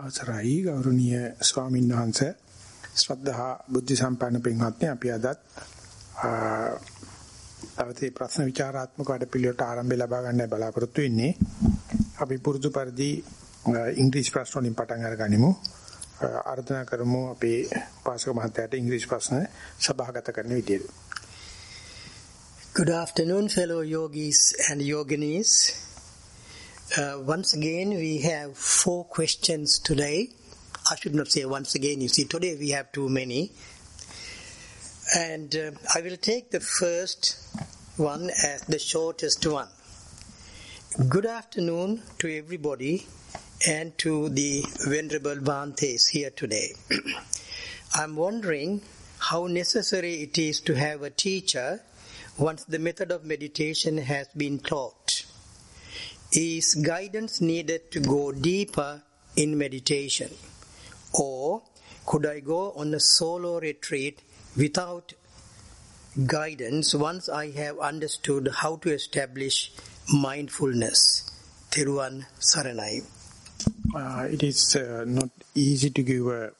අවසරයි ගෞරවනීය ස්වාමීන් වහන්සේ. ශ්‍රද්ධා බුද්ධ සම්පන්න පින්වත්නි අපි අදත් තවතේ ප්‍රශ්න විචාරාත්මක වැඩපිළිවෙලට ආරම්භය ලබා ගන්න බලාපොරොත්තු වෙන්නේ. අපි පුරුදු පරිදි ඉංග්‍රීසි ප්‍රශ්න වලින් පටන් අරගනිමු. ආර්දනා කරමු අපේ පාසක මහත්තයාට ඉංග්‍රීසි ප්‍රශ්න සභාගත කරන විදියට. Good afternoon, fellow yogis and yoginis. Uh, once again, we have four questions today. I should not say once again, you see, today we have too many. And uh, I will take the first one as the shortest one. Good afternoon to everybody and to the Venerable Bhantes here today. I'm wondering how necessary it is to have a teacher once the method of meditation has been taught. Is guidance needed to go deeper in meditation? Or could I go on a solo retreat without guidance once I have understood how to establish mindfulness? Thiruvan Saranai. Uh, it is uh, not easy to give a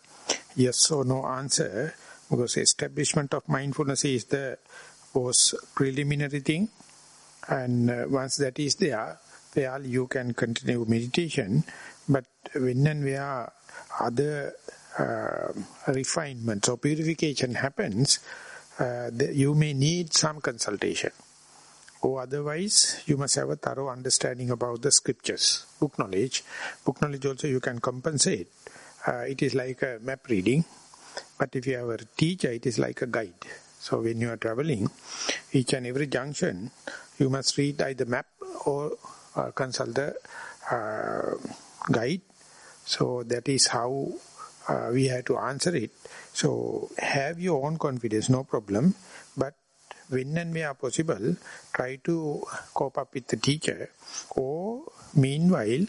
yes or no answer because establishment of mindfulness is the most preliminary thing and uh, once that is there where you can continue meditation, but when and where other uh, refinements or purification happens, uh, you may need some consultation. Or otherwise, you must have a thorough understanding about the scriptures, book knowledge. Book knowledge also you can compensate. Uh, it is like a map reading, but if you have a teacher, it is like a guide. So when you are traveling, each and every junction, you must read either map or uh, consult the uh, guide. So that is how uh, we have to answer it. So have your own confidence, no problem. But when and where are possible, try to cope up with the teacher or meanwhile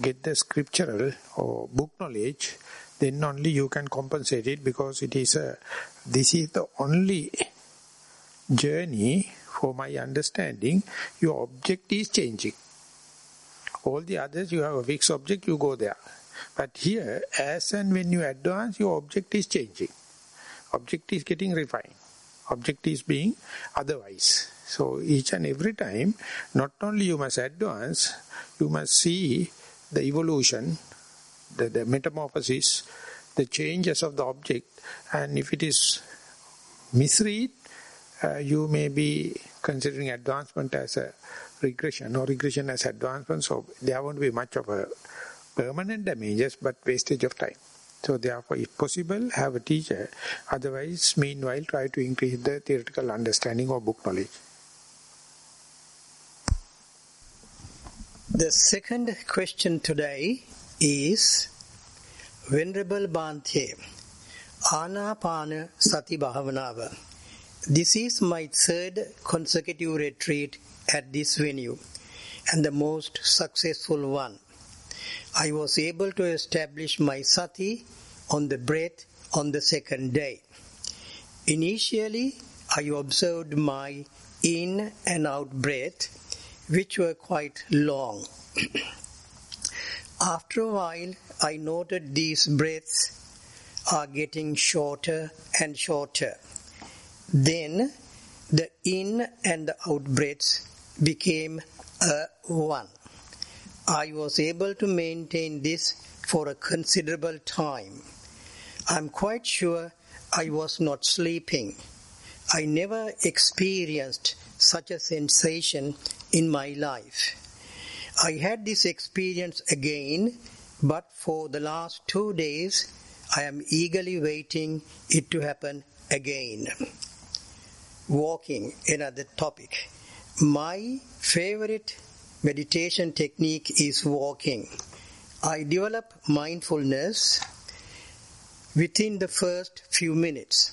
get the scriptural or book knowledge then only you can compensate it because it is a, this is the only journey for my understanding your object is changing all the others, you have a fixed object, you go there. But here, as and when you advance, your object is changing. Object is getting refined. Object is being otherwise. So each and every time, not only you must advance, you must see the evolution, the, the metamorphosis, the changes of the object. And if it is misread, uh, you may be considering advancement as a regression or regression as advancement, so there won't be much of a permanent damages, but wastage of time. So therefore, if possible, have a teacher. Otherwise, meanwhile, try to increase the theoretical understanding or book knowledge. The second question today is Venerable Bhante, Anapana Sati Bhavanava. This is my third consecutive retreat at this venue and the most successful one. I was able to establish my sati on the breath on the second day. Initially, I observed my in and out breath, which were quite long. After a while, I noted these breaths are getting shorter and shorter. Then the in and the out breaths became a one. I was able to maintain this for a considerable time. I'm quite sure I was not sleeping. I never experienced such a sensation in my life. I had this experience again, but for the last two days I am eagerly waiting it to happen again. Walking, another topic. My favorite meditation technique is walking. I develop mindfulness within the first few minutes.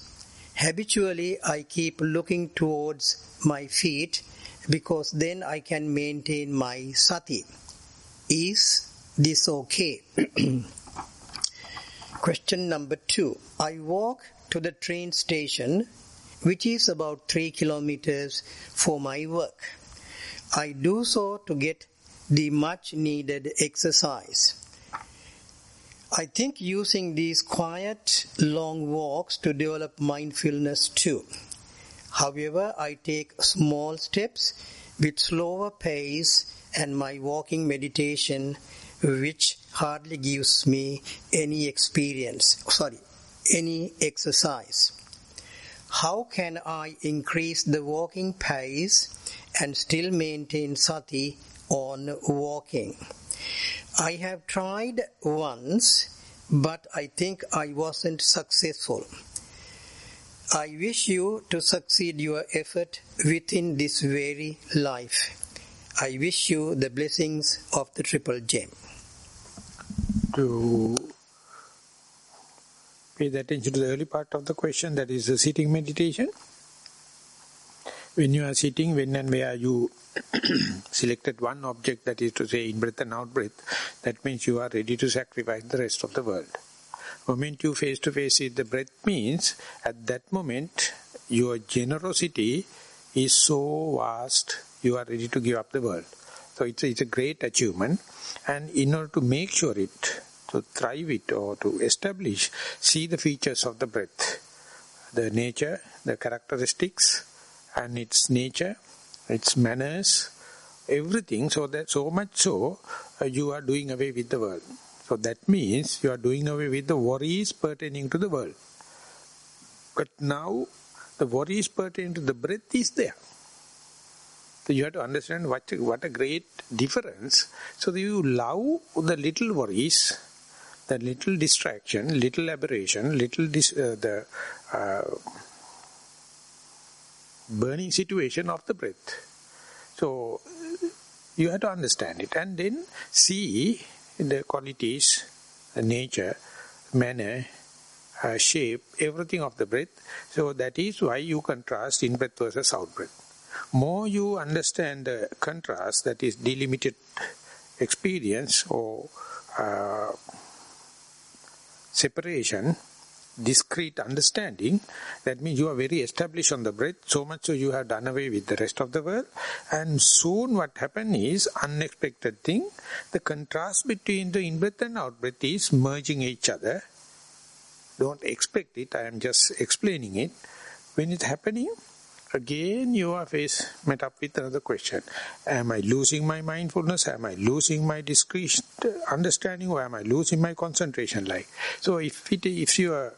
Habitually, I keep looking towards my feet because then I can maintain my sati. Is this okay? Question number two. I walk to the train station which is about 3 kilometers for my work. I do so to get the much needed exercise. I think using these quiet, long walks to develop mindfulness too. However, I take small steps with slower pace and my walking meditation, which hardly gives me any experience, sorry, any exercise. How can I increase the walking pace and still maintain sati on walking? I have tried once, but I think I wasn't successful. I wish you to succeed your effort within this very life. I wish you the blessings of the Triple Gem. To pay attention to the early part of the question, that is the sitting meditation. When you are sitting, when and where you selected one object, that is to say in breath and out breath, that means you are ready to sacrifice the rest of the world. Moment you face to face with the breath means, at that moment, your generosity is so vast, you are ready to give up the world. So it's it's a great achievement. And in order to make sure it, to thrive it or to establish, see the features of the breath. The nature, the characteristics, and its nature, its manners, everything, so that so much so, uh, you are doing away with the world. So that means you are doing away with the worries pertaining to the world. But now, the worries pertaining to the breath is there. So you have to understand what, what a great difference. So you love the little worries, the little distraction, little aberration, little dis, uh, the uh, burning situation of the breath. So you have to understand it and then see the qualities, the nature, manner, uh, shape, everything of the breath. So that is why you contrast in breath versus out breath. More you understand the contrast, that is delimited experience or uh, separation, discrete understanding, that means you are very established on the breath, so much so you have done away with the rest of the world. And soon what happen is, unexpected thing, the contrast between the in-breath and out-breath is merging each other. Don't expect it, I am just explaining it. When it's happening, again you are faced, met up with another question. Am I losing my mindfulness? Am I losing my discrete understanding? Or am I losing my concentration? Like So if, it, if your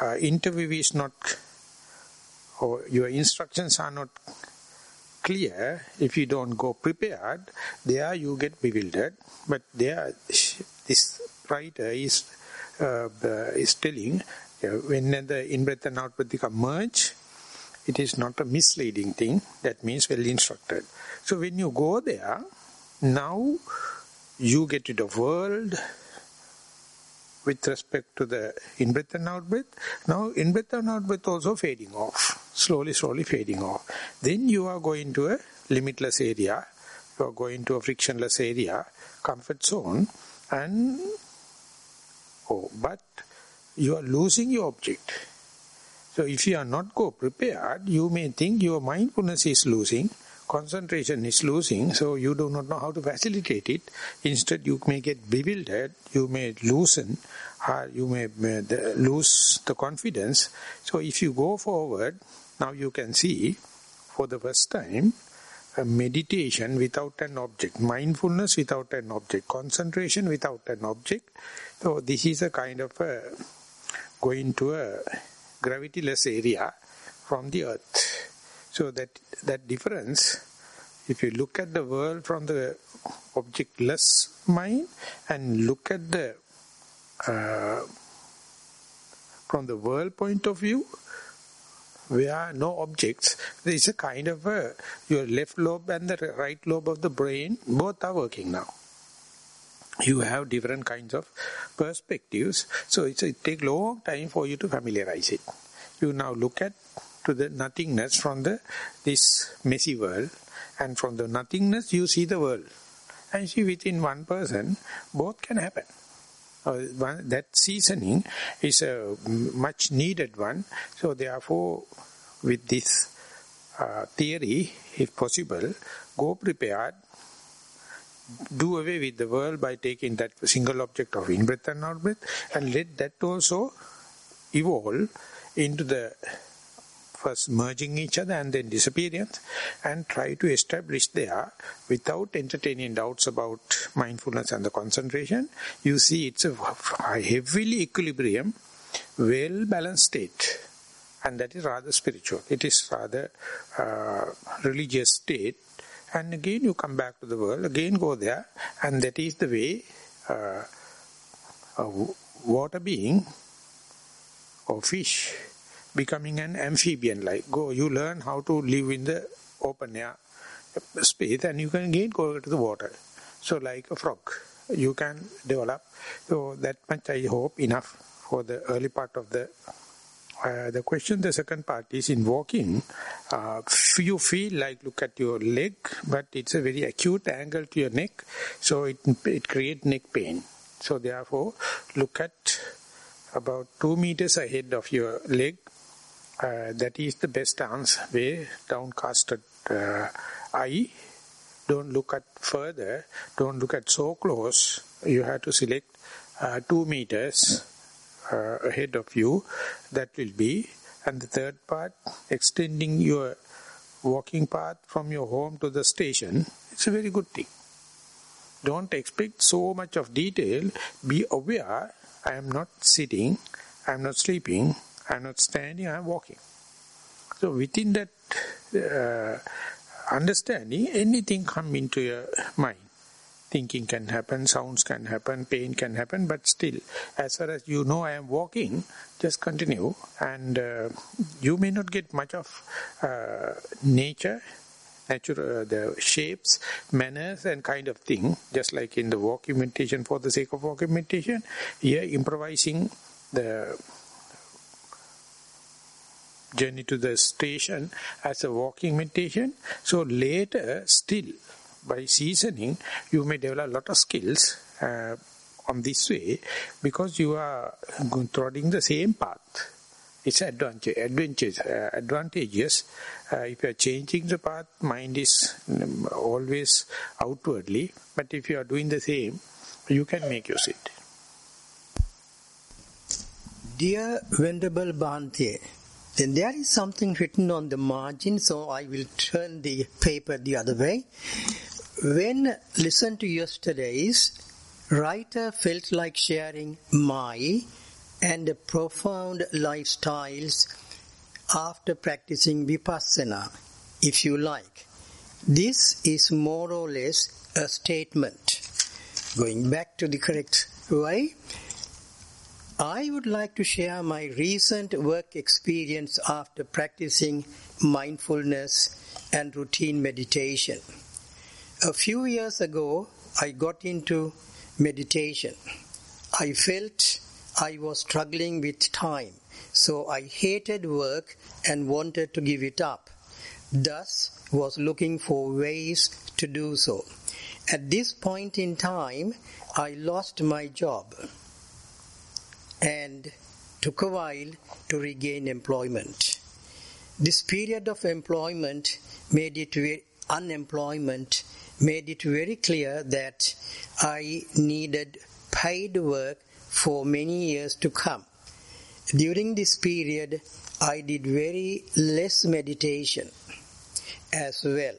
uh, interview is not, or your instructions are not clear, if you don't go prepared, there you get bewildered. But there, this writer is, uh, is telling, uh, when the in-breath and out-breath become merge, it is not a misleading thing. That means well instructed. So when you go there, now you get rid of world with respect to the in-breath and out-breath. Now in-breath and out-breath also fading off. Slowly, slowly fading off. Then you are going to a limitless area. You are going to a frictionless area, comfort zone. And, oh, but you are losing your object so if you are not go prepared, you may think your mindfulness is losing, concentration is losing, so you do not know how to facilitate it. Instead, you may get bewildered, you may loosen, or you may, lose the confidence. So if you go forward, now you can see, for the first time, a meditation without an object, mindfulness without an object, concentration without an object. So this is a kind of a, going to a gravityless area from the earth. So that that difference, if you look at the world from the objectless mind and look at the uh, from the world point of view, where are no objects, there is a kind of a, your left lobe and the right lobe of the brain, both are working now you have different kinds of perspectives. So it takes long time for you to familiarize it. You now look at to the nothingness from the this messy world and from the nothingness you see the world. And see within one person both can happen. Uh, one, that seasoning is a much needed one. So therefore with this uh, theory, if possible, go prepared do away with the world by taking that single object of in-breath and out-breath and let that also evolve into the first merging each other and then disappearance and try to establish there without entertaining doubts about mindfulness and the concentration. You see it's a heavily equilibrium, well-balanced state and that is rather spiritual. It is rather uh, religious state and again you come back to the world, again go there, and that is the way uh, a water being or fish becoming an amphibian like go you learn how to live in the open air space and you can again go to the water. So like a frog you can develop. So that much i hope enough for the early part of the uh, the question, the second part is in walking, uh, you feel like look at your leg, but it's a very acute angle to your neck, so it, it creates neck pain. So therefore, look at about two meters ahead of your leg. Uh, that is the best stance way, downcasted uh, eye. Don't look at further, don't look at so close. You have to select uh, two meters uh, ahead of you, that will be. And the third part, extending your walking path from your home to the station, it's a very good thing. Don't expect so much of detail. Be aware, I am not sitting, I am not sleeping, I am not standing, I am walking. So within that uh, understanding, anything come into your mind thinking can happen, sounds can happen, pain can happen, but still, as far as you know I am walking, just continue and uh, you may not get much of uh, nature, natural, uh, the shapes, manners and kind of thing, just like in the walking meditation for the sake of walking meditation, here improvising the journey to the station as a walking meditation. So later, still, by seasoning, you may develop a lot of skills uh, on this way because you are trotting the same path. It's advantage, advantages, uh, advantageous. Uh, if you are changing the path, mind is um, always outwardly. But if you are doing the same, you can make use it. Dear Venerable Bhante, then there is something written on the margin, so I will turn the paper the other way. When listen to yesterday's, writer felt like sharing my and profound lifestyles after practicing vipassana, if you like. This is more or less a statement. Going back to the correct way, I would like to share my recent work experience after practicing mindfulness and routine meditation. A few years ago, I got into meditation. I felt I was struggling with time, so I hated work and wanted to give it up. Thus, was looking for ways to do so. At this point in time, I lost my job and took a while to regain employment. This period of employment made it unemployment made it very clear that I needed paid work for many years to come. During this period, I did very less meditation as well.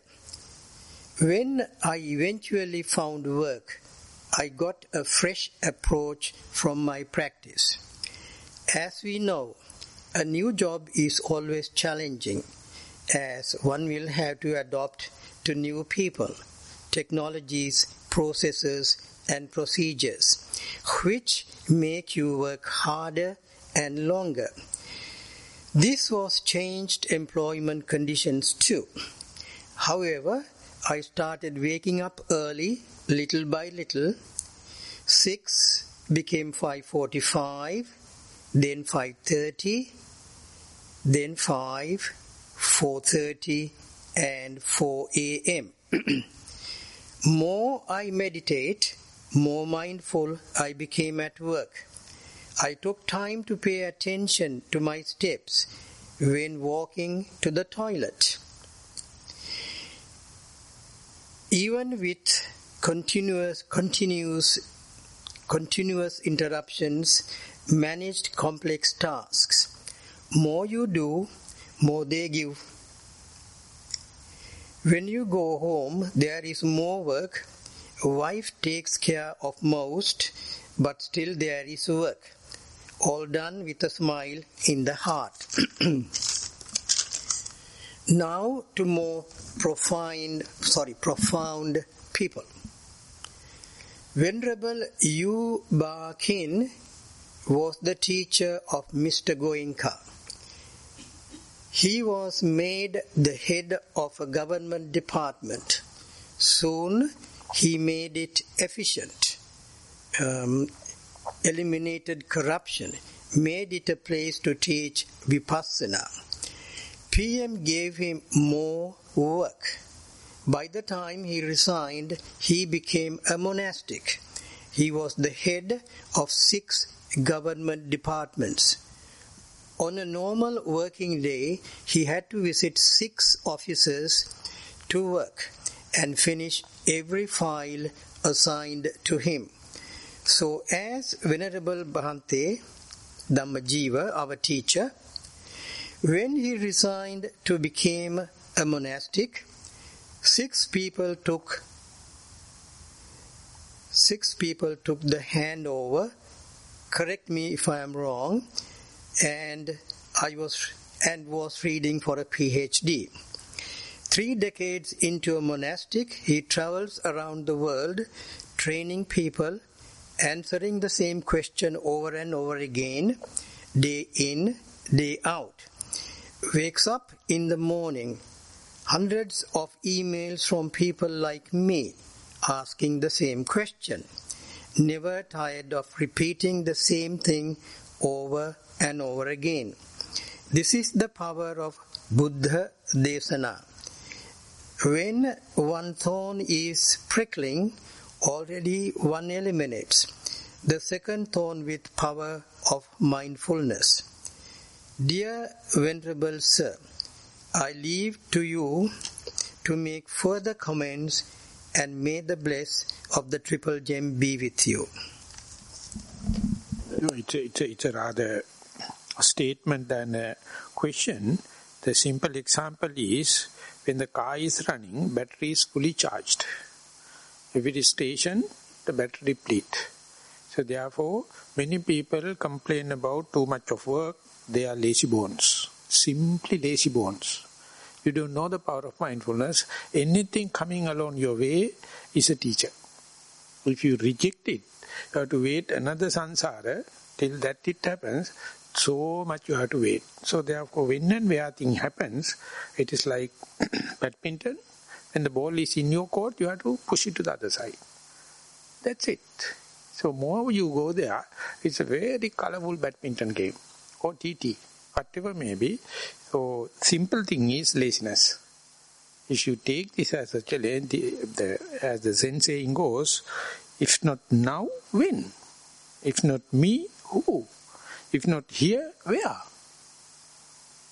When I eventually found work, I got a fresh approach from my practice. As we know, a new job is always challenging as one will have to adapt to new people technologies, processes, and procedures, which make you work harder and longer. This was changed employment conditions too. However, I started waking up early, little by little. 6 became 5.45, then 5.30, then 5, 4.30 and 4 a.m. More I meditate, more mindful I became at work. I took time to pay attention to my steps when walking to the toilet. Even with continuous, continuous, continuous interruptions, managed complex tasks. More you do, more they give. When you go home, there is more work. Wife takes care of most, but still there is work. All done with a smile in the heart. now to more profound, sorry, profound people. Venerable Yu Ba Kin was the teacher of Mr. Goenka. He was made the head of a government department. Soon he made it efficient, um, eliminated corruption, made it a place to teach Vipassana. PM gave him more work. By the time he resigned, he became a monastic. He was the head of six government departments. On a normal working day, he had to visit six offices to work and finish every file assigned to him. So, as Venerable Bhante Dhammajiva, our teacher, when he resigned to become a monastic, six people took six people took the handover. Correct me if I am wrong. And I was and was reading for a PhD. Three decades into a monastic, he travels around the world, training people, answering the same question over and over again, day in, day out. Wakes up in the morning, hundreds of emails from people like me asking the same question, never tired of repeating the same thing over and over again. This is the power of Buddha Desana. When one thorn is prickling, already one eliminates. The second thorn with power of mindfulness. Dear Venerable Sir, I leave to you to make further comments and may the bless of the Triple Gem be with you. No, it's, it's, it's a rather statement than a question. The simple example is when the car is running, battery is fully charged. If it is stationed, the battery deplete. So therefore, many people complain about too much of work. They are lazy bones. Simply lazy bones. You don't know the power of mindfulness. Anything coming along your way is a teacher. If you reject it, you have to wait another sansara till that it happens. So much you have to wait. So therefore, when and where thing happens, it is like badminton. When the ball is in your court, you have to push it to the other side. That's it. So more you go there, it's a very colorful badminton game or TT, whatever may be. So simple thing is laziness. If you take this as a challenge, the, the, as the Zen saying goes, if not now, when? If not me, who? If not here, where?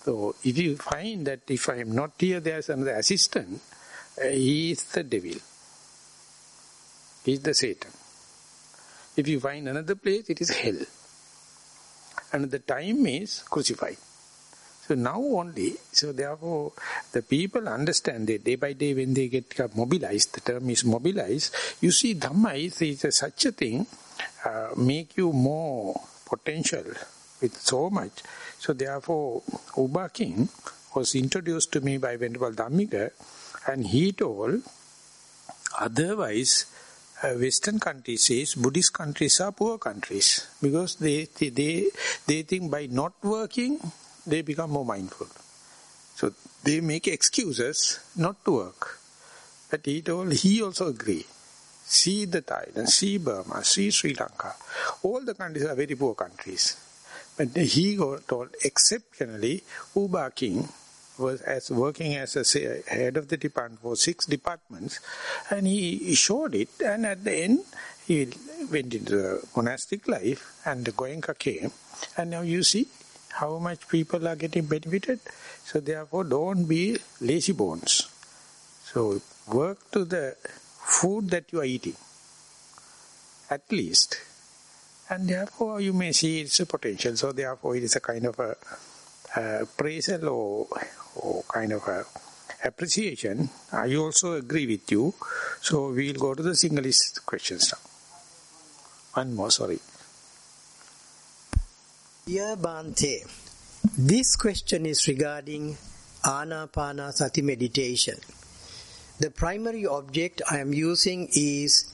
So if you find that if I am not here, there is another assistant, uh, he is the devil. He is the Satan. If you find another place, it is hell. And the time is crucified. So now only, so therefore the people understand that day by day when they get mobilized, the term is mobilized, you see Dhamma is, is such a thing, uh, make you more potential with so much. So therefore, Uba King was introduced to me by Venerable Dhammika and he told, otherwise uh, Western countries says Buddhist countries are poor countries because they, they, they, they think by not working, they become more mindful. So they make excuses not to work. But he told, he also agree. See the Thailand, see Burma, see Sri Lanka. All the countries are very poor countries. But he told, exceptionally, Uba King was as working as a head of the department for six departments, and he showed it. And at the end, he went into the monastic life, and the Goenka came. And now you see how much people are getting benefited. So therefore, don't be lazy bones. So work to the food that you are eating. At least. And therefore you may see its potential. So therefore it is a kind of a, a appraisal or, or kind of a appreciation. I also agree with you. So we will go to the singlest questions now. One more, sorry. Dear Bante, this question is regarding Anapanasati meditation. The primary object I am using is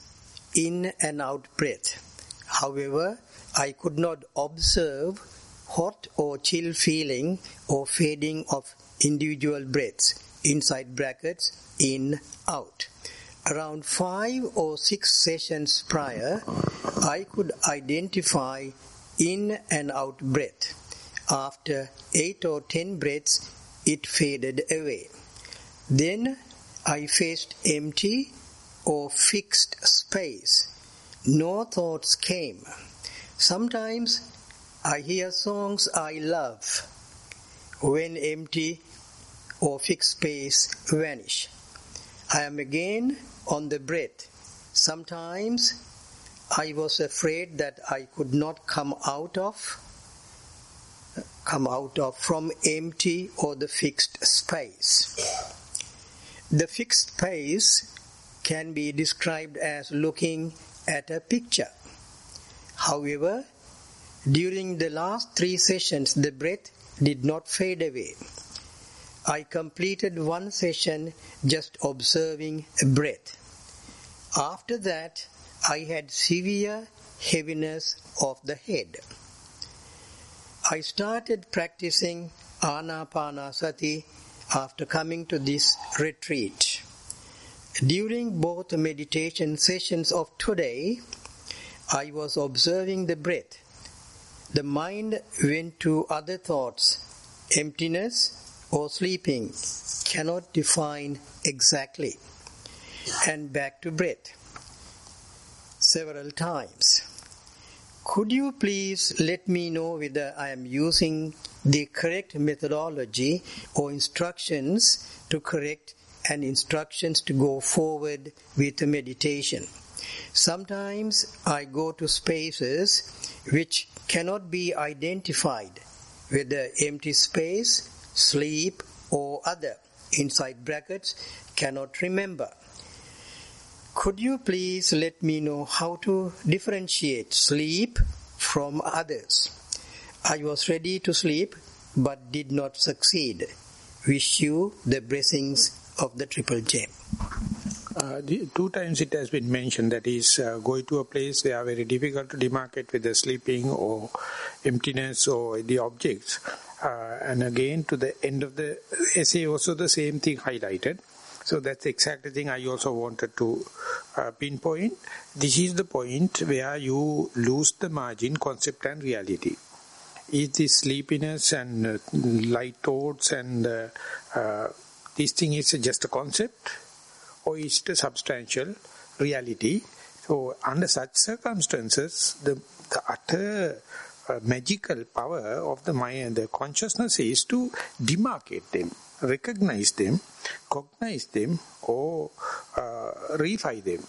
in and out breath. However, I could not observe hot or chill feeling or fading of individual breaths inside brackets in out. Around five or six sessions prior, I could identify in and out breath. After eight or ten breaths, it faded away. Then I faced empty or fixed space. No thoughts came. Sometimes I hear songs I love when empty or fixed space vanish. I am again on the breath. Sometimes I was afraid that I could not come out of come out of from empty or the fixed space. The fixed space can be described as looking at a picture. However, during the last three sessions, the breath did not fade away. I completed one session just observing a breath. After that, I had severe heaviness of the head. I started practicing Anapanasati after coming to this retreat. During both meditation sessions of today, I was observing the breath. The mind went to other thoughts, emptiness or sleeping, cannot define exactly, and back to breath several times. Could you please let me know whether I am using the correct methodology or instructions to correct and instructions to go forward with the meditation? Sometimes I go to spaces which cannot be identified, whether empty space, sleep, or other, inside brackets, cannot remember. Could you please let me know how to differentiate sleep from others? I was ready to sleep but did not succeed. Wish you the blessings of the Triple J. Uh, two times it has been mentioned that is uh, going to a place they are very difficult to demarcate with the sleeping or emptiness or the objects. Uh, and again to the end of the essay also the same thing highlighted so that's the exact thing I also wanted to uh, pinpoint. This is the point where you lose the margin, concept and reality. Is this sleepiness and uh, light thoughts and uh, uh, this thing is just a concept or is it a substantial reality? So under such circumstances, the, the utter uh, magical power of the mind, the consciousness is to demarcate them recognize them, cognize them, or uh, refine them.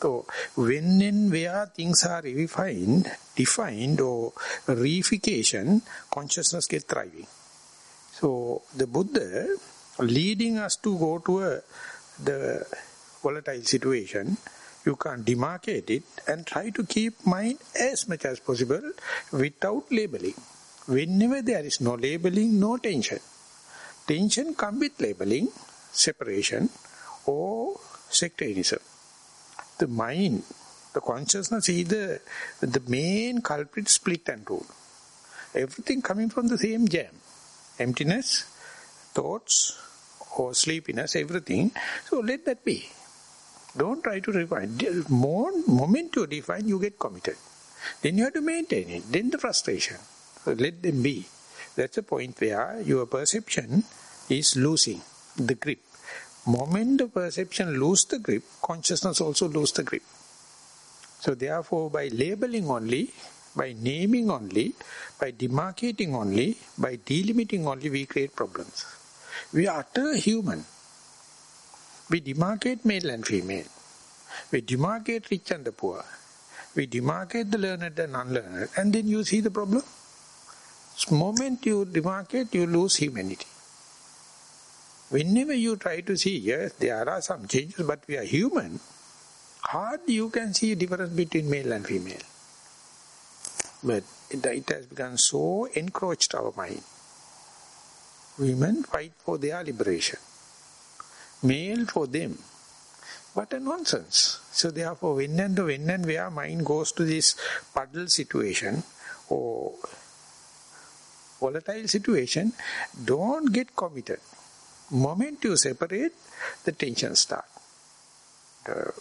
So, when and where things are refined, defined, or reification, consciousness gets thriving. So, the Buddha leading us to go to a, the volatile situation, you can't demarcate it and try to keep mind as much as possible without labeling. Whenever there is no labeling, no tension. Tension come with labeling, separation or sectarianism. The mind, the consciousness is the, the main culprit split and rule. Everything coming from the same jam. Emptiness, thoughts or sleepiness, everything. So let that be. Don't try to refine. More moment you define, you get committed. Then you have to maintain it. Then the frustration. So let them be. That's the point where your perception is losing the grip. Moment the perception lose the grip, consciousness also lose the grip. So therefore by labeling only, by naming only, by demarcating only, by delimiting only, we create problems. We are utter human. We demarcate male and female. We demarcate rich and the poor. We demarcate the learned and unlearned. And then you see the problem. Moment you demarcate, you lose humanity. Whenever you try to see, yes, there are some changes, but we are human, hardly you can see a difference between male and female. But it, has become so encroached our mind. Women fight for their liberation. Male for them. What a nonsense. So therefore, when and the when and where mind goes to this puddle situation or volatile situation, don't get committed. Moment you separate, the tension start. The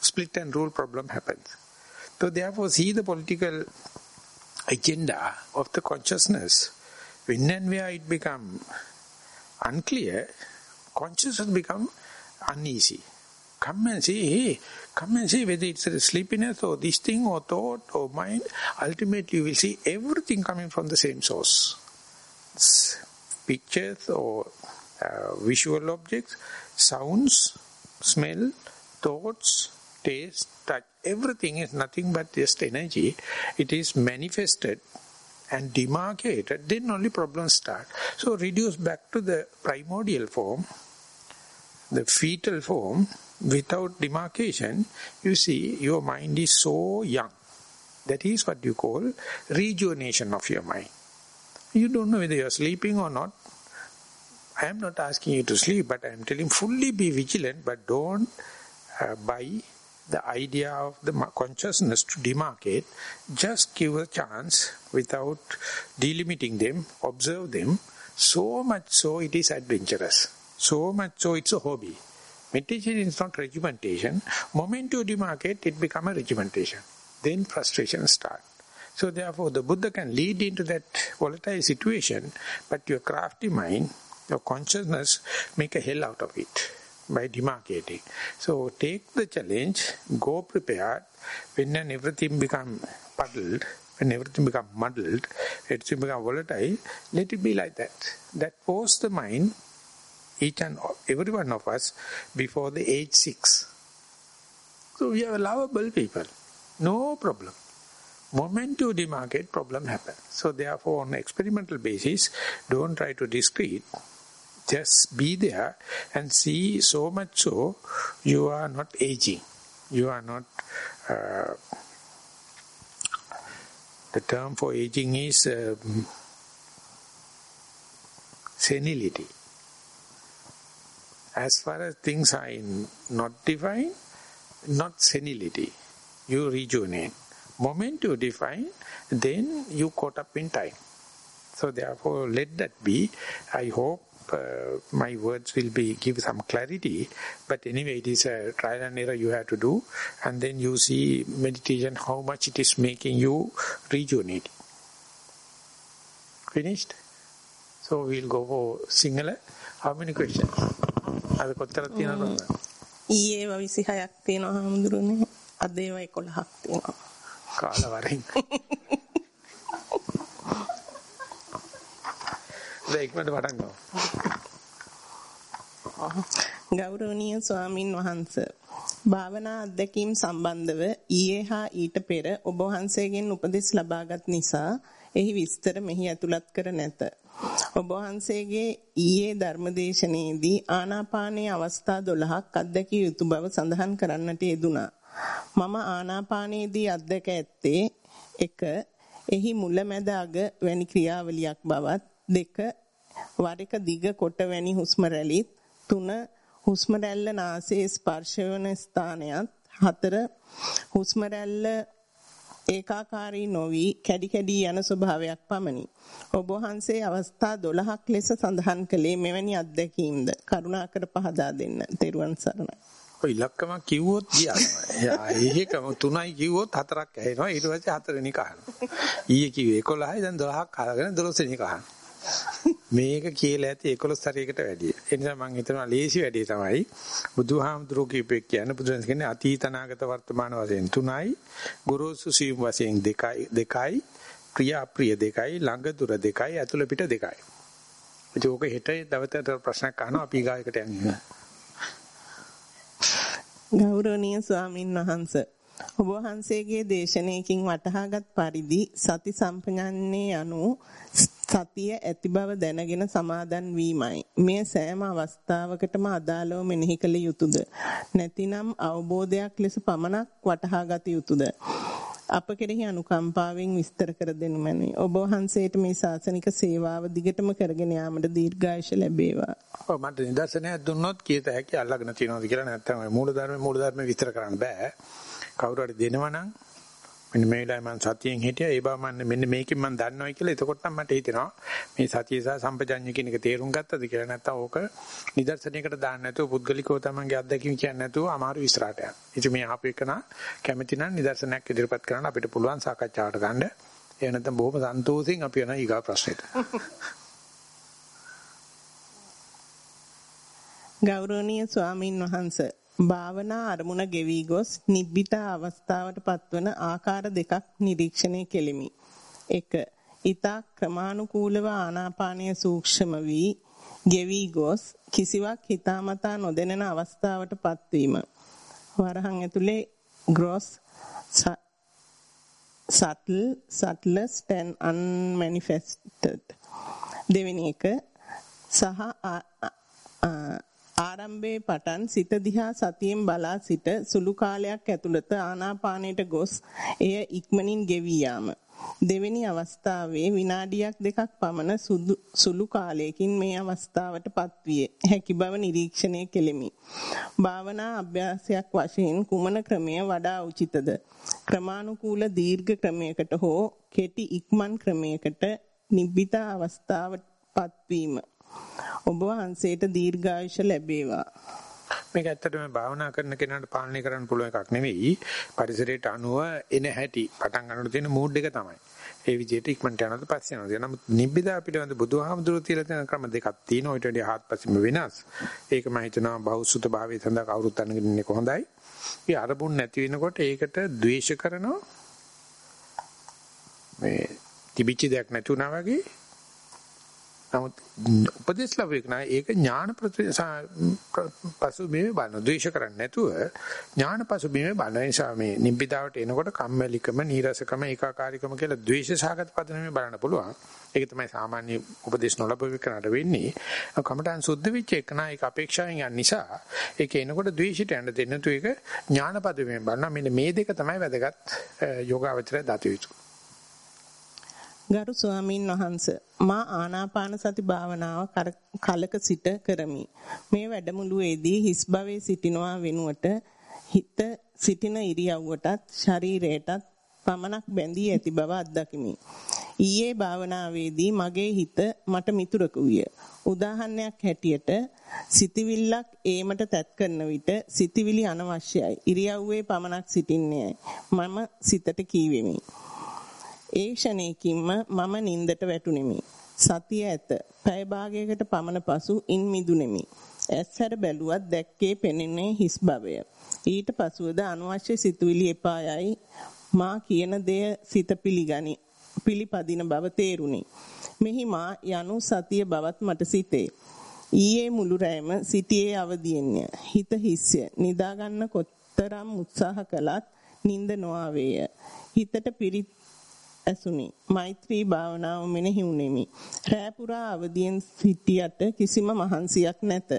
split and rule problem happens. So therefore, see the political agenda of the consciousness. When and where it become unclear, consciousness become uneasy. Come and see, hey, come and see whether it's a sleepiness or this thing or thought or mind. Ultimately, you will see everything coming from the same source. Pictures or uh, visual objects, sounds, smell, thoughts, taste, touch, everything is nothing but just energy. It is manifested and demarcated, then only problems start. So reduce back to the primordial form, the fetal form, without demarcation, you see your mind is so young. That is what you call rejuvenation of your mind. You don't know whether you are sleeping or not. I am not asking you to sleep, but I am telling fully be vigilant, but don't uh, buy the idea of the consciousness to demarcate. Just give a chance without delimiting them, observe them. So much so it is adventurous. So much so it's a hobby. Meditation is not regimentation. Moment you demarcate, it become a regimentation. Then frustration start. So therefore the Buddha can lead into that volatile situation, but your crafty mind, your consciousness, make a hell out of it by demarcating. So take the challenge, go prepared, when and everything become puddled, when everything become muddled, everything become volatile, let it be like that. That force the mind each and every one of us before the age six. So we are lovable people. No problem. Moment you demarcate, problem happen. So therefore, on experimental basis, don't try to discrete. Just be there and see so much so, you are not aging. You are not... Uh, the term for aging is uh, senility as far as things are in not defined, not senility, you rejuvenate Moment you define, then you caught up in time. So therefore, let that be. I hope uh, my words will be give some clarity. But anyway, it is a trial and error you have to do. And then you see meditation, how much it is making you rejuvenate. Finished? So we'll go for singular. How many questions? අද කොච්චරක් තියෙනවද? ඊයේ ඒවා 26ක් තියෙනවා හාමුදුරනේ. අද ඒවා 11ක් තියෙනවා. කාල වරින්. දෙයික්මඩ පටන් ගමු. ගෞරවනීය ස්වාමින් වහන්සේ භාවනා අධ්‍යක්ීම් සම්බන්ධව ඊයේ හා ඊට පෙර ඔබ වහන්සේගෙන් උපදෙස් ලබාගත් නිසා එහි විස්තර මෙහි ඇතුළත් කර නැත. ඔබ වහන්සේගේ ඊයේ ධර්මදේශනයේදී ආනාපානයේ අවස්ථා 12ක් අත්දැකිය යුතු බව සඳහන් කරන්නට යෙදුනා. මම ආනාපානයේදී අත්දැක ඇත්තේ 1. එහි මුලැමැද අග වැනි ක්‍රියාවලියක් බවත් 2. වර එක දිග කොට වැනි හුස්ම රැලිත් 3. හුස්ම රැල්ල නාසයේ ස්පර්ශ වන ස්ථානයත් 4. හුස්ම රැල්ල ඒකාකාරී නොවි කැඩි කැඩි යන ස්වභාවයක් පමණි. ඔබ වහන්සේ අවස්ථා 12ක් ලෙස සඳහන් කළේ මෙවැනි අත්දැකීම්ද කරුණාකර පහදා දෙන්න. තෙරුවන් සරණයි. ඔය ඉලක්කම කිව්වොත් ගියා. ඒකම තුනයි කිව්වොත් හතරක් ඇහෙනවා. ඊට පස්සේ හතරෙනි කහනවා. ඊයේ කිව්වේ 11යි දැන් 12ක් අහගෙන 12 වෙනි කහනවා. මේක කියලා ඇති 11 හරියකට වැඩිය. ඒ නිසා මම හිතනවා ලේසි වැඩේ තමයි බුදුහාමුදුරුවෝ කියපෙක් කියන්නේ බුදුන් කියන්නේ අතීත අනාගත වර්තමාන වශයෙන් තුනයි ගුරුසු සීම් වශයෙන් දෙකයි දෙකයි ප්‍රිය අප්‍රිය දෙකයි ළඟ දුර දෙකයි ඇතුළ පිට දෙකයි. ඒක හෙට දවතට ප්‍රශ්නයක් අහනවා අපි ගායකට යන්නේ. ගෞරවනීය ස්වාමින් වහන්සේ ඔබ වහන්සේගේ දේශනාවකින් වටහාගත් පරිදි සති සම්පජාන්නේ anu සතිය ඇති බව දැනගෙන සමාදන් වීමයි. මේ සෑම අවස්ථාවකටම අදාළව මෙනෙහි කළ යුතුයද? නැතිනම් අවබෝධයක් ලෙස පමණක් වටහාගත යුතුයද? අප කෙරෙහි අනුකම්පාවෙන් විස්තර කර දෙනු මැනවි. ඔබ වහන්සේට මේ ශාසනික සේවාව දිගටම කරගෙන යාමට දීර්ඝායුෂ ලැබේවා. ඔව් මට නිදර්ශනයක් දුන්නොත් කීත හැකි අල්ලගෙන තියනවාද කියලා නැත්නම් මූලධර්ම මූලධර්ම විස්තර කරන්න බෑ. කවුරු හරි දෙනවනම් මෙන්න මේ වෙලාවේ මම සතියෙන් හිටියා ඒ බව මම මෙන්න මේකෙන් මම දන්නවයි කියලා එතකොට නම් මට හිතෙනවා මේ සතිය සහ සම්පජඤ්ඤය කියන එක තේරුම් ගත්තද කියලා නැත්නම් ඕක නිදර්ශනයකට දාන්න නැතුව පුද්ගලිකව තමන්ගේ අත්දැකීම් කියන්නේ නැතුව අමාරු ඉස්සරහට යන්න. ඉතින් මේ ආපු එකන කැමැති නම් නිදර්ශනයක් ඉදිරිපත් කරන්න අපිට පුළුවන් සාකච්ඡාවට ගන්න. ඒ නැත්නම් බොහොම සන්තෝෂෙන් අපි යන ඊගා ප්‍රශ්නෙට. ගෞරවනීය ස්වාමින් වහන්සේ භාවනා අරමුණ ගෙවි ගොස් නිබ්බිත අවස්ථාවට පත්වන ආකාර දෙකක් නිරීක්ෂණය කෙලිමි. 1. ඊතා ක්‍රමානුකූලව ආනාපානය සූක්ෂම වී ගෙවි ගොස් කිසිවක් හිතාමතා නොදැනෙන අවස්ථාවට පත්වීම. වරහන් ඇතුලේ gross subtle subtlest and unmanifested දෙවෙනි එක සහ ආරම්භයේ පටන් සිත දිහා සතියෙන් බලා සිට සුළු කාලයක් ඇතුළත ආනාපානයට ගොස් එය ඉක්මනින් ගෙවී යාම. දෙවෙනි අවස්ථාවේ විනාඩියක් දෙකක් පමණ සුළු කාලයකින් මේ අවස්ථාවටපත් විය හැකි බව නිරීක්ෂණය කෙලිමි. භාවනා අභ්‍යාසයක් වශයෙන් කුමන ක්‍රමය වඩා උචිතද? ක්‍රමානුකූල දීර්ඝ ක්‍රමයකට හෝ කෙටි ඉක්මන් ක්‍රමයකට නිබ්බිත අවස්ථාවටපත් වීම ඔබ වහන්සේට දීර්ඝායුෂ ලැබේවා. මේක ඇත්තටම භාවනා කරන කෙනාට පාලනය කරන්න පුළුවන් එකක් නෙවෙයි. පරිසරයට අනුව එන හැටි පටන් ගන්නකොට තියෙන මූඩ් එක තමයි. ඒ විදිහට ඉක්මනට යනවාද පස්සේ යනවාද. නමුත් නිබ්බිදා පිටවඳ බුදුහාමුදුරුවෝ තියලා තියෙන ක්‍රම දෙකක් තියෙනවා. ඊට වඩා හාත්පසින්ම වෙනස්. ඒක මම හිතනවා බෞසුත භාවයේ සඳහා කවුරුත් අන්නගෙන ඉන්නේ කොහොඳයි. ඒ අරමුණ නැති වෙනකොට ඒකට ද්වේෂ කරනවා. මේ තිබිච්ච දෙයක් නැති වුණා වගේ නමුත් උපදේශ ලැබෙක නෑ ඒක ඥාන පසුබිමේ බලන ද්වේෂ කරන්නේ නැතුව ඥාන පසුබිමේ බලන නිසා මේ නිබ්බිදාවට එනකොට කම්මැලිකම නීරසකම ඒකාකාරීකම කියලා ද්වේෂ සහගත පදනමේ බලන්න පුළුවන්. ඒක තමයි සාමාන්‍ය උපදේශ නොලබව කරනට වෙන්නේ. කමඨාන් සුද්ධ වෙච්ච එක නා ඒක අපේක්ෂාවෙන් යන නිසා ඒක එනකොට ද්වේෂයට යන්න දෙන්න තු ඒක ඥාන පදවීමෙන් බලන මෙන්න මේ දෙක තමයි වැදගත් යෝගාවචරය දත යුතු. ගරු ස්වාමින් වහන්ස මා ආනාපාන සති භාවනාව කලක සිට කරමි. මේ වැඩමුළුවේදී හිස් භවයේ සිටිනවා වෙනුවට හිත සිටින ඉරියව්වටත් ශරීරයටත් පමණක් බැඳී ඇති බව අත්දකිමි. ඊයේ භාවනාවේදී මගේ හිත මට මිතුරකු විය. උදාහරණයක් හැටියට සිතවිල්ලක් ඒමට තැත් කරන විට සිතවිලි අනවශ්‍යයි. ඉරියව්වේ පමණක් සිටින්නේ මම සිතට කීවෙමි. ඒ ක්ෂණයකින්ම මම නින්දට වැටුනිමි. සතිය ඇත. පැය භාගයකට පමණ පසු ඉන් මිදුනිමි. ඇස්හැර බැලුවත් දැක්කේ පෙනෙන්නේ හිස් බවය. ඊට පසුවද අනවශ්‍ය සිතුවිලි එපායයි මා කියන දෙය සිත පිළිගනි. පිළිපදින බව තේරුණි. මෙහි මා යනු සතිය බවත් මට සිතේ. ඊයේ මුළු රැයම සිටියේ අවදියෙන්ය. හිත හිස්ය. නිදා ගන්න කොතරම් උත්සාහ කළත් නිින්ද නොආවේය. හිතට පිරිත් ඇසුනි. මෛත්‍රී භාවනාව මෙනෙහි වුනිමි. රෑ පුරා අවදියෙන් සිටියට කිසිම මහන්සියක් නැත.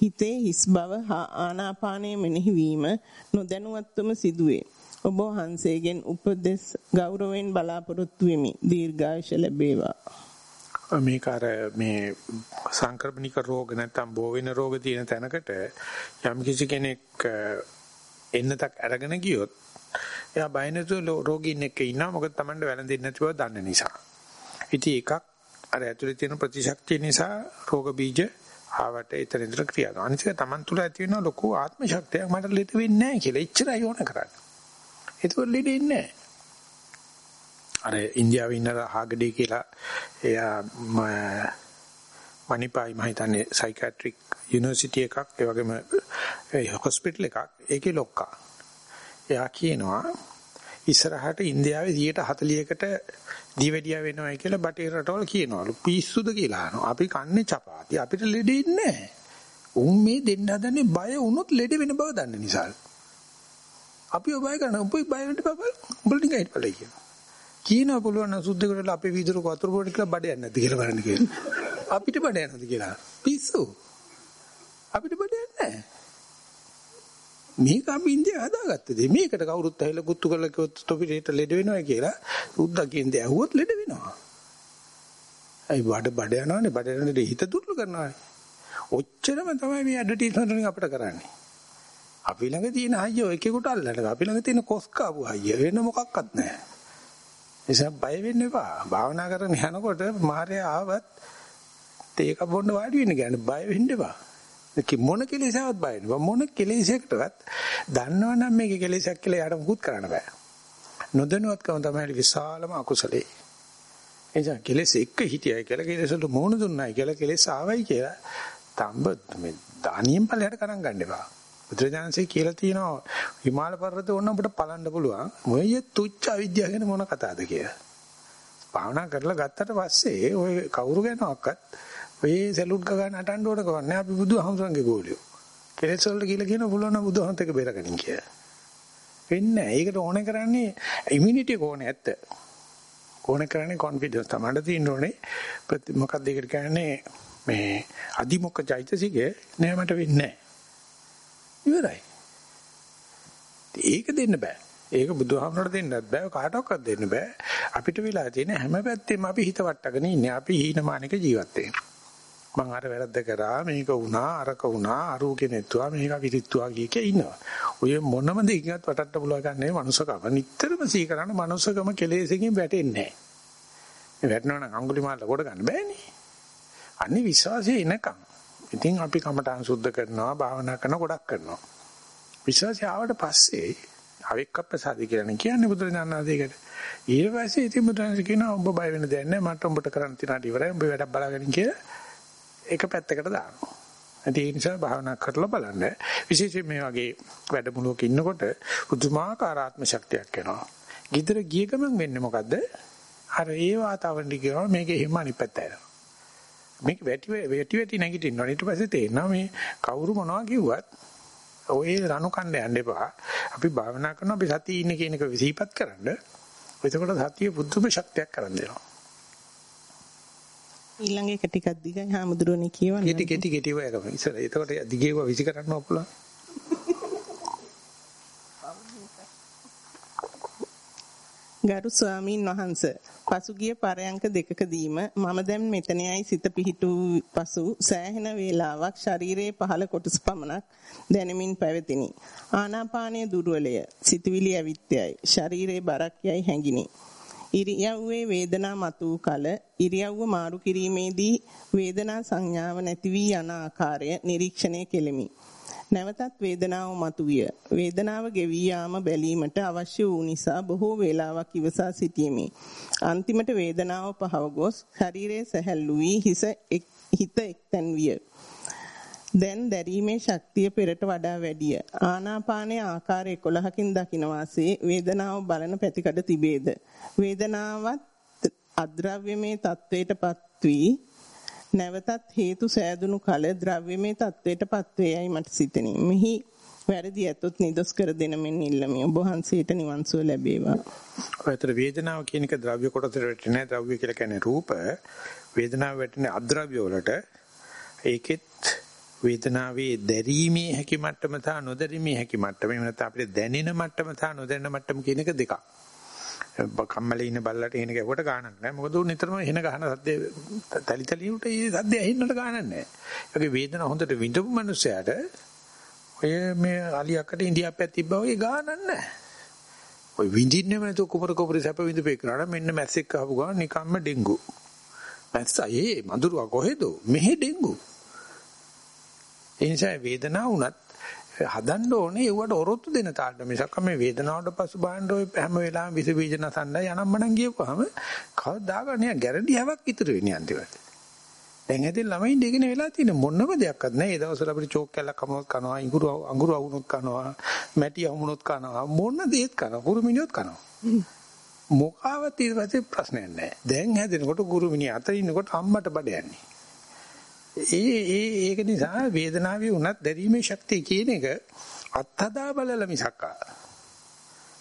හිතේ හිස් බව හා ආනාපානය මෙනෙහි වීම නොදැනුවත්වම සිදුවේ. ඔබ වහන්සේගෙන් උපදෙස් ගෞරවයෙන් බලාපොරොත්තු වෙමි. දීර්ඝායුෂ ලැබේවා. මේක අර මේ සංක්‍රමණික රෝග නැත්නම් බෝ වෙන රෝග තියෙන තැනකට යම් කිසි කෙනෙක් එන්නතක් අරගෙන ගියොත් එයා බය නැතුව රෝගීන් එක්ක ඉන්නවා මොකද Tamanට වැළඳෙන්නේ නැති බව දන්න නිසා. ඉතින් එකක් අර ඇතුලේ තියෙන ප්‍රතිශක්තිය නිසා රෝග බීජ ආවට ඊතර ඉදර ක්‍රියා කරනවා. අනිත් එක Taman තුල ඇති වෙන ලොකු ආත්ම ශක්තියක් මට ලෙඩ වෙන්නේ නැහැ කියලා එච්චරයි ඕන කරන්නේ. ඒක ලෙඩෙන්නේ නැහැ. අර ඉන්දියාවේ ඉන්න හාගඩේ කියලා එයා මණිපායි මම හිතන්නේ සයිකියාට්‍රික් යුනිවර්සිටි එකක් ඒ වගේම හොස්පිටල් එකක් ඒකේ ලොක්කා එයා කියනවා ඉස්සරහට ඉන්දියාවේ 140කට දිවෙඩියා වෙනවා කියලා බටේ රටවල් කියනවලු. පිස්සුද කියලා අහනවා. අපි කන්නේ චපාති. අපිට ලෙඩ ඉන්නේ උන් මේ දෙන්න හදන්නේ බය වුණොත් ලෙඩ වෙන බව දන්න නිසා. අපි ඔබයි කරන ඔබ බය වෙන්න බබ උඹලා නිකන් හිටපළයි කියනවා. කියනවා පුළුවන් නම් සුද්ධ කරලා අපේ වීදුරු වතුර පොඩි කියලා බඩයක් නැද්ද කියලා බලන්න කියලා. අපිට බඩයක් නැද්ද කියලා. පිස්සු. අපිට බඩයක් නැහැ. මේක අපි ඉන්දියාව හදාගත්ත දේ. මේකට කවුරුත් ඇවිල්ලා කුත්තු කරලා කිව්වොත් තොපිට ලෙඩ වෙනවා කියලා උද්දා කියන්නේ ඇහුවොත් ලෙඩ වෙනවා. අයි බඩ බඩ යනවානේ බඩ යනනේ හිත දුර්වල කරනවානේ. ඔච්චරම තමයි මේ ඇඩ්වර්ටයිස්මන්ට් වලින් අපිට කරන්නේ. අපි ළඟ තියෙන අයියෝ එකෙකුට අල්ලන්න. අපි ළඟ තියෙන කොස් කාපු අයිය වෙන මොකක්වත් නැහැ. නිසා බය වෙන්න එපා. භාවනා කරන යනකොට මායя ආවත් තේක බොන්න වාඩි වෙන්න කියන්නේ බය වෙන්න එපා. මොන කෙලෙසවත් බය වෙන්න. මොන කෙලෙසයකටවත් දන්නවනම් මේක කෙලෙසයක් කියලා යාට මුකුත් කරන්න බෑ. නොදැනුවත්කම තමයි විශාලම අකුසලේ. එනිසා කෙලෙස් එක්ක හිටියයි කියලා කෙලෙස් වලට මොන දුන්නයි කියලා කෙලෙස් ආවයි කියලා තඹ මේ දානියෙන් ඵලයට කරන් ගන්න එපා. බුදුරජාණන්සේ කියලා තියෙනවා හිමාල පර්වතේ ඕන අපිට පලන්න පුළුවන්. මොයේ තුච්ච අවිද්‍යාව ගැන මොන කතාවද කියලා. භාවනා කරලා ගත්තට පස්සේ ඔය කවුරු ගැනවත් ඔය සැලුට් ගගන නටන්න ඕන කවන්නේ අපි බුදුහමසන්ගේ ගෝලියෝ. කෙලෙස් වලට කියලා කියන පුළුවන් නම් බුදුහමත් එක බේරගනින් කියලා. වෙන්නේ නැහැ. ඒකට ඕනේ කරන්නේ ඉමුනිටි එක ඕනේ ඇත්ත. ඕනේ කරන්නේ කොන්ෆිඩන්ස් තමයි තියෙන්න ඕනේ. මොකක්ද ඒකට කියන්නේ මේ අදිමොක්ක චෛතසිකේ නෑ මට වෙන්නේ නැහැ. ඉවරයි. ඒක දෙන්න බෑ. ඒක බුදුහාමරට දෙන්නත් බෑ කාටවත් දෙන්න බෑ. අපිට වෙලා තියෙන හැම පැත්තෙම අපි හිත වට්ටගෙන ඉන්නේ. අපි හීනමානික ජීවත් වෙනවා. මං අර වැරද්ද කරා මේක වුණා අරක වුණා අරූ කෙනෙක්තුවා මේක විරිත්තුවා කිය කිය ඉන්නවා. ඔය මොනම දෙයකින්වත් වටන්න පුළුවන් ගන්නේ මනුස්සකම. නිටතරම සී කරන්න මනුස්සකම කෙලෙසකින් වැටෙන්නේ නැහැ. මේ වැටෙනවා නම් අඟුලිමාල කොට ගන්න බෑනේ. අනිත් විශ්වාසය එනකම් ඉතින් අපි කමඨාන් සුද්ධ කරනවා භාවනා කරන ගොඩක් කරනවා. විශ්වාසය ආවට පස්සේ අවික්කප්පසාදි කියලා කියන්නේ බුදුරජාණන් වහන්සේකට. ඊට පස්සේ ඉතින් බුදුරජාණන් කියනවා ඔබ බය වෙන දෙයක් නැහැ මට උඹට කරන්න තියනට ඉවරයි උඹ වැඩක් බලාගෙන කියලා එක පැත්තකට දානවා. ඒ නිසා භාවනා කරලා බලන්න. විශේෂයෙන් මේ වගේ වැඩමුළුවක ඉන්නකොට පුදුමාකාර ආත්ම ශක්තියක් එනවා. গিදර ගිය ගමන් වෙන්නේ මොකද්ද? අර ඒ වාතාවරණය කියනවා මේක එහෙම අනිත් පැත්ත යනවා. මේක වැටි වැටි වැටි නැගිටිනවා ඊට පස්සේ තේරෙනවා මේ කවුරු මොනවා කිව්වත් ඔය රණු කණ්ඩ යන්න එපා අපි භාවනා කරනවා අපි සතියේ ඉන්නේ කියන එක විසිපත් කරන්න එතකොට සතිය බුද්ධම ශක්තියක් කරන් දෙනවා ඊළඟ එක ටිකක් දිගයි හාමුදුරනේ කියවන්න. කෙටි කෙටි කෙටි ඔය එකම. ඉතින් එතකොට දිගේව විසි කරන්න ඕපුලා ගරු ස්වාමීන් වහන්ස පසුගිය පරයන්ක දෙකකදීම මම දැන් මෙතනයි සිත පිහිටු පසු සෑහෙන වේලාවක් ශරීරයේ පහළ කොටස පමණක් දැනෙමින් පැවතිනි. ආනාපානයේ දුර්වලය. සිතවිලි ඇවිත්‍යයි ශරීරයේ බරක් යයි හැඟිනි ඉරියව්වේ වේදනා මතු කල ඉරියව්ව මාරු කිරීමේදී වේදනා සංඥාව නැති වී යන ආකාරය නිරීක්ෂණය කෙලිමි නැවතත් වේදනාව මතුවිය. වේදනාව ගෙවී යාම බැලීමට අවශ්‍ය වූ නිසා බොහෝ වේලාවක් ඉවසා සිටියෙමි. අන්තිමට වේදනාව පහව ගොස් ශරීරයේ සැහැල්ලු වී හිස හිත එක්තැන් විය. දැන් දැරීමේ ශක්තිය පෙරට වඩා වැඩිය. ආනාපානයේ ආකාර 11කින් දකින වාසේ වේදනාව බලන පැතිකඩ තිබේද. වේදනාවත් අද්‍රව්‍යමේ තත්වයටපත් වී නැවතත් හේතු සෑදුණු කල ද්‍රව්‍යමය තත්වයටපත් වේයයි මට සිතෙනි. මෙහි වැරදි ඇතොත් නිදොස් කර දෙන මෙන් ඉල්ලමි. ඔබ වහන්සේට නිවන් සුව ලැබේවා. ඔයතර වේදනාව කියන එක ද්‍රව්‍ය කොටසට වැටෙන්නේ ද්‍රව්‍ය කියලා කියන්නේ රූප. වේදනාව වැටෙන්නේ අද්‍රව්‍ය වලට. ඒකෙත් වේදනාවේ දැරීමේ හැකි මට්ටම සහ නොදැරීමේ හැකි මට්ටම. එහෙම නැත්නම් අපිට දැනෙන මට්ටම සහ නොදැනෙන මට්ටම කියන එක දෙකක්. කම්මලේ ඉන්න බල්ලට එහෙන ගැහුවට ගානක් නැහැ. මොකද උන් නිතරම එහෙන ගහන සද්දේ තලි තලි උට ඒ සද්දේ ඇහෙන්නට ගානක් නැහැ. ඒකේ වේදන හොඳට විඳපු මනුස්සයාට ඔය මේ අලියක්කට ඉන්දියාප්පයක් තිබ්බා වගේ ගානක් නැහැ. ඔය විඳින්නේම නැතුව කුමර කුමරි සැප විඳපේ කරාට මෙන්න මැස්සෙක් ආපු ගමන් නිකම්ම ඩෙන්ගු. මැස්සා ඒ මඳුරුවා කොහෙද? මෙහෙ ඩෙන්ගු. ඒ නිසා වේදනාව උනත් හදන්න ඕනේ ඒවට ඔරොත්තු දෙන තාලට මිසක් මේ වේදනාවට පසු බාන්න ඔය හැම වෙලාවෙම විස බීජ නසන්නයි යනම්මනම් ගියපුවාම කවදාක නෑ ගැරන්ටි හැවක් ඉතුරු වෙන්නේ අන්තිමට. දැන් ඇතින් ළමයි දෙගෙන වෙලා තියෙන මොනම දෙයක්වත් නෑ. ඒ දවස්වල අපිට චෝක් කැල්ලක් කමනොත් කනවා, ඉඟුරු අඟුරු වුණොත් කනවා, මැටි වුණොත් කනවා, මොන දේත් කනවා, කුරුමිනියොත් කනවා. මොකාවත් ඊට පස්සේ ප්‍රශ්නයක් නෑ. දැන් හැදෙනකොට කුරුමිනිය අතර ඉන්නකොට අම්මට බඩ යන්නේ. ඒ ඒ ඒක නිසා වේදනාවේ උනත් දැරීමේ ශක්තිය කියන එක අත්හදා බලලා මිසක්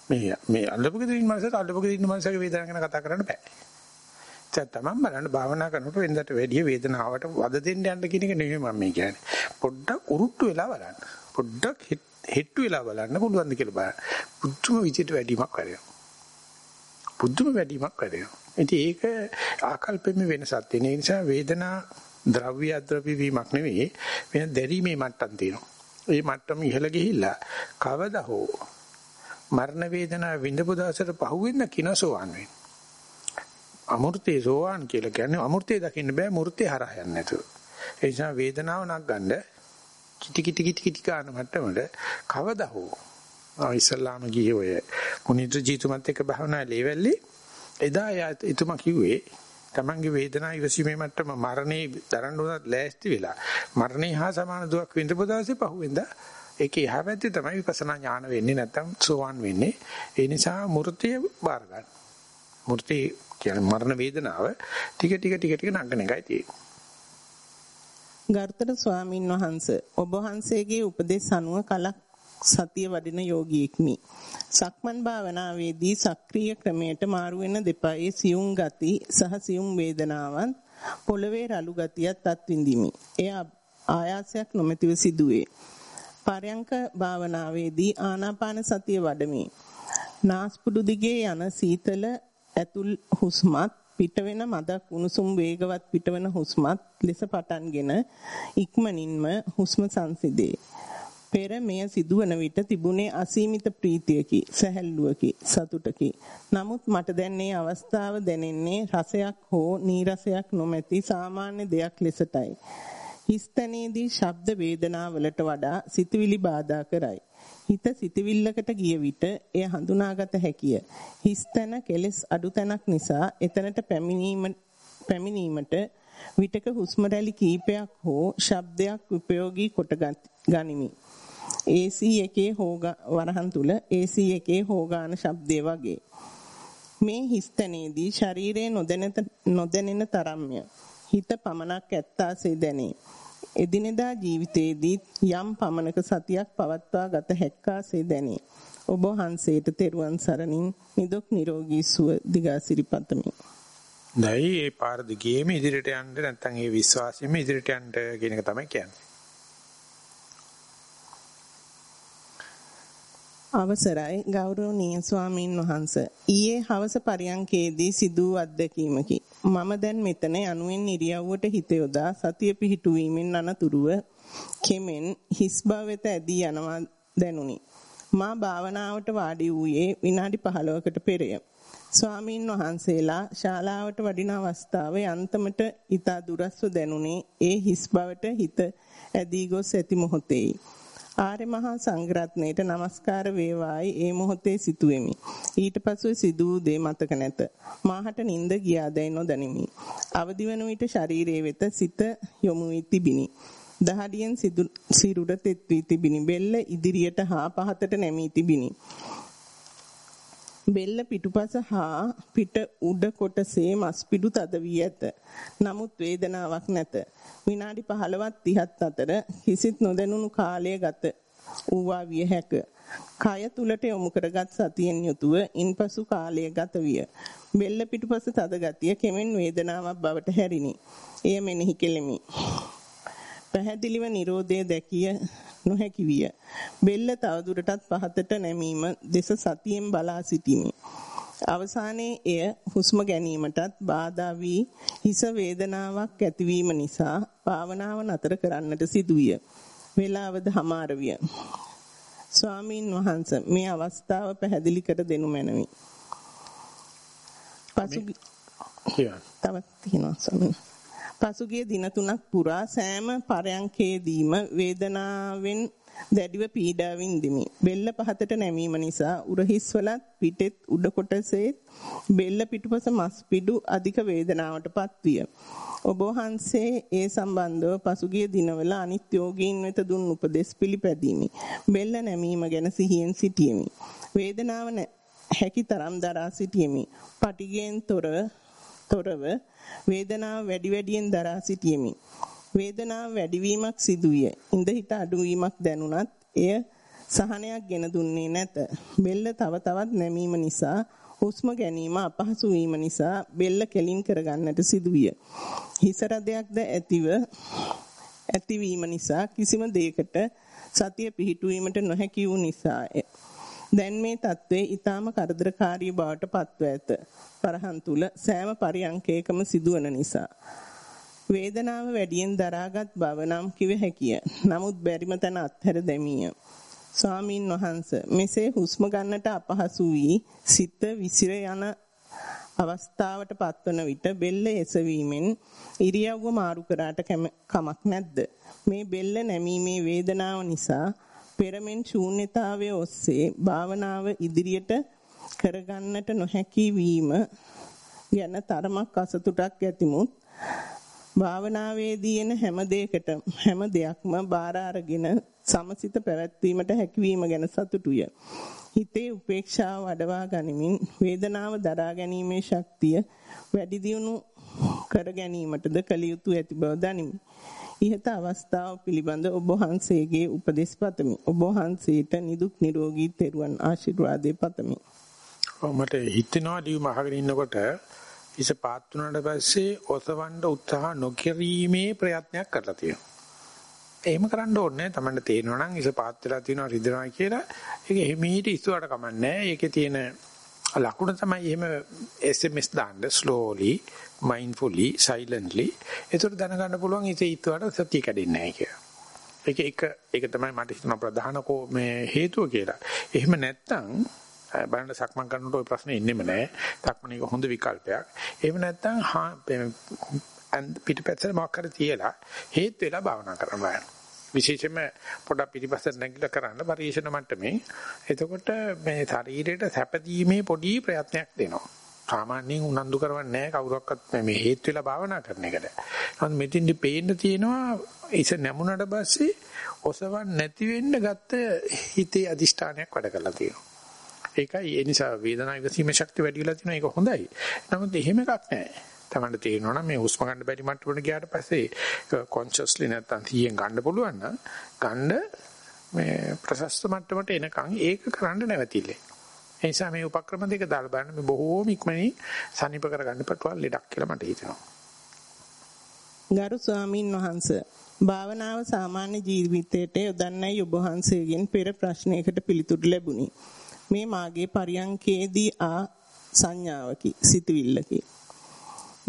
මේ මේ අල්ලපු ගෙදර ඉන්න මනසට අල්ලපු ගෙදර ඉන්න මනසගේ වේදනාව ගැන කතා කරන්න බෑ. දැන් තමන් බලන්න භාවනා කරනකොට වෙනදට වැඩිය වේදනාවට වද දෙන්න යන්න කියන එක නෙමෙයි මම මේ කියන්නේ. පොඩ්ඩක් උරුට්ටු වෙලා බලන්න. පොඩ්ඩක් හෙට්ටු වෙලා බලන්න පුළුවන්ද කියලා බලන්න. පුදුම විදිහට වැඩිමක් කරනවා. පුදුම වැඩිමක් කරනවා. ඉතින් ඒක ආකල්පෙම වෙනසක් තියෙන නිසා වේදනා ද්‍රව්‍ය අද්‍රව්‍ය වීමක් නෙවෙයි වෙන දැරීමේ මට්ටම් තියෙනවා. ඒ මට්ටම ඉහළ ගිහිල්ලා කවදා හෝ මරණ වේදනාව විඳපු දවසට පහුවෙන්න කිනසෝවන් වෙන්නේ. අමෘතේ සෝවාන් කියලා කියන්නේ අමෘතේ දකින්න බෑ මූර්තේ හරහා යන්නේ නැතුව. ඒ නිසා වේදනාව නක් ගන්න කිටි කිටි කිටි කිටි කාන මට්ටමට කවදා හෝ ආ ඉස්ලාම ගියේ ඔය පුනිත ජීතුමත් එක්ක භවනා ලේවැල්ලි එදා එතුමා කිව්වේ තමන්ගේ වේදනාව ඉවසීමේ මට්ටම මරණේ දරන්න උනත් ලෑස්ති වෙලා මරණේ හා සමාන දුක් විඳපු දවසේ පහුවෙන්ද ඒකේ එහා පැත්තේ තමයි විපස්සනා ඥාන වෙන්නේ නැත්තම් සෝවන් වෙන්නේ ඒ නිසා මූර්තිය බාර ගන්න මූර්තිය කියන්නේ මරණ වේදනාව ටික ටික ටික ටික නගන එකයි තියෙන්නේ. ගරුතර ස්වාමින් වහන්සේ ඔබ වහන්සේගේ උපදෙස් අනුව කලක් සතිය වඩින යෝගියෙක්මි. සක්මන් භාවනාවේදී සක්‍රීය ක්‍රමයට මාරු වෙන දෙපයේ සියුම් ගති සහ සියුම් වේදනාවන් පොළවේ රළු ගතියත් අත්විඳිමි. එය ආයාසයක් නොමැතිව සිදුවේ. පරයන්ක භාවනාවේදී ආනාපාන සතිය වඩමි. නාස්පුඩු දිගේ යන සීතල ඇතුල් හුස්මත් පිටවෙන මදක් උණුසුම් වේගවත් පිටවන හුස්මත් ලෙස පටන්ගෙන ඉක්මනින්ම හුස්ම සංසිදේ. පෙර මෙය සිදුවන විට තිබුණේ අසීමිත ප්‍රීතියකි, සැහැල්ලුවකි, සතුටකි. නමුත් මට දැන් මේ අවස්ථාව දැනෙන්නේ රසයක් හෝ නීරසයක් නොමැති සාමාන්‍ය දෙයක් ලෙසටයි. හිස්තනේදී ශබ්ද වේදනා වලට වඩා සිතුවිලි බාධා කරයි. හිත සිතවිල්ලකට ගිය විට එය හඳුනාගත හැකිය. හිස්තන කෙලස් අඩු තැනක් නිසා එතනට පැමිණීම පැමිණීමට විටක හුස්ම රැලි කීපයක් හෝ ශබ්දයක් උපයෝගී කොට ගනිමි. AC එකේ හෝග වරහන් තුල AC එකේ හෝගාන ශබ්දේ වගේ. මේ හිස්තනේදී ශරීරයේ නොදැනෙන නොදැනෙන තරම්ය. හිත පමණක් ඇත්තාසේ දැනේ. එදිනෙදා ජීවිතයේදී යම් පමණක සතියක් පවත්වා ගත හැක්කාසේ දැනේ. ඔබ වහන්සේට තෙරුවන් සරණින් නිදුක් නිරෝගී සුව දිගාසිරි පතමි. නැයි ඒ පාර දිගේම ඉදිරියට යන්න නැත්නම් ඒ විශ්වාසයෙන්ම ඉදිරියට යන්න කියන එක තමයි කියන්නේ. අවසරයි. ගෞරවනීය ස්වාමින් වහන්ස. ඊයේ හවස පරියන්කේදී සිදු අත්දැකීමකි. මම දැන් මෙතන යනුවෙන් ඉරියව්වට හිත යොදා සතිය පිහිටුවීමෙන් අනතුරුව කෙමෙන් හිස් භවෙත ඇදී යනවා දැනුනි. මා භාවනාවට වාඩි වූයේ විනාඩි 15කට පෙරය. ස්වාමින් වහන්සේලා ශාලාවට වඩින අවස්ථාවේ අන්තමට ඊට දුරස්ව දැනුනේ. ඒ හිස් බවට හිත ඇදී ගොස් ඇති මොහොතේයි. ආර්ය මහා සංඝරත්නයට নমස්කාර වේවායි ඒ මොහොතේ සිටුවෙමි. ඊට පසු සිදු වූ දේ මතක නැත. මාහට නිින්ද ගියාදැයි නොදනිමි. අවදි වන විට ශරීරයේ වෙත සිත යොමු වී තිබිනි. දහඩියෙන් සිරුර තෙත් වී තිබිනි. බෙල්ල ඉදිරියට හා පහතට නැමී තිබිනි. බෙල්ල පිටුපස හා පිට උඩ කොටසේ මස් පිඩු තද වී ඇත. නමුත් වේදනාවක් නැත. විනාඩි 15ක් 30ක් අතර කිසිත් නොදැනුණු කාලය ගත වූවා විය හැක. කය තුලට යොමු කරගත් සතියෙන් යුතුව ඉන්පසු කාලය ගත විය. බෙල්ල පිටුපස තද ගතිය කෙමෙන් වේදනාවක් බවට හැරිනි. එය මෙනෙහි කෙලෙමි. පැහැදිලිව Nirodhe දැකිය නොහැකි විය. බෙල්ල තවදුරටත් පහතට නැමීම දෙස සතියෙන් බලා සිටිමි. අවසානයේ එය හුස්ම ගැනීමටත් බාධා වී හිස වේදනාවක් ඇතිවීම නිසා භාවනාව නතර කරන්නට සිදුවිය. වේලාවද හමාර විය. ස්වාමින් වහන්සේ මේ අවස්ථාව පැහැදිලි කර දෙනු මැනවි. පසුගිය තවත් තියෙනවා ස්වාමීන් පසුගිය දින තුනක් පුරා සෑම පරයන්කේදීම වේදනාවෙන් දැඩිව පීඩා වින්දිමි. බෙල්ල පහතට නැමීම නිසා උරහිස්වලත් පිටෙත් උඩ කොටසේ බෙල්ල පිටුපස මස් පිඩු අධික වේදනාවටපත් විය. ඔබ වහන්සේ ඒ සම්බන්ධව පසුගිය දිනවල අනිත් යෝගීන් වෙත දුන් උපදෙස් පිළිපැදීමි. බෙල්ල නැමීම ගැන සිහියෙන් සිටියෙමි. වේදනාව හැකි තරම් දරා සිටියෙමි. පටිගෙන් තොර තොරව වේදනාව වැඩි වැඩියෙන් දරා සිටියෙමි. වේදනාව වැඩිවීමක් සිදුවිය. ඉඳ හිට අඩුවීමක් දැනුණත් එය සහනයක් ගෙන දුන්නේ නැත. බෙල්ල තව තවත් නැමීම නිසා හුස්ම ගැනීම අපහසු වීම නිසා බෙල්ල කෙලින් කරගන්නට සිදුවිය. හිස රදයක්ද ඇතිව ඇතිවීම නිසා කිසිම දෙයකට සතිය පිහිටුවීමට නොහැකි වූ නිසා දැන් මේ தત્ත්වය ඊටාම කරදරකාරී බවට පත්ව ඇත. පරහන් තුල සෑම පරියන්කයකම සිදුවන නිසා වේදනාව වැඩියෙන් දරාගත් බව නම් කිව හැකිය. නමුත් බැරිම තැන අත්හැර දැමිය. ස්වාමින් වහන්සේ මෙසේ හුස්ම ගන්නට අපහසු වී සිත විසිර යන අවස්ථාවට පත්වන විට බෙල්ල එසවීමෙන් ඉරියව්ව මාරු කරාට කමක් නැද්ද මේ බෙල්ල නැමීමේ වේදනාව නිසා පෙරමෙන් ශූන්‍යතාවයේ ඔස්සේ භාවනාව ඉදිරියට කරගන්නට නොහැකි වීම ගැන තරමක් අසතුටක් ඇතිමුත් භාවනාවේදී එන හැම දෙයකට හැම දෙයක්ම බාර අරගෙන සමසිත පැවැත්වීමට හැකියවීම ගැන සතුටුය. හිතේ උපේක්ෂාව වඩවා ගනිමින් වේදනාව දරා ගැනීමේ ශක්තිය වැඩි දියුණු කර ගැනීමටද කල යුතු ඇති බව දනිමි. ඉහත අවස්ථාව පිළිබඳ ඔබ වහන්සේගේ උපදෙස් පතමි. ඔබ වහන්සේට නිදුක් නිරෝගී තෙරුවන් ආශිර්වාදේ පතමි. මට හිතෙනවා ලියුම අහගෙන ඉන්නකොට ඉස පාත් වුණාට පස්සේ ඔසවන්න උත්සාහ නොකිරීමේ ප්‍රයත්නයක් කරලා තියෙනවා. එහෙම කරන්න ඕනේ තමන්ට තේරෙනවා නම් ඉස පාත් වෙලා තියෙනවා රිදෙනවා කියලා ඒක එහිමීට ඉස්සුවට කමන්නේ ඒකේ තියෙන ලකුණ තමයි එහෙම SMS දාන්න slowly mindfully silently ඒතර දැනගන්න පුළුවන් ඉත ඉස්සුවට සතිය කැඩෙන්නේ නැහැ කියලා. ඒක එක ඒක තමයි මට හිතන ප්‍රධාන මේ හේතුව කියලා. එහෙම නැත්නම් බලන්න සක්මන් කරනකොට ওই ප්‍රශ්නේ ඉන්නෙම නැහැ. සක්මන් එක හොඳ විකල්පයක්. එහෙම නැත්නම් පිටිපැත්තට මොකක් හරි තියලා හේත් වෙලා භාවනා කරන්න බලන්න. විශේෂයෙන්ම පොඩක් පිටිපස්සට නැගිලා කරන්න පරිශන මට්ටමේ. එතකොට මේ ශරීරයට සැපදීමේ පොඩි ප්‍රයත්නයක් දෙනවා. සාමාන්‍යයෙන් උනන්දු කරවන්නේ නැහැ කවුරක්වත් මේ හේතු වෙලා භාවනා කරන එකට. නමුත් මෙතින්දි පේන්න තියෙනවා ඉස නැමුණට පස්සේ ඔසවන් නැති වෙන්න ගත්ත හිතේ අදිෂ්ඨානයක් වැඩ කරලා තියෙනවා. ඒකයි ඒ නිසා වේදනාව ඉවසීමේ ශක්තිය වැඩි වෙලා තියෙනවා ඒක හොඳයි. නමුත් එහෙම එකක් නැහැ. තමන්ට තේරෙනවා නම් මේ හුස්ම ගන්න බැරි මට්ටමට ගියාට පස්සේ කොන්ෂස්ලි නැත්තම් 100න් ගන්න පුළුවන් නම් ගන්න මේ ප්‍රශස්ත මට්ටමට එනකන් ඒක කරන්න නැවතිලේ. ඒ නිසා මේ උපක්‍රම දෙක දාලා බලන්න මේ බොහෝම ඉක්මනින් සනීප කරගන්න පටවල් ලෙඩක් කියලා මට හිතෙනවා. ගරු ස්වාමින් වහන්සේ භාවනාව සාමාන්‍ය ජීවිතයට යොදන්නයි ඔබ වහන්සේගෙන් පෙර ප්‍රශ්නයකට පිළිතුරු ලැබුණි. මේ මාගේ පරියන්කේදී ආ සංඥාවකි සිතවිල්ලකි.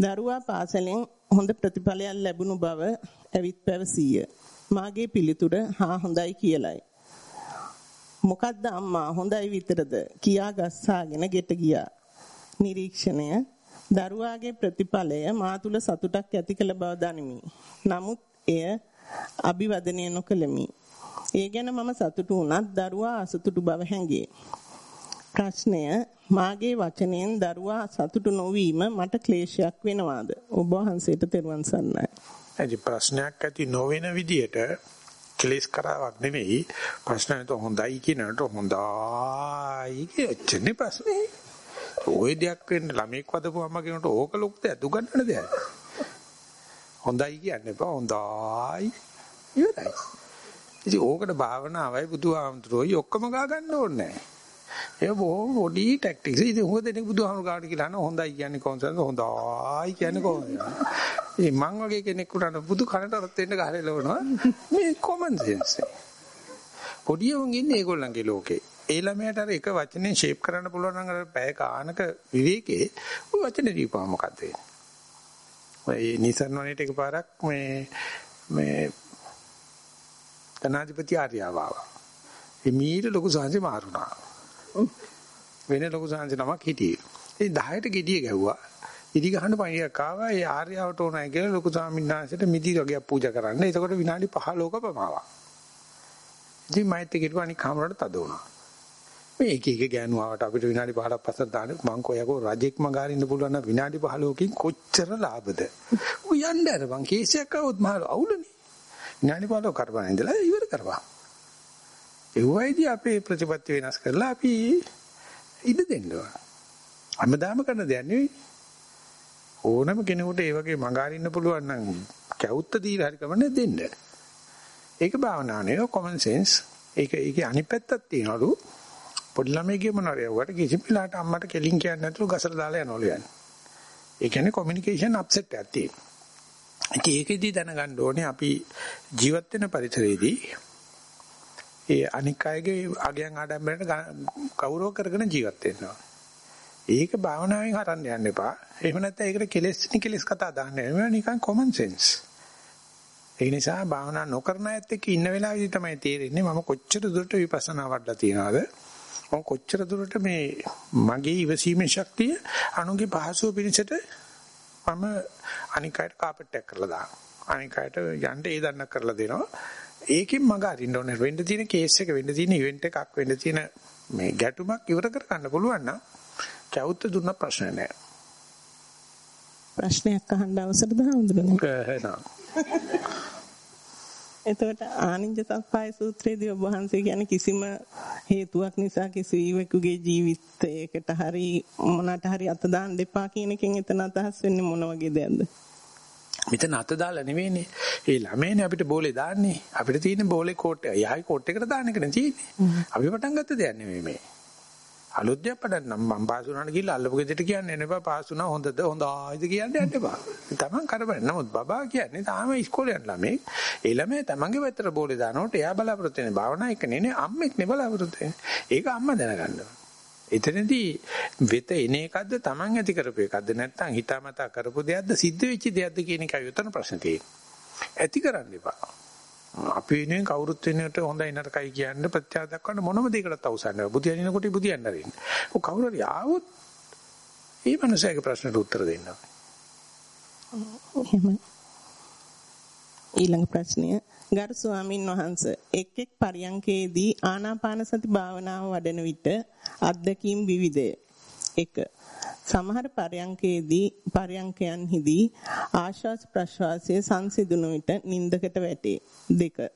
දරුවා පාසලෙන් හොඳ ප්‍රතිඵලයක් ලැබුණු බව ඇවිත් පැවසීය. මාගේ පිළිතුර හා හොඳයි කියලයි. මොකද්ද අම්මා හොඳයි විතරද කියා ගස්සාගෙන ගෙට ගියා. නිරීක්ෂණය දරුවාගේ ප්‍රතිඵලය මා තුල සතුටක් ඇති කළ බව දනිමි. නමුත් එය අභිවදනය නොකළමි. ඒ ගැන මම සතුටු වුණත් දරුවා අසතුටු බව හැඟේ. ප්‍රශ්නය මාගේ වචනයෙන් දරුවා සතුටු නොවීම මට ක්ලේශයක් වෙනවාද? ඔබ වහන්සේට තෙරුවන් සරණයි. එදි ප්‍රශ්නයක් ඇති නොවන විදියට ක්ලේශ කරාවක් නෙවෙයි ප්‍රශ්නයට හොඳයි කියනට හොඳයි කියච්චනේ ප්‍රශ්නේ. ওই දෙයක් වෙන්න ළමෙක් වදපු අම්ම කෙනෙකුට ඕක ලොකුද ඇතු ගන්නන දෙයක්. හොඳයි කියන්නේ බා හොඳයි. ඉවරයි. ඉතින් ඕකට භාවනාවයි බුදුහාමුදුරුවෝයි ඔක්කොම ගා ගන්න ඕනේ නැහැ. ඒ බොහොම පොඩි ටැක්ටික්ස්. ඉතින් හොඳ දෙනෙක් බුදුහාමුදුරු කාට කියලා අහන හොඳයි කියන්නේ කොහොමද? හොඳයි කියන්නේ කොහොමද? ඉතින් මං වගේ කෙනෙක් උනන බුදු කනට රත් වෙන්න ගහලා ලවනවා. මේ කොමන් සෙන්ස්. පොඩි උන් ඉන්නේ ඒගොල්ලන්ගේ ලෝකේ. ඒ ළමයාට අර එක වචනෙන් ෂේප් කරන්න පුළුවන් නම් අර පැය කානක විවේකේ ওই වචනේ දීපුවා මොකද වෙන්නේ? ඔය නිසන්වනේට එකපාරක් මේ මේ තනාධිපති ආර්යව ආවා. එමීට ලොකු සංසි මාරුණා. වෙන ලොකු සංසි නමක් හිටියේ. ඒ 10ට gediye ගැව්වා. ඉදි ගහන පණියක් ආවා. ඒ ආර්යවට උනායි කියලා ලොකු ස්වාමීන් වහන්සේට මිදි වගේක් පූජා කරන්න. එතකොට විනාඩි 15ක පමාවක්. ඉතින් මයිත් කිව්වා අනික කාමරට තද වුණා. මේ එක එක ගෑනුවාට අපිට විනාඩි 15ක් පස්සට දාන්න මං කොයකෝ රජෙක්ම ගාරින්න පුළුවන් නම් විනාඩි 15කින් කොච්චර ලාභද? ඌ යන්න අර මං කේසයක් આવොත් මහ අවුලනේ. විනාඩි 15 කරපන් ඉඳලා ඉවර කරපන්. ඒවයිදී අපේ ප්‍රතිපත්ති වෙනස් කරලා අපි ඉඩ දෙන්න ඕන. හැමදාම කරන දෙයක් නෙවෙයි. ඕනම කෙනෙකුට ඒ වගේ මඟ අරින්න පුළුවන් නම් කැවුත්ත දීලා හරි කමන්නේ දෙන්න. ඒක භාවනාව නෙවෙයි කොමන් සෙන්ස්. ඒක ඒකේ අනිත් පැත්තක් තියෙනවලු. පොඩි ළමයිගේ මොනවාරි යවුවට කිසිම වෙලාවට අම්මට කෙලින් කියන්නේ නැතුව ගසට දාලා යනවලු යන්නේ. ඒ කියන්නේ කොමියුනිකේෂන් අප්සෙට් එකක් තියෙනවා. ඉතින් ඒකෙදි දැනගන්න ඕනේ අපි ජීවත් වෙන පරිසරයේදී ඒ අනික් අයගේ අගයන් ආඩම්බරයට ගෞරව කරගෙන ජීවත් වෙනවා. ඒක භාවනාවෙන් හරන්න යන්න එපා. එහෙම නැත්නම් ඒකට කෙලෙස් නිකලෙස් කතා දාන්න එපා. නිකන් common sense. ඒ නිසා භාවනා නොකරන අයත් එක්ක ඉන්න වෙලාවෙදි තමයි තේරෙන්නේ මම කොච්චර දුරට විපස්සනා වඩලා තියනවද? මම කොච්චර දුරට මේ මගේ ඉවසීමේ ශක්තිය අනුගේ පහසුව පිණිසට මම අනිකයට කාපට් එකක් කරලා දානවා. අනිකයට යන්න ඒ දන්නක් කරලා දෙනවා. ඒකෙන් මග අරින්න ඕනේ. වෙන්න තියෙන කේස් එක වෙන්න තියෙන ඉවෙන්ට් එකක් වෙන්න තියෙන මේ ගැටුමක් ඉවර කර ගන්න පුළුවන් නම් කවුත් දුන්න ප්‍රශ්න නැහැ. ප්‍රශ්නයක් අහන්න අවසරද හඳුනන. එහෙනම්. එතකොට ආනිජ්ජ සප්පාය සූත්‍රයේදී ඔබ වහන්සේ කියන්නේ කිසිම හේතුවක් නිසා කිසිවෙකුගේ ජීවිතයකට හරි මොනකට හරි අත දාන්න එපා කියන එකෙන් එතන අදහස් වෙන්නේ මොන වගේ දෙයක්ද? මෙතන අත දාලා නෙවෙයිනේ. ඒ ළමයිනේ අපිට බෝලේ දාන්නේ. අපිට තියෙන බෝලේ කෝට් එක. යහයි කෝට් එකට දාන්න එකනේ තියෙන්නේ. අපි පටන් ගත්ත දෙයක් නෙවෙයි මේ. අලුත් දෙයක් පටන් නම් මම පාස් වුණාට ගිහලා අල්ලපු ගෙදරට කියන්නේ එනවා පාස් වුණා හොඳද හොඳයිද කියන්නේ යන්න එපා. Taman කරබන. නමුත් බබා කියන්නේ තාම ඉස්කෝලේ යන ළමයි. ඒ ළමයා තමන්ගේ පැත්තට බෝලේ දානකොට එයා බලාපොරොත්තු වෙන භාවනා එක නෙනේ අම්මෙක් නේ බලාපොරොත්තු වෙන්නේ. ඒක අම්මා දැනගන්න ඕනේ. එතනදී වෙත එන එකක්ද Taman ඇති කරපු එකක්ද නැත්නම් හිතාමතා කරපු දෙයක්ද සිද්ධ වෙච්ච දෙයක්ද කියන එකයි උතන ප්‍රශ්නේ තියෙන්නේ. ඇති කරන්න එපා. අපි වෙනුවෙන් කවුරුත් වෙනුවට හොඳයි නරකයි කියන්න ප්‍රත්‍යාව දක්වන්න මොනම දෙයකටත් අවසන් නැහැ. බුදියනිනකොට බුදියන්න ආරින්න. ඔය කවුරු හරි ආවොත් ඒ මනුස්සයාගේ ප්‍රශ්නට උත්තර දෙන්න. ඊළඟ ප්‍රශ්නය ගරු ස්වාමින් වහන්සේ එක් එක් පරියන්කේදී ආනාපාන සති භාවනාව වඩන විට අත්දැකීම් විවිධය. 1. සමහර පරයන්කේදී පරයන්කයන්හිදී ආශ්වාස ප්‍රශ්වාසයේ සංසිඳුණු විට නින්දකට වැටේ. 2.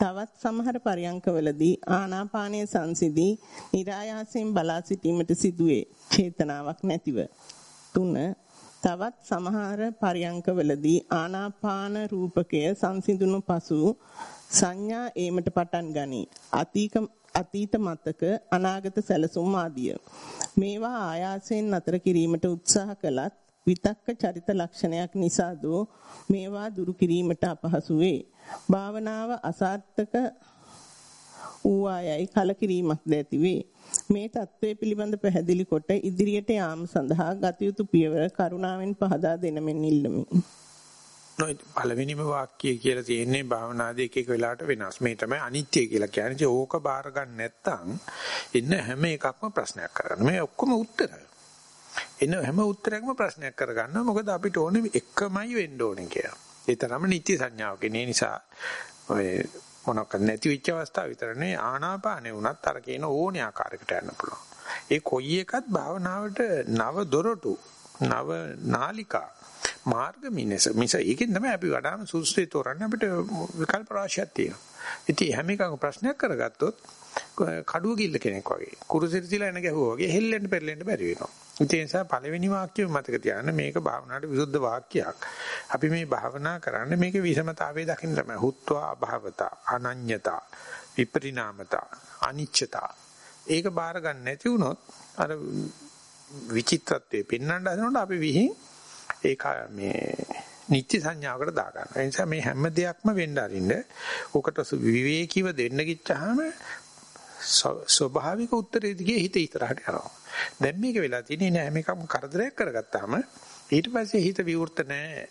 තවත් සමහර පරයන්කවලදී ආනාපානයේ සංසිඳී નિરાයාසයෙන් බලා සිටීමට සිදුවේ. චේතනාවක් නැතිව. 3. තවත් සමහර පරයන්කවලදී ආනාපාන රූපකය සංසිඳුණු පසු සංඥා ඒමට පටන් ගනී. අතීක අතීත මතක අනාගත සැලසුම් ආදිය. මේවා ආයාසයෙන් නතර කිරීමට උත්සාහ කළත් විතක්ක චරිත ලක්ෂණයක් නිසා දෝ මේවා දුරු කිරීමට අපහසු වේ. භාවනාව අසාර්ථක ඌආයයි කලකිරීමක් දැති වේ. මේ தત્ත්වය පිළිබඳ පැහැදිලි කොට ඉදිරියට යාම සඳහා ගත යුතු පියවර කරුණාවෙන් පහදා දෙනමින් ඉල්ලමි. නොයි පළවෙනිම වාක්‍යය කියලා තියෙන්නේ භාවනාදී එක එක වෙලාවට වෙනස්. මේ තමයි අනිත්‍ය කියලා කියන්නේ. ඕක බාර ගන්න නැත්නම් එන්න හැම එකක්ම ප්‍රශ්නයක් කරගන්න. මේ ඔක්කොම උත්තර. එන්න හැම උත්තරයක්ම ප්‍රශ්නයක් කරගන්න. මොකද අපිට ඕනේ එකමයි වෙන්න ඕනේ කියලා. ඒ තරම නිත්‍ය සංඥාවක්. ඒ නිසා ඔය මොනක් නැති වෙච්ච අවස්ථාව විතරනේ ආනාපානේ වුණත් අර කියන ඕනේ ආකාරයකට යන්න පුළුවන්. ඒ කොයි එකත් භාවනාවට නව දොරටු නව නාලිකා මාර්ග මිනස මිස ඒකෙන් තමයි අපි වඩාම සුසුසේ තෝරන්නේ අපිට විකල්ප රාශියක් තියෙනවා. ඉතින් හැම එකම ප්‍රශ්නයක් කරගත්තොත් කඩුව කිල්ල කෙනෙක් වගේ කුරුසෙට තියලා එන ගැහුවා වගේ හෙල්ලෙන්න පෙරලෙන්න බැරි වෙනවා. ඒ නිසා පළවෙනි වාක්‍යය මතක තියාගන්න මේක භාවනාවට විරුද්ධ වාක්‍යයක්. අපි මේ භාවනා කරන්නේ මේකේ විෂමතාවය දකින්න තමයි. හුත්වා අභවතා අනඤ්‍යතා විපරිණාමතා අනිච්චතා. ඒක බාර ගන්න නැති වුණොත් අර විචිත්‍රත්වයේ පෙන්වන්න හදනකොට අපි විහිං ඒක මේ නිත්‍ය සංඥාවකට දා ගන්න. ඒ නිසා මේ හැම දෙයක්ම වෙන්න අරින්න ඔකට විවේකීව දෙන්න ගිච්චාම ස්වභාවික උත්තරේ දිගේ හිත ඉතරහට යනවා. දැන් මේක වෙලා තියෙන්නේ නෑ මේකම කරදරයක් කරගත්තාම ඊට පස්සේ හිත විවෘත නෑ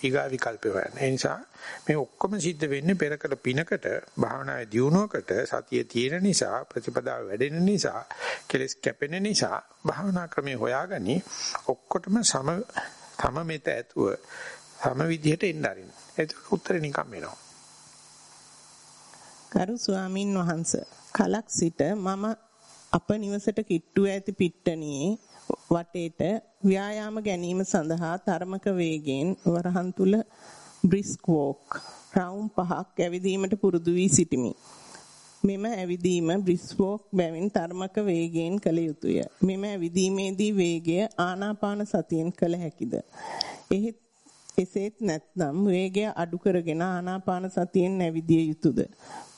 ඊගා විකල්ප හොයන්න. ඒ නිසා මේ ඔක්කොම සිද්ධ වෙන්නේ පෙරකල පිනකට භාවනාවේ දියුණුවකට සතිය තියෙන නිසා ප්‍රතිපදාව වැඩෙන නිසා කෙලස් කැපෙන නිසා භාවනා ක්‍රමේ හොයාගනි ඔක්කොටම සම තම මෙත ඇතුව තම විදිහට එන්න ආරින්න. ඒක උත්තරේ නිකම් එනවා. කරු ස්වාමින් වහන්සේ කලක් සිට මම අප නිවසට කිට්ටුව ඇති පිට්ටනියේ වටේට ව්‍යායාම ගැනීම සඳහා තරමක වේගෙන් වරහන් තුල බ්‍රිස්ක් වෝක් රවුම් පහක් ඇවිදීමට පුරුදු වී සිටිමි. මෙම ඇවිදීම බ්‍රිස්වෝක් බැවින් තරමක වේගයෙන් කළ යුතුය. මෙම ඇවිදීමේදී වේගය ආනාපාන සතියෙන් කළ හැකිද? එහෙත් එසේත් නැත්නම් වේගය අඩු කරගෙන ආනාපාන සතියෙන් නැවිදිය යුතුයද?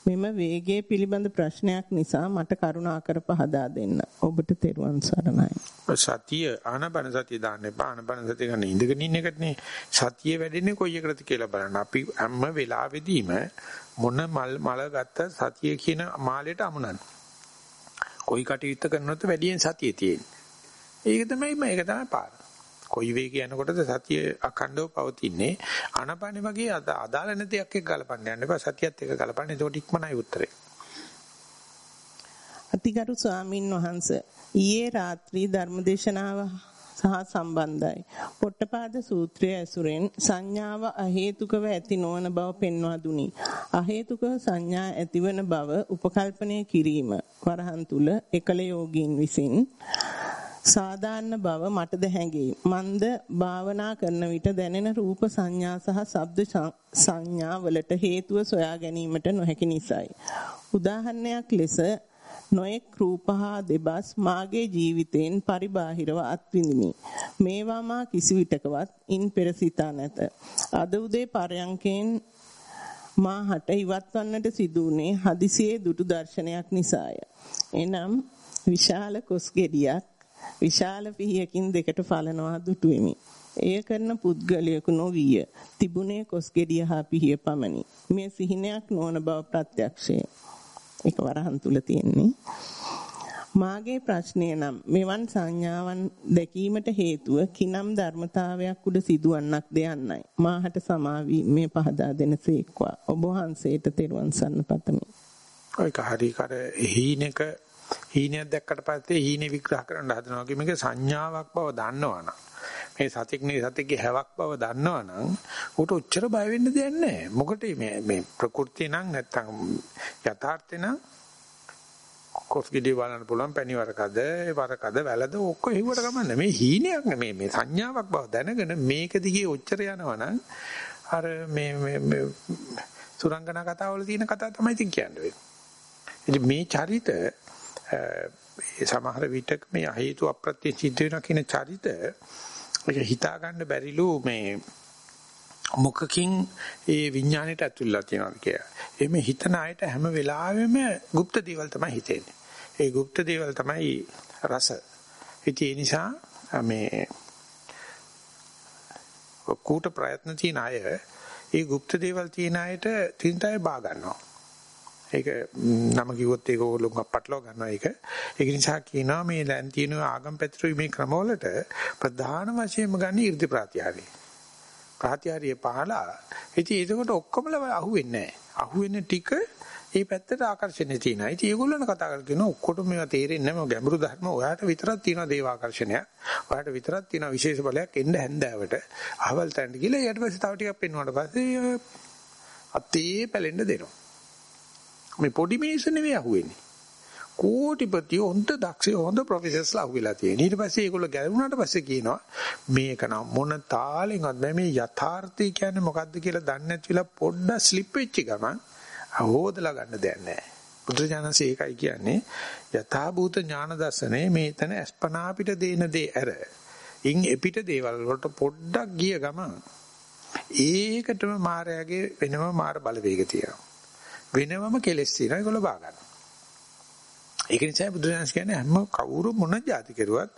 මෙම වේගය පිළිබඳ ප්‍රශ්නයක් නිසා මට කරුණාකර පහදා දෙන්න. ඔබට තෙරුවන් සරණයි. සතිය ආනාපාන සතිය දාන්න එපා. ආනාපාන සතිය ගන්න ඉඳගෙන ඉන්න එකනේ. සතිය වැඩෙන්නේ කොයි එකටද කියලා බලන්න. අපි හැම වෙලාවෙදීම මොන මල් මල ගත්ත සතිය කියන මාළයට අමුණන. කොයි කටයුත්ත කරනොත් වැඩියෙන් සතිය තියෙන්නේ. ඒක තමයි මේක තමයි පාර. කොයි වේගය යනකොටද සතිය අඛණ්ඩව පවතින්නේ ආනපානෙ වගේ අදාළ නැති එකක් එක්ක ගලපන්න යන්න එපා සතියත් එක්ක ගලපන්න එතකොට ඉක්මනයි උත්තරේ අතිගරු ස්වාමින් වහන්සේ ඊයේ රාත්‍රී ධර්මදේශනාව සහ සම්බන්ධයි. පොට්ටපාද සූත්‍රය ඇසුරෙන් සංඥාව අහේතුකව ඇති නොවන බව පෙන්වා දුනි. අහේතුකව සංඥා ඇතිවන බව උපකල්පනය කිරීම වරහන් තුල එකල යෝගීන් විසින් සාධාරණ බව මටද හැඟේ. මන්ද භාවනා කරන විට දැනෙන රූප සංඥා සහ ශබ්ද සංඥා වලට හේතුව සොයා ගැනීමට නොහැකි නිසායි. උදාහරණයක් ලෙස නොඑක් රූපහා දෙබස් මාගේ ජීවිතයෙන් පරිබාහිරව අත්විඳිමි. මේවා මා කිසිවිටකවත් ඉන් පෙර සිතා නැත. අද උදේ පරයන්කෙන් මාහට ඉවත් වන්නට සිදුුනේ හදිසියේ දුටු දර්ශනයක් නිසාය. එනම් විශාල කොස් ගෙඩියක් විශාල පිහියකින් දෙකට ඵලනවා දුටුවෙමි. එය කරන පුද්ගලයෙකු නොවිය. තිබුණේ කොස් ගෙඩිය හා පිහිය පමණි. මේ සිහිනයක් නොවන බව ප්‍රත්‍යක්ෂය. ඒක වරහන් තුල තියෙන්නේ. මාගේ ප්‍රශ්නය නම් මෙවන් සංඥාවන් දැකීමට හේතුව කිනම් ධර්මතාවයක් උඩ සිදුවන්නක් දෙයන්නයි. මාහට සමාවි මේ පහදා දෙනසේක්වා. ඔබ වහන්සේට තෙරුවන් සරණ පතමි. ඔය කාරී කර හීනෙක හීනයක් දැක්කට පස්සේ හීනේ විග්‍රහ කරන්න හදනවා වගේ මේක සංඥාවක් බව දන්නවනම් මේ සතික් නේ සතික්ගේ හැවක් බව දන්නවනම් උට උච්චර බය වෙන්න දෙයක් නැහැ. මොකටද මේ මේ ප්‍රകൃතිය නම් නැත්තම් යථාර්ථේ නම් කොස්ගිඩි බලන්න පුළුවන් පැණි වරකද වරකද වැලද ඔක්කොම හිව්වට ගමන්නේ මේ හීනයක් මේ මේ සංඥාවක් බව දැනගෙන මේක දිගේ ඔච්චර යනවනම් අර මේ මේ සුරංගනා කතාවල තියෙන කතාව තමයි ඉතින් කියන්නේ. ඉතින් මේ චරිත සමහර විටක මේ හේතු අප්‍රත්‍ය සිද්ධ වෙනවා කියන චරිත ඒක හිතා ගන්න බැරිලු මේ මොකකින් ඒ විඥාණයට ඇතුල්ලා තියෙනවද කියලා. එimhe හිතන අයට හැම වෙලාවෙම গুপ্ত දේවල් තමයි හිතෙන්නේ. ඒ গুপ্ত දේවල් තමයි රස. ඒ නිසා මේ කූට ප්‍රයත්න තියෙන අය ඒ গুপ্ত දේවල් තියෙන අයට තින්තය බා ගන්නවා. ඒක නම කිව්වොත් ඒක ඕගොල්ලෝ පටලවා ගන්නවා ඒක. ඒක නිසා කියනවා මේ දැන් තියෙන ආගම් පැතිරුමේ ක්‍රමවලට ප්‍රධාන වශයෙන්ම ගන්න 이르දි ප්‍රත්‍යාරය. ප්‍රත්‍යාරිය පහලා ඉතින් ඒකට ඔක්කොමල අහුවෙන්නේ නැහැ. අහුවෙන ටික ඒ පැත්තට ආකර්ෂණය තියෙනවා. ඉතින් ඒගොල්ලන් කතා කරලා කියනවා ඔක්කොටම මේවා තේරෙන්නේ නැහැ. ගැඹුරු ධර්ම ඔයාට විතරක් තියෙනවා දේව ආකර්ෂණයක්. ඔයාට විතරක් තියෙනවා විශේෂ බලයක් එන්න හැන්දෑවට. අහවල් තැනට ගිහලා ඊට පස්සේ තව ටිකක් පෙන්වුවාට පස්සේ අතේ පැලෙන්න දෙනවා. මේ පොඩි මිනිස්සු නෙවෙයි අහුවෙන්නේ. කෝටිපති හොඳ දක්ෂ හොඳ ප්‍රොෆෙසර්ස්ලා අහුවෙලා තියෙන. ඊට පස්සේ ඒගොල්ලෝ ගැලවුණාට පස්සේ කියනවා මේක නම් මොන තාලෙන්වත් බෑ මේ යථාර්ථය කියන්නේ මොකද්ද කියලා දන්නේ නැතිලා පොඩ්ඩක් ස්ලිප් වෙච්ච ගමන් අහෝදලා ගන්න දෙයක් නැහැ. බුදුජානසී ඒකයි කියන්නේ යථා භූත ඥාන දර්ශනේ මේතන අස්පනා පිට දේන දේ ඇර. ඉන් එපිට දේවල් වලට පොඩ්ඩක් ගිය ගමන් ඒකටම මායාවේ වෙනම මාර බලවේග තියෙනවා. වෙනවම කෙලස් තියෙනවා ඒගොල්ලෝ බා ගන්නවා. ඒක නිසා බුදුරජාණන් කියන්නේ හැම කවුරු මොන જાති කරුවත්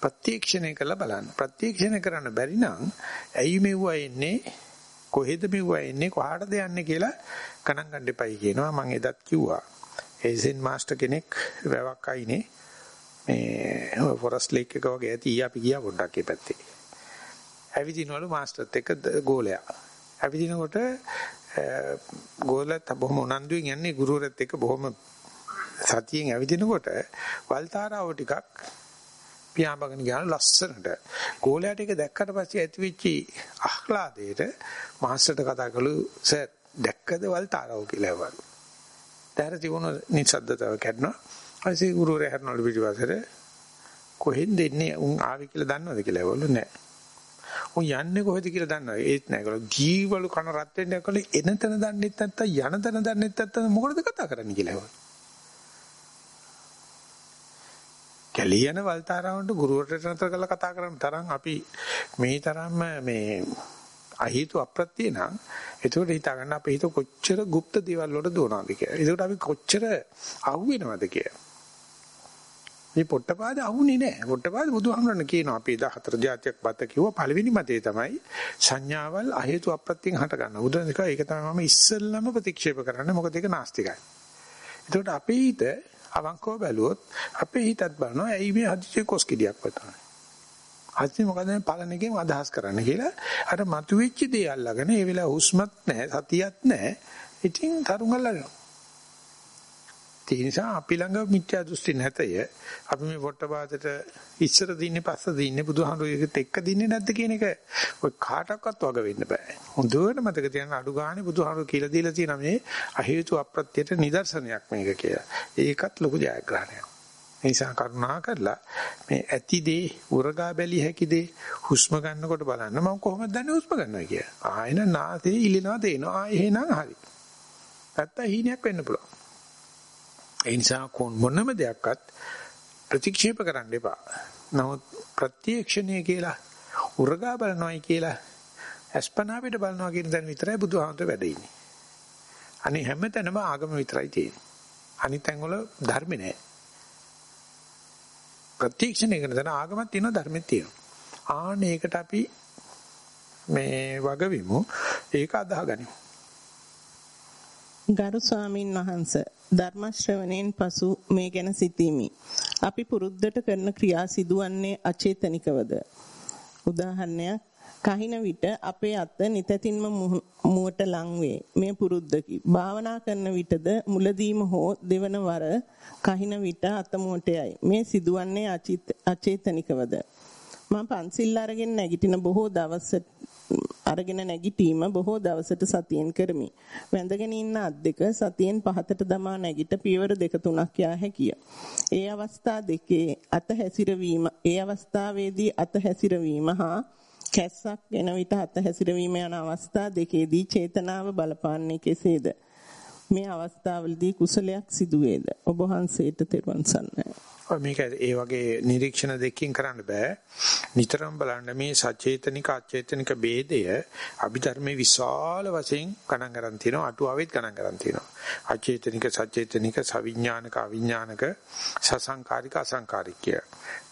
ප්‍රත්‍යක්ෂණය කරලා බලන්න. ප්‍රත්‍යක්ෂණය කරන්න බැරි නම් ඇයි මෙව්වා එන්නේ කොහෙද මෙව්වා එන්නේ කොහාටද යන්නේ කියලා ගණන් ගන්න එපයි කියනවා මම එදත් කිව්වා. ඒසෙන් මාස්ටර් කෙනෙක් වැවක් අයිනේ මේ ෆොරස්ට් ලේක් එක වගේ ඇති අපි ගියා පොඩ්ඩක් ඒ පැත්තේ. ඇවිදිනවලු මාස්ටර්ත් එක්ක ගෝලයා. ඇවිදිනකොට ගෝලත් බොහොම උනන්දුවෙන් යන්නේ ගුරුවරත් එක්ක බොහොම සතියෙන් ඇවිදිනකොට වල්තාරාව ටිකක් පියාඹගෙන ගියාන ලස්සනට ගෝලයාට ඒක දැක්කට පස්සේ ඇතිවෙච්ච ආහ්ලාදයට මාස්ටර්ට කතා කළු සර් දැක්කද වල්තාරාව කියලා වල්. දැන් තිබුණ නිසද්දතාව කැඩනවා. ඊපස්සේ ගුරුවරයා හරනවලු පිටිපස්සට කොහෙන්ද එන්නේ උන් ආවි කියලා දන්නවද කියලා ඒගොල්ලෝ නෑ. උන් යන්නේ කොහෙද කියලා දන්නවා. ඒත් නෑ ඒගොල්ලෝ ජීවලු කන රත් වෙන්න ඒගොල්ලෝ එන තැන දන්නෙත් නැත්තම් යන තැන දන්නෙත් නැත්තම් මොකටද කතා කරන්නේ කියලා ඒගොල්ලෝ. කැලියන වල්තාරාවන්ට ගුරුවරට නතර කරලා කතා කරන තරම් අපි මේ තරම්ම මේ අහේතු අප්‍රත්‍ය නම් එතකොට හිතා ගන්න අපේ හිත කොච්චර গুপ্ত දේවල් වලට දුවනවද කියලා. ඒකට අපි කොච්චර අහුවෙනවද කියලා. මේ පොට්ටපාද අහුනේ නැහැ. පොට්ටපාද බුදුහාමරණ කියනවා අපි 14 જાතියක් බත කිව්වා පළවෙනි මතේ තමයි සංඥාවල් අහේතු අප්‍රත්‍යයෙන් හට ගන්න. බුදුන් කිව්වා ඒක තමයි මම ඉස්සෙල්ලම ප්‍රතික්ෂේප කරන්නේ. මොකද ඒක නාස්තිකයි. එතකොට අපේ හිත අවංකව බැලුවොත් අපේ හිතත් බලනවා ඇයි මේ හදිසියේ කොස්කිඩියක් වතන. හදිසිය මොකද මේ පලන එකෙන් අදහස් කරන්න කියලා අර මතුවෙච්ච දේ අල්ලගෙන ඒ වෙලාව හුස්මත් නැහැ සතියක් නැහැ. ඉතින් තරුංගල්ලා ඒ නිසා අපි ළඟ මිත්‍යා දෘෂ්ටි නැතය. අපි මේ පොට්ටපාදට ඉස්සර දින්නේ පස්ස දින්නේ බුදුහාමුදුරේට එක්ක දින්නේ නැද්ද කියන එක ඔය කාටවත් වග වෙන්න බෑ. හොඳට මතක තියාගන්න අඩු ගානේ බුදුහාමුදුර කියලා දීලා තියෙන මේ අහේතු අප්‍රත්‍යයට නිදර්ශනයක් මේක කියලා. ඒකත් ලොකු ජයග්‍රහණයක්. ඒ නිසා කරුණා කරලා මේ ඇති දේ උරගා බැලිය හැකි දේ හුස්ම ගන්නකොට බලන්න මම කොහොමද දන්නේ හුස්ම ගන්නවා කියලා. ආයෙන නාසයේ ඉලිනවා තේනවා. ආ එහෙනම් හරි. නැත්තම් හීනයක් වෙන්න පුළුවන්. ඒ නිසා මොනම දෙයක්වත් ප්‍රතික්ෂේප කරන්න එපා. නමුත් ප්‍රත්‍යක්ෂණය කියලා උරගා බලනවායි කියලා අස්පනා පිට බලනවා කියන දේ විතරයි බුදුහාමර වැඩ ඉන්නේ. අනේ හැමතැනම ආගම විතරයි තියෙන්නේ. අනිත් තැන්වල ධර්ම නෑ. ප්‍රත්‍යක්ෂණය කරන තැන ආගමක් තියෙනවා ධර්මෙත් තියෙනවා. ආන්න ඒකට අපි මේ වගවිමු ඒක අදාහගනිමු. ගරු ස්වාමින් වහන්සේ ධර්ම ශ්‍රවණයෙන් පසු මේ ගැන සිතීමි. අපි පුරුද්දට කරන ක්‍රියා සිදුවන්නේ අචේතනිකවද? උදාහරණයක් කහින විට අපේ අත නිතැතින්ම මුවට ලං වේ. මේ පුරුද්දකි. භාවනා කරන විටද මුලදීම හෝ දෙවන වර කහින විට අත මුවටයයි. මේ සිදුවන්නේ අචේතනිකවද? මම පන්සිල් අරගෙන නැගිටින බොහෝ දවස් අරගෙන නැගිටීම බොහෝ දවසට සතියෙන් කරමි. වැඳගෙන ඉන්න අත් දෙක සතියෙන් පහතට දමා නැගිට පියවර දෙක තුනක් යා හැකිය. ඒ අවස්ථා දෙකේ අත හැසිරවීම ඒ අවස්ථාවේදී අත හැසිරවීම හා කැස්සක් එන විට අත හැසිරවීම යන අවස්ථා දෙකේදී චේතනාව බලපාන්නේ කෙසේද? මේ අවස්ථාවලදී කුසලයක් සිදුවේද? ඔබ වහන්සේට තෙරුවන් සරණයි. මේක ඒ වගේ නිරීක්ෂණ දෙකකින් කරන්න බෑ. නිතරම බලන්න මේ සචේතනික අචේතනික ભેදය අභිධර්මයේ විශාල වශයෙන් ගණන් ගන්න තියෙනවා. අටුවාවෙත් ගණන් ගන්න තියෙනවා. අචේතනික සචේතනික සවිඥානික අවිඥානික සසංකාරික අසංකාරික කිය.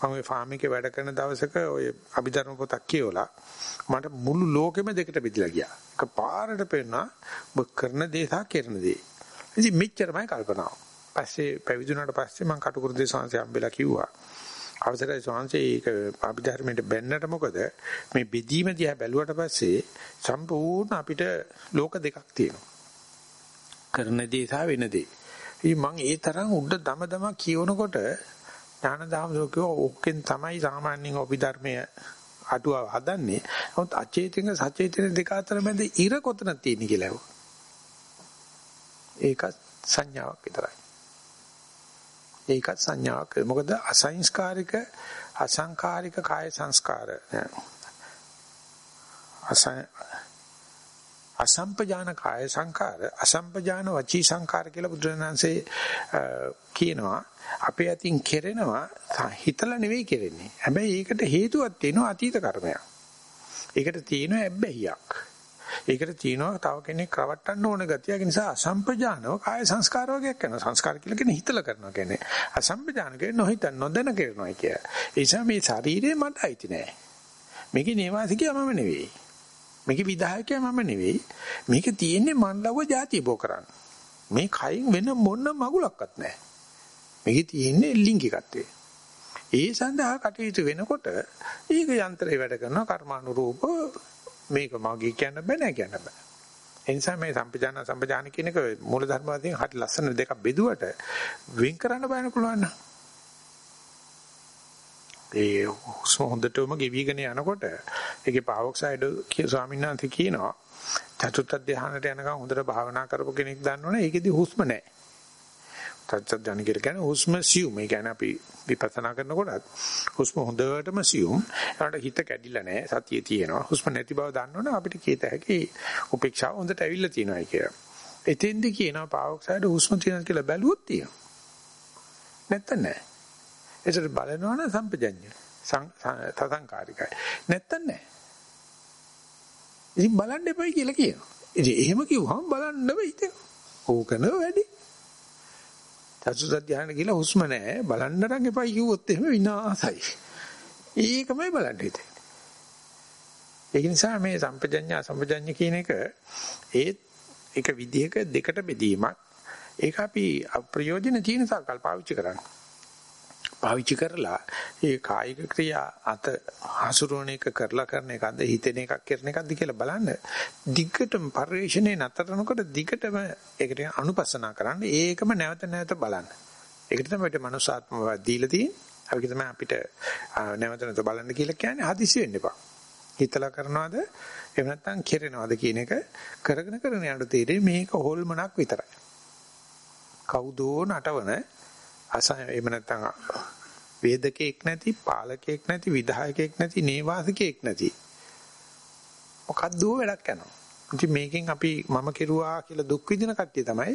මම මේ ෆාම් එකේ වැඩ කරන දවසක ඔය අභිධර්ම පොතක් කියවලා මට මුළු ලෝකෙම දෙකට බෙදලා ගියා. එක පාරට පෙන්නා ඔබ කරන දේ සහ කරන දේ. ඉතින් මෙච්චරමයි කල්පනාව. පස්සේ පැවිදුණාට පස්සේ මම කටුකුරු දේශාංශය හම්බෙලා කිව්වා. අවසරයි ස්වාමීන් ඒක අභිධර්මයට බැන්නට මොකද මේ බෙදීම දිහා බැලුවට පස්සේ සම්පූර්ණ අපිට ලෝක දෙකක් තියෙනවා. කරන දේ සහ වෙන දේ. ඉතින් මම ඒ තරම් උඩ දම දම කියවනකොට ඥානදාම ලෝකෝ ඕකෙන් තමයි සාමාන්‍යයෙන් අභිධර්මය අටුව හදන්නේ. නමුත් අචේතනික සචේතනික දෙක අතර මැද ඉර කොතනද තියෙන්නේ කියලා. ඒක සංඥාවක් විතරයි. ඒකත් සංඥාවක්. මොකද අසංස්කාරික අසංකාරික කාය සංස්කාර අසම්පජාන කාය සංකාර අසම්පජාන වචී සංකාර කියලා බුදුරජාණන්සේ කියනවා අපේ අතින් කෙරෙනවා හිතලා නෙවෙයි කෙරෙන්නේ. හැබැයි ඒකට හේතුවක් තියෙනවා අතීත කර්මයක්. ඒකට තියෙනවා ඇබ්බැහියක්. ඒකට තියෙනවා තව කෙනෙක් රවට්ටන්න ඕන ගතිය. ඒ නිසා අසම්පජානව කාය සංස්කාර වගේක් කරනවා. සංස්කාර කියලා කියන්නේ හිතලා කරනවා කියන්නේ. අසම්පජාන කියන්නේ නොහිත නොදැන කරනවා කිය. ඒ නිසා මේ ශරීරය මට අයිති නෑ. මේකේ නේවාසිකය මම නෙවෙයි. මේකේ විධායකය මම නෙවෙයි. මේක තියෙන්නේ මන්ලව જાතිය බෝ කරන්න. මේ කයින් වෙන මොන මගුලක්වත් නැහැ. මේකේ තියෙන්නේ ලිංගිකත්වය. ඒ සඳහා කටයුතු වෙනකොට ඒක යන්ත්‍රය වැඩ කරනවා කර්මානුරූප මේක මගේ කියන්න බෑ නෑ කියන්න බෑ. ඒ නිසා මේ සම්පජාන සම්පජාන කියන එක මූල ධර්ම වලින් හරි ලස්සන දෙකක් බෙදුවට වෙන් කරන්න බෑන පුළුවන් නේද? ඒ හොඳටම ගෙවිගෙන යනකොට ඒකේ පාවොක්සයිඩ් ස්වාමීන් වහන්සේ කියනවා චතුත්ථ ධානයට යනකම් හොඳට භාවනා කරපු කෙනෙක් දන්නවනේ ඒකෙදි හුස්ම නැහැ. තත්ත්ව ඥාන කියලා කියන්නේ හුස්ම සියුම්. ඒ කියන්නේ අපි විපස්සනා කරනකොටත් හුස්ම හොඳටම සියුම්. ඒකට හිත කැඩිලා නැහැ. සතියේ තියෙනවා. හුස්ම නැති බව දන්නවනේ අපිට කීත හැකි උපේක්ෂාව හොඳට ඇවිල්ලා තියෙනවා කියලා. එතෙන්ද කියනවා පාවොක්සයිඩ් හුස්ම තියෙනවා කියලා බැලුවොත් තියෙනවා. නැත්තම් නැහැ. ඒසට බලනවනම් සම්පජඤ්ඤ. සංකාරිකයි. නැත්තම් නැහැ. ඉතින් බලන්න එපයි කියලා කියනවා. ඉතින් එහෙම කිව්වම බලන්න බෑ හිතෙනවා. ඕකන වැඩි. චතුත් ධානය කියලා හුස්ම නැහැ. බලන්න නම් එපයි කිව්වොත් එහෙම විනාසයි. ඒකමයි බලන්න හිතෙන්නේ. ඒක නිසා මේ සම්පජඤ්ඤා සම්පජඤ්ඤ කියන එක ඒ එක විදිහක දෙකට බෙදීමක්. ඒක අපි ප්‍රයෝජන තියෙන සාකල් පාවිච්චි කරන්නේ. පාවිච්චි කරලා ඒ කායික ක්‍රියා අත හසුරුවන එක කරලා කරන එකද හිතෙන එකක් කරන එකක්ද කියලා බලන්න. දිගටම පරිශ්‍රණය නතරනකොට දිගටම ඒකට අනුපස්සනා කරන්න. ඒකම නැවත නැවත බලන්න. ඒකට තමයි අපිට මනුසාත්ම දීලා තියෙන්නේ. අපි තමයි අපිට නැවත නැවත බලන්න කියලා කියන්නේ හදිසි වෙන්න එපා. හිතලා කරනවද? එහෙම නැත්නම් කෙරෙනවද කියන එක කරගෙන කරගෙන යනකොට තේරෙන්නේ මේක හොල්මනක් විතරයි. කවුදෝ නටවන අසය එහෙම නැත්නම් වේදකෙක් නැති පාලකෙක් නැති විධායකෙක් නැති නේවාසිකෙක් නැති මොකද්ද වැඩක් කරනවා ඉතින් මේකෙන් අපි මම කෙරුවා කියලා දුක් විඳින කට්ටිය තමයි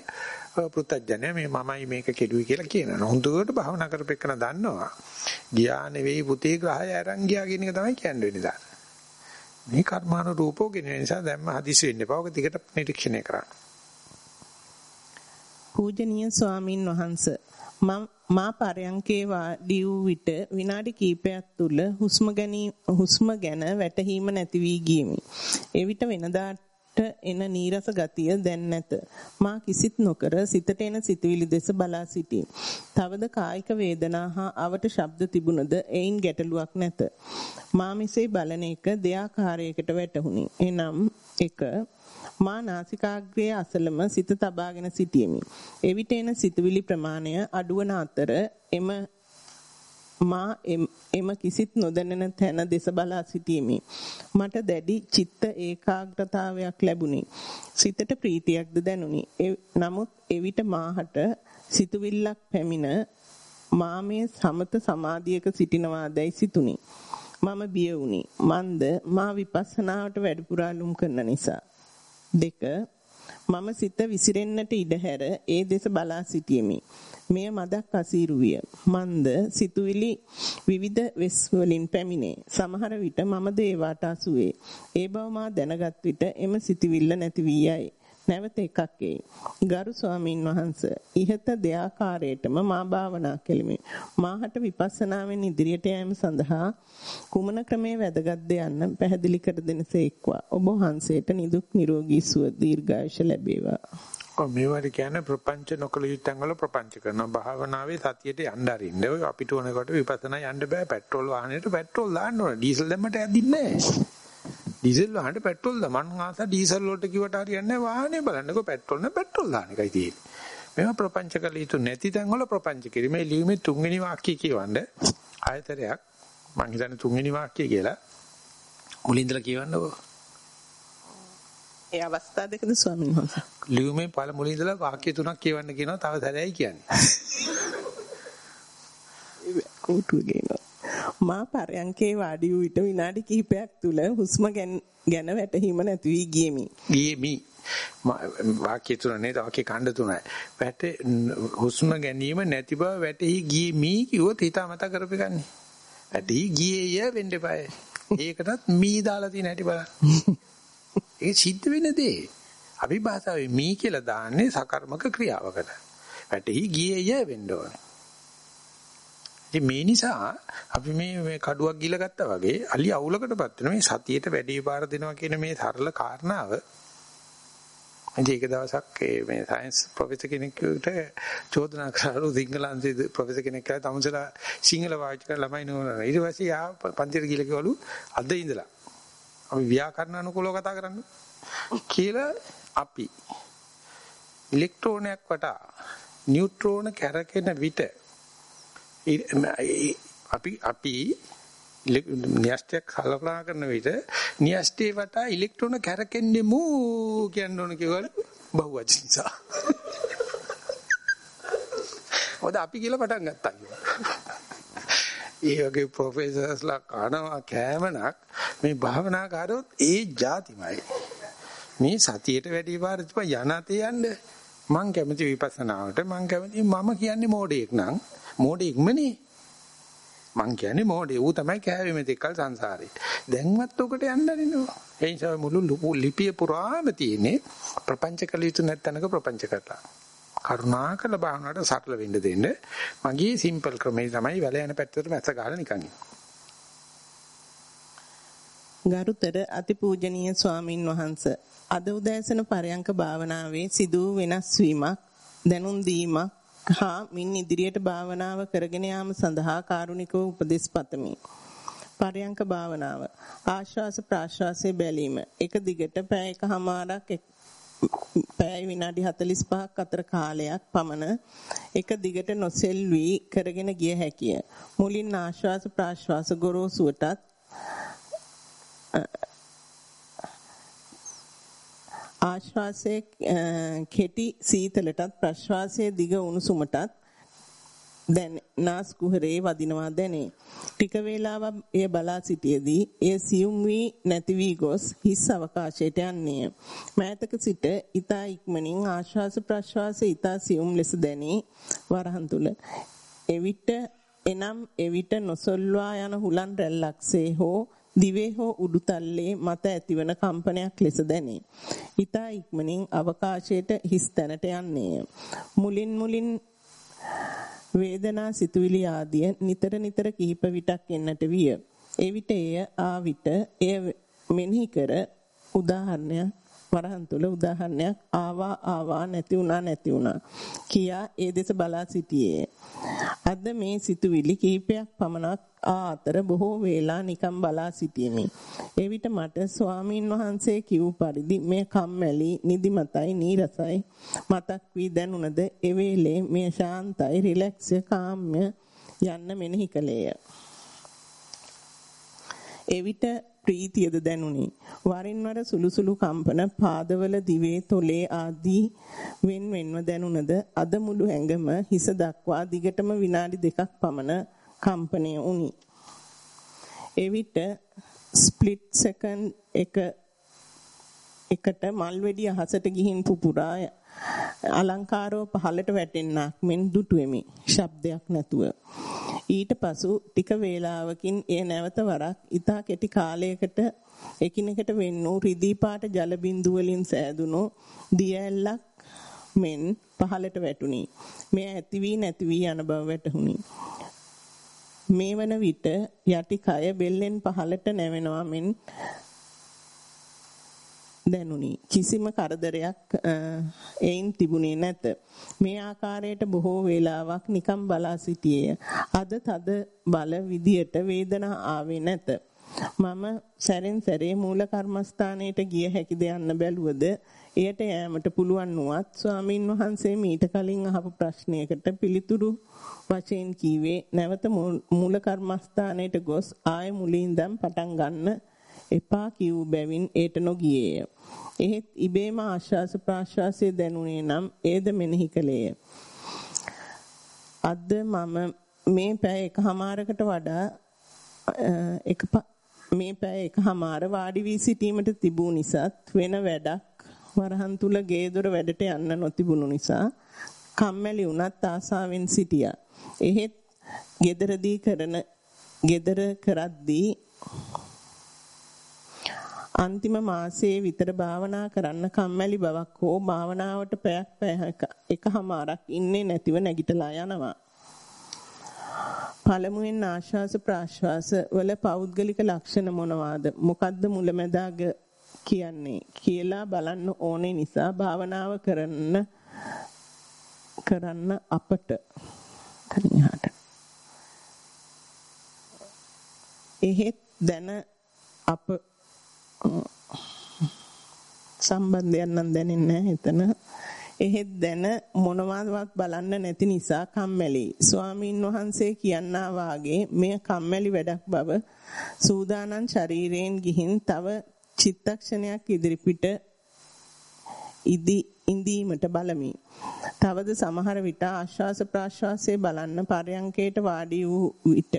පෘථජ්ජනය මේ මමයි මේක කෙරුවේ කියලා කියනවා. හොඳට භාවනා කරපෙන්න දන්නවා. ගියා නෙවෙයි පුතේ ග්‍රහය අරන් ගියා කියන එක තමයි කියන්නේ වෙනදා. මේ කර්මාන රූපෝ කියන නිසා දැම්ම හදිසි වෙන්න එපා. ඔක දිගට නිරීක්ෂණය කරන්න. පූජනීය ස්වාමින් වහන්සේ මා පරයන්කේ වාඩි වූ විට විනාඩි කිහිපයක් තුල හුස්ම හුස්ම ගැන වැටහීම නැති වී ගියමි. එවිට වෙනදාට එන නීරස ගතිය දැන් නැත. මා කිසිත් නොකර සිතට එන සිතුවිලි දෙස බලා සිටින්. තවද කායික වේදනා හා අවට ශබ්ද තිබුණද එයින් ගැටලුවක් නැත. මා මෙසේ බලන එක දෙආකාරයකට වැටහුණි. එනම් 1 මා නාසිකාග්‍රයේ අසලම සිත තබාගෙන සිටියෙමි. එවිට එන සිතුවිලි ප්‍රමාණය අඩුවන අතර එම මා එම කිසිත් නොදැනෙන තැන දෙස බලා සිටීමේ මට දැඩි චිත්ත ඒකාග්‍රතාවයක් ලැබුණි. සිතට ප්‍රීතියක්ද දැනුනි. නමුත් එවිට මාහට සිතුවිල්ලක් පැමිණ මා මේ සමත සමාධියක සිටිනවාදයි සිතුනි. මම බිය වුණි. මන්ද මා විපස්සනාවට වැඩිපුරාලුම් කරන නිසා. දෙක මම සිත විසිරෙන්නට ඉඩ හැර ඒ දෙස බලා සිටියෙමි. මෙය මදක් අසීරු විය. මන්ද සිතුවිලි විවිධ වෙස් වලින් පැමිණේ. සමහර විට මම දේවාට අසුවේ. ඒ බව මා දැනගත් විට එම සිතුවිල්ල නැති වී යයි. නැවත එකක් එයි. ගරු ස්වාමින් වහන්සේ ඉහත දෙආකාරයටම මා භාවනා කෙලිමි. මාහට විපස්සනාවෙන් ඉදිරියට යෑම සඳහා කුමන ක්‍රමේ වැදගත්ද යන්න පැහැදිලි කර දෙනසේක්වා. ඔබ වහන්සේට නිදුක් නිරෝගී සුව දීර්ඝායුෂ ලැබේවා. ඔව් මේවට කියන්නේ ප්‍රපංච නොකල යුත්තන් වල ප්‍රපංච කරනවා. භාවනාවේ සතියට යන්න අරින්න. අපිට ඕනකොට විපස්සනා යන්න බෑ. පෙට්‍රෝල් වාහනේට පෙට්‍රෝල් දාන්න ඕන. ඩීසල් දැම්මට යදින්නේ නැහැ. ඩීසල් වාහනේ පෙට්‍රෝල් දාමන් ආස ඩීසල් වලට කිව්වට හරියන්නේ නැහැ. වාහනේ බලන්නකෝ පෙට්‍රෝල් නේ පෙට්‍රෝල් දාන එකයි තියෙන්නේ. මේවා ප්‍රපංච කළ යුතු නැති තැන් වල ප්‍රපංච කිරීමේ. ලියුමේ තුන්වෙනි වාක්‍යය කියවන්න ආයතරයක්. මං හිතන්නේ තුන්වෙනි වාක්‍යය කියලා. මුලින්දලා කියවන්නකෝ ඒ අවස්ථා දෙකද ස්වාමීන් වහන්සේ? ලියුමේ පළ මුලින්දලා වාක්‍ය තුනක් කියවන්න කියනවා. තව සැරේයි කියන්නේ. කෝටුව ගේනවා මා පරයන්කේ වාඩි වූ විට විනාඩි කිහිපයක් තුල හුස්ම ගැන වැටහීම නැති වී ගියමි. ගියමි. වාක්‍ය තුන නේද වාක්‍ය ඛණ්ඩ තුනයි. වැට හුස්ම ගැනීම නැති බව වැටහි ගියමි කිව්වොත් හිතාමතා කරපෙකන්නේ. වැටහි ගියේය වෙන්න eBay. ඒකටත් මී දාලා තියෙන හැටි බලන්න. ඒක සිද්ධ වෙන දේ. අභිභාෂාවේ මී කියලා දාන්නේ සකර්මක ක්‍රියාවකට. වැටහි ගියේය වෙන්න ඕනේ. ඉතින් මේ නිසා අපි මේ මේ කඩුවක් ගිල ගත්තා වගේ අලි අවුලකටපත් වෙන මේ සතියේට වැඩි පාර දෙනවා කියන මේ සරල කාරණාව. ඉතින් ඒක දවසක් මේ සයන්ස් ප්‍රොෆෙසර් කෙනෙක්ට චෝදනා කරලා සිංහලන්තේ ප්‍රොෆෙසර් කෙනෙක් කියලා තමුසලා සිංහල වාචික ළමයි නෝන. ඊට පස්සේ යා පන්තියට ගිහලා කිව්වලු අද ඉඳලා අපි ව්‍යාකරණ අනුකූලව කතා කරන්න කියලා අපි. ඉලෙක්ට්‍රෝනයක් වටා නියුට්‍රෝන කැරකෙන විට අපි අපි න්‍යෂ්ටයක් කල්පනා කරන විට න්‍යෂ්ටේ වටා ඉලෙක්ට්‍රෝන කැරකෙන්නේ මූ කියන්න ඕන කියවල බහුවචනසා. ඔද අපි කියලා පටන් ගත්තා කියලා. ඒ වගේ ප්‍රොෆෙසර්ස්ලා කනවා කෑමනක් මේ භාවනාකාරයොත් ඒ જાතිමයි. මේ සතියේට වැඩි පාර යන තේ යන්න මං කැමති විපස්සනාවට මං කැමති මම කියන්නේ මෝඩයෙක් නං මෝඩෙක්මනේ. මං කියන්නේ මෝඩේ ඌ තමයි කෑවේ මෙතෙක්කල් සංසාරේ. දැන්වත් උකට යන්න අරිනවා. ඒ නිසා මුළු ලිපිය පුරාම තියෙන්නේ ප්‍රපංච කළ යුතු නැත්නම්ක ප්‍රපංච කරලා. කරුණාකර භාවනාවට සරල වෙන්න දෙන්න. මගේ සිම්පල් ක්‍රමේ තමයි වැල යන පැත්තට මැස්ස ගහලා නිකන් ගරුතර අතිපූජනීය ස්වාමින් වහන්සේ අද උදෑසන පරයන්ක භාවනාවේ සිදු වෙනස් වීමක් දැනුම් දීමක් හා මින් ඉදිරියට භාවනාව කරගෙන යාම සඳහා කාරුණිකව උපදෙස් පතමි. පරයන්ක භාවනාව ආශ්වාස ප්‍රාශ්වාසයේ බැලීම එක දිගට පැය එකමාරක් පැය විනාඩි 45ක් අතර කාලයක් පමණ එක දිගට නොසෙල්වි කරගෙන ගිය හැකිය. මුලින් ආශ්වාස ප්‍රාශ්වාස ගොරෝසුවටත් ආශ්වාසයේ කෙටි සීතලටත් ප්‍රශ්වාසයේ දිග උණුසුමටත් දැන් නාස් කුහරේ වදිනවා දැනේ. ටික වේලාවක් එය බලා සිටියේදී එය සියුම් වී නැති වී ගොස් හිස් අවකාශයට යන්නේ. මෑතක සිට ඊතා ඉක්මනින් ආශ්වාස ප්‍රශ්වාස ඊතා සියුම් ලෙස දැනී වරහන් තුල. එවිට එනම් එවිට නොසොල්වා යන හුලන් රැල්ලක්සේ හෝ දිවේ හෝ උඩුතල්ලේ මත ඇතිවන කම්පනයක් ලෙස දැනේ. ඊතා ඉක්මනින් අවකාශයට හිස් තැනට යන්නේ. මුලින් මුලින් වේදනා සිතුවිලි ආදිය නිතර නිතර කිහිප විටක් එන්නට විය. ඒ විට එය ආ විට එය මෙනෙහි කර උදාහරණයක් වරහන් තුල උදාහරණයක් ආවා ආවා නැති වුණා නැති වුණා කියා ඒ දෙස බලා සිටියේ. අද මේ සිතුවිලි කිහිපයක් පමණක් ආ අතර බොහෝ වේලා නිකම් බලා සිටියෙමි. එවිට මට ස්වාමින් වහන්සේ කිව් පරිදි මේ කම්මැලි නිදිමතයි නීරසයි මතක් වී දැනුණද එවේලේ මේ ශාන්තයි රිලැක්ස් කාම්‍ය යන්න මෙනෙහි කළේය. එවිට ප්‍රීතියද දැනුනි. වරින් වර සුළු සුළු කම්පන පාදවල දිවේ තොලේ ආදී wen wenව දැනුණද අද මුළු ඇඟම හිස දක්වා දිගටම විනාඩි දෙකක් පමණ කම්පණය වුනි. එවිට ස්ප්ලිට් සෙකන්ඩ් එක එකට මල් වෙඩි අහසට ගිහින් පුපුරා අලංකාරව පහළට වැටෙන්නක් මෙන් දුටුවෙමි. ශබ්දයක් නැතුව. ඊට පසු ටික වේලාවකින් එය නැවත වරක් ඊතා කෙටි කාලයකට එකිනෙකට වෙන් වූ රිදී පාට ජල බිඳු වලින් සෑදුණු දියැලක් මෙන් පහළට වැටුණි. මෙය ඇති වී නැති වී යන බව වැටහුණි. මේ වන විට යටි කය බෙල්ලෙන් පහළට නැවෙනවා මෙන් දැනුනි. කිසිම කරදරයක් එයින් තිබුණේ නැත. මේ ආකාරයට බොහෝ වේලාවක් නිකම් බලා සිටියේය. අද තද බල විදියට වේදනා ආවේ නැත. මම සැරෙන් සැරේ මූල කර්මස්ථානයට ගිය හැකිද යන්න බැලුවද එයට යෑමට පුළුවන් වුවත් ස්වාමින් වහන්සේ මීට කලින් අහපු ප්‍රශ්නයකට පිළිතුරු වශයෙන් කීවේ නැවත මූල කර්මස්ථානයට ගොස් ආය මුලින්දම් පටන් ගන්න එපා කිව් බැවින් ඒට නොගියේය. එහෙත් ඉබේම ආශ්වාස ප්‍රාශ්වාසයේ දැනුනේ නම් ඒද මෙනෙහි කළේය. අද මම මේ පැය එකහමාරකට වඩා එක මේ පැය එකහමාර වාඩි වී සිටීමට තිබූ නිසාත් වෙන වැඩක් වරහන් තුල ගේ දොර වැඩට යන්න නොතිබුණු නිසා කම්මැලි වුණත් ආසාවෙන් සිටියා. එහෙත් gederදී කරන gedara කරද්දී අන්තිම මාසයේ විතර භාවනා කරන්න කම්මැලි බවක් හෝ භාවනාවට පැයක් පැයක එකමාරක් ඉන්නේ නැතිව නැගිටලා යනවා. පළමුවෙන් ආශ්වාස ප්‍රාශ්වාස වල පෞද්ගලික ලක්ෂණ මොනවාද? මොකද්ද මුලැමැදාග කියන්නේ කියලා බලන්න ඕනේ නිසා භාවනාව කරන්න කරන්න අපට කණිහාට එහෙත් දැන අප සම්බන්ධයක් නම් දැනෙන්නේ නැහැ එතන. එහෙත් දැන මොනවවත් බලන්න නැති නිසා කම්මැලි. ස්වාමීන් වහන්සේ කියනා වාගේ මෙය කම්මැලි වැඩක් බව සූදානම් ශරීරයෙන් ගිහින් තව චිත්තක්ෂණයක් ඉදිරිපිට ඉදි ඉඳීමට බලමි. තවද සමහර විට ආශ්වාස ප්‍රාශ්වාසයේ බලන්න පරයන්කේට වාඩි වූ විට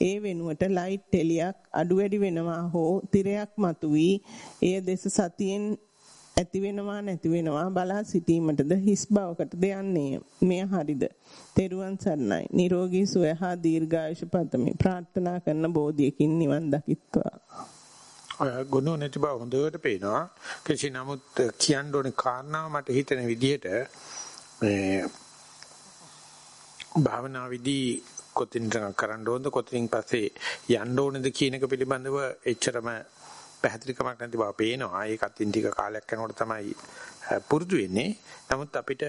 ඒ වෙනුවට ලයිට් එළියක් අඩු වැඩි වෙනවා හෝ තිරයක් මතුවී එය දෙස සතියෙන් ඇති වෙනවා නැති වෙනවා බලා සිටීමටද හිස් බවකටද යන්නේ. මෙය හරිද? තෙරුවන් සරණයි. නිරෝගී සුවය හා දීර්ඝායුෂ පතමි. ප්‍රාර්ථනා කරන බෝධියකින් නිවන් දකිත්වා. ගුණ නැති බව හොඳට පේනවා. කිසි නමුත් කියන්න ඕනේ කාරණාව මට හිතෙන විදිහට මේ භාවනා විදි කොතින් කරන්න ඕනද කොතින් පස්සේ යන්න ඕනද කියන එක පිළිබඳව එච්චරම පැහැදිලිකමක් නැති බව පේනවා. ඒකත් ඉන් ටික කාලයක් යනකොට තමයි පුරුදු වෙන්නේ. නමුත් අපිට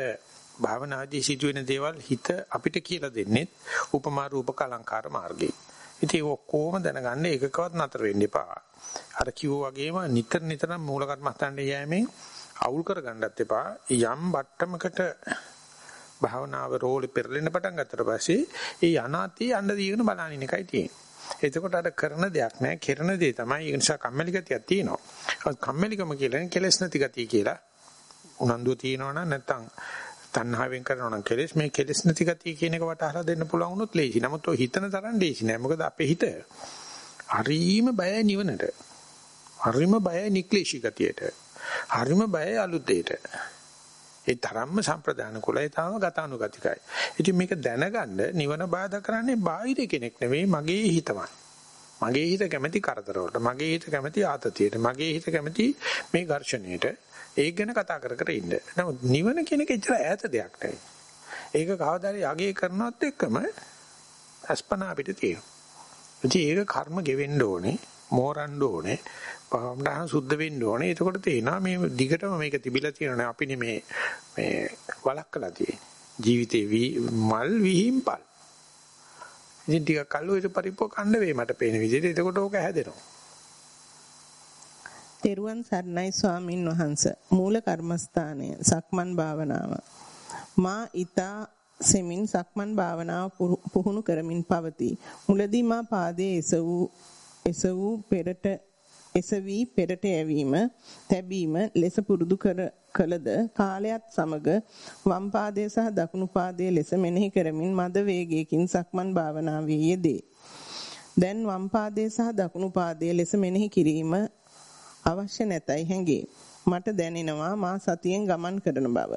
භාවනාදී සිදුවෙන දේවල් හිත අපිට කියලා දෙන්නේ උපමා රූපක අලංකාර මාර්ගයේ. ඉතින් ඒක කොහොම දැනගන්න එකකවත් නතර වෙන්න එපා. අර කිව්වා වගේම නිතර නිතරම මූල කර්මස්ථානයේ යෑමෙන් අවුල් කරගන්නත් එපා. යම් බට්ටමකට භාවනාව රෝලේ පෙරලෙන පටන් ගත්තට පස්සේ ඒ අනාතී යන්න දීගෙන බලනින් එකයි තියෙන්නේ. එතකොට අර කරන දෙයක් නෑ, කරන දේ තමයි. ඒ නිසා කම්මැලි ගතියක් තියෙනවා. කම්මැලිකම කියලා කෙලස් නැති ගතිය කියලා. උනන්දුව තියෙනවා නම් නැත්තම් තණ්හාවෙන් කරනවා නම් කෙලස් මේ කෙලස් නැති ගතිය කියන එක වටහලා දෙන්න පුළුවන් වුණොත් ලේසි. නමුත් ඔය හිතන තරම් ලේසි නෑ. මොකද අපේ හිත හරීම බයයි නිවනට. හරීම බයයි නික්ලේශී ගතියට. හරීම බයයි අලුත් දෙයට. ඒ තරම්ම සම්ප්‍රදාන කුලයි තාම ගතානුගතිකයි. ඉතින් මේක දැනගන්න නිවන බාධා කරන්නේ බාහිර කෙනෙක් නෙවෙයි මගේ හිතමයි. මගේ හිත කැමති කරදරවලට, මගේ හිත කැමති ආතතියට, මගේ හිත කැමති මේ ඝර්ෂණයට ඒක ගැන කතා කර කර ඉන්න. නමුත් නිවන කියන එක ඇත්තට ඈත දෙයක් නෙවෙයි. ඒක කවදාරි යගේ කරනවත් එක්කම අස්පනා අපිට තියෙනවා. ඉතින් ඒක කර්ම ගෙවෙන්න ඕනේ, මෝරන්න ඕනේ, පහම්ඩහන සුද්ධ වෙන්න ඕනේ. එතකොට තේනවා මේ දිගටම මේක තිබිලා තියෙනවා අපි මේ මේ වලක්කලා තියෙන්නේ. ජීවිතේ මල් විහිම්පල්. ඉතින් ටිකක් කල්ලෝ ඊට පරිප්පුව කන්න වේ මට පේන විදිහට. එතකොට ඕක හැදෙනවා. තෙරුවන් සරණයි ස්වාමින් වහන්ස. මූල කර්මස්ථානය සක්මන් භාවනාව. මා ඊතා සෙමින් සක්මන් භාවනාව පුහුණු කරමින් පවතී. මුලදී මා පාදයේ එසවූ එසවූ පෙරට එසවි පෙරට යැවීම තැබීම ලෙස පුරුදු කර කළද කාලයත් සමග වම් පාදයේ සහ දකුණු පාදයේ ලෙස මෙනෙහි කරමින් මද වේගයකින් සක්මන් භාවනාවේ යෙදේ. දැන් වම් පාදයේ සහ දකුණු පාදයේ ලෙස මෙනෙහි කිරීම අවශ්‍ය නැතයි හැඟේ. මට දැනෙනවා මා සතියෙන් ගමන් කරන බව.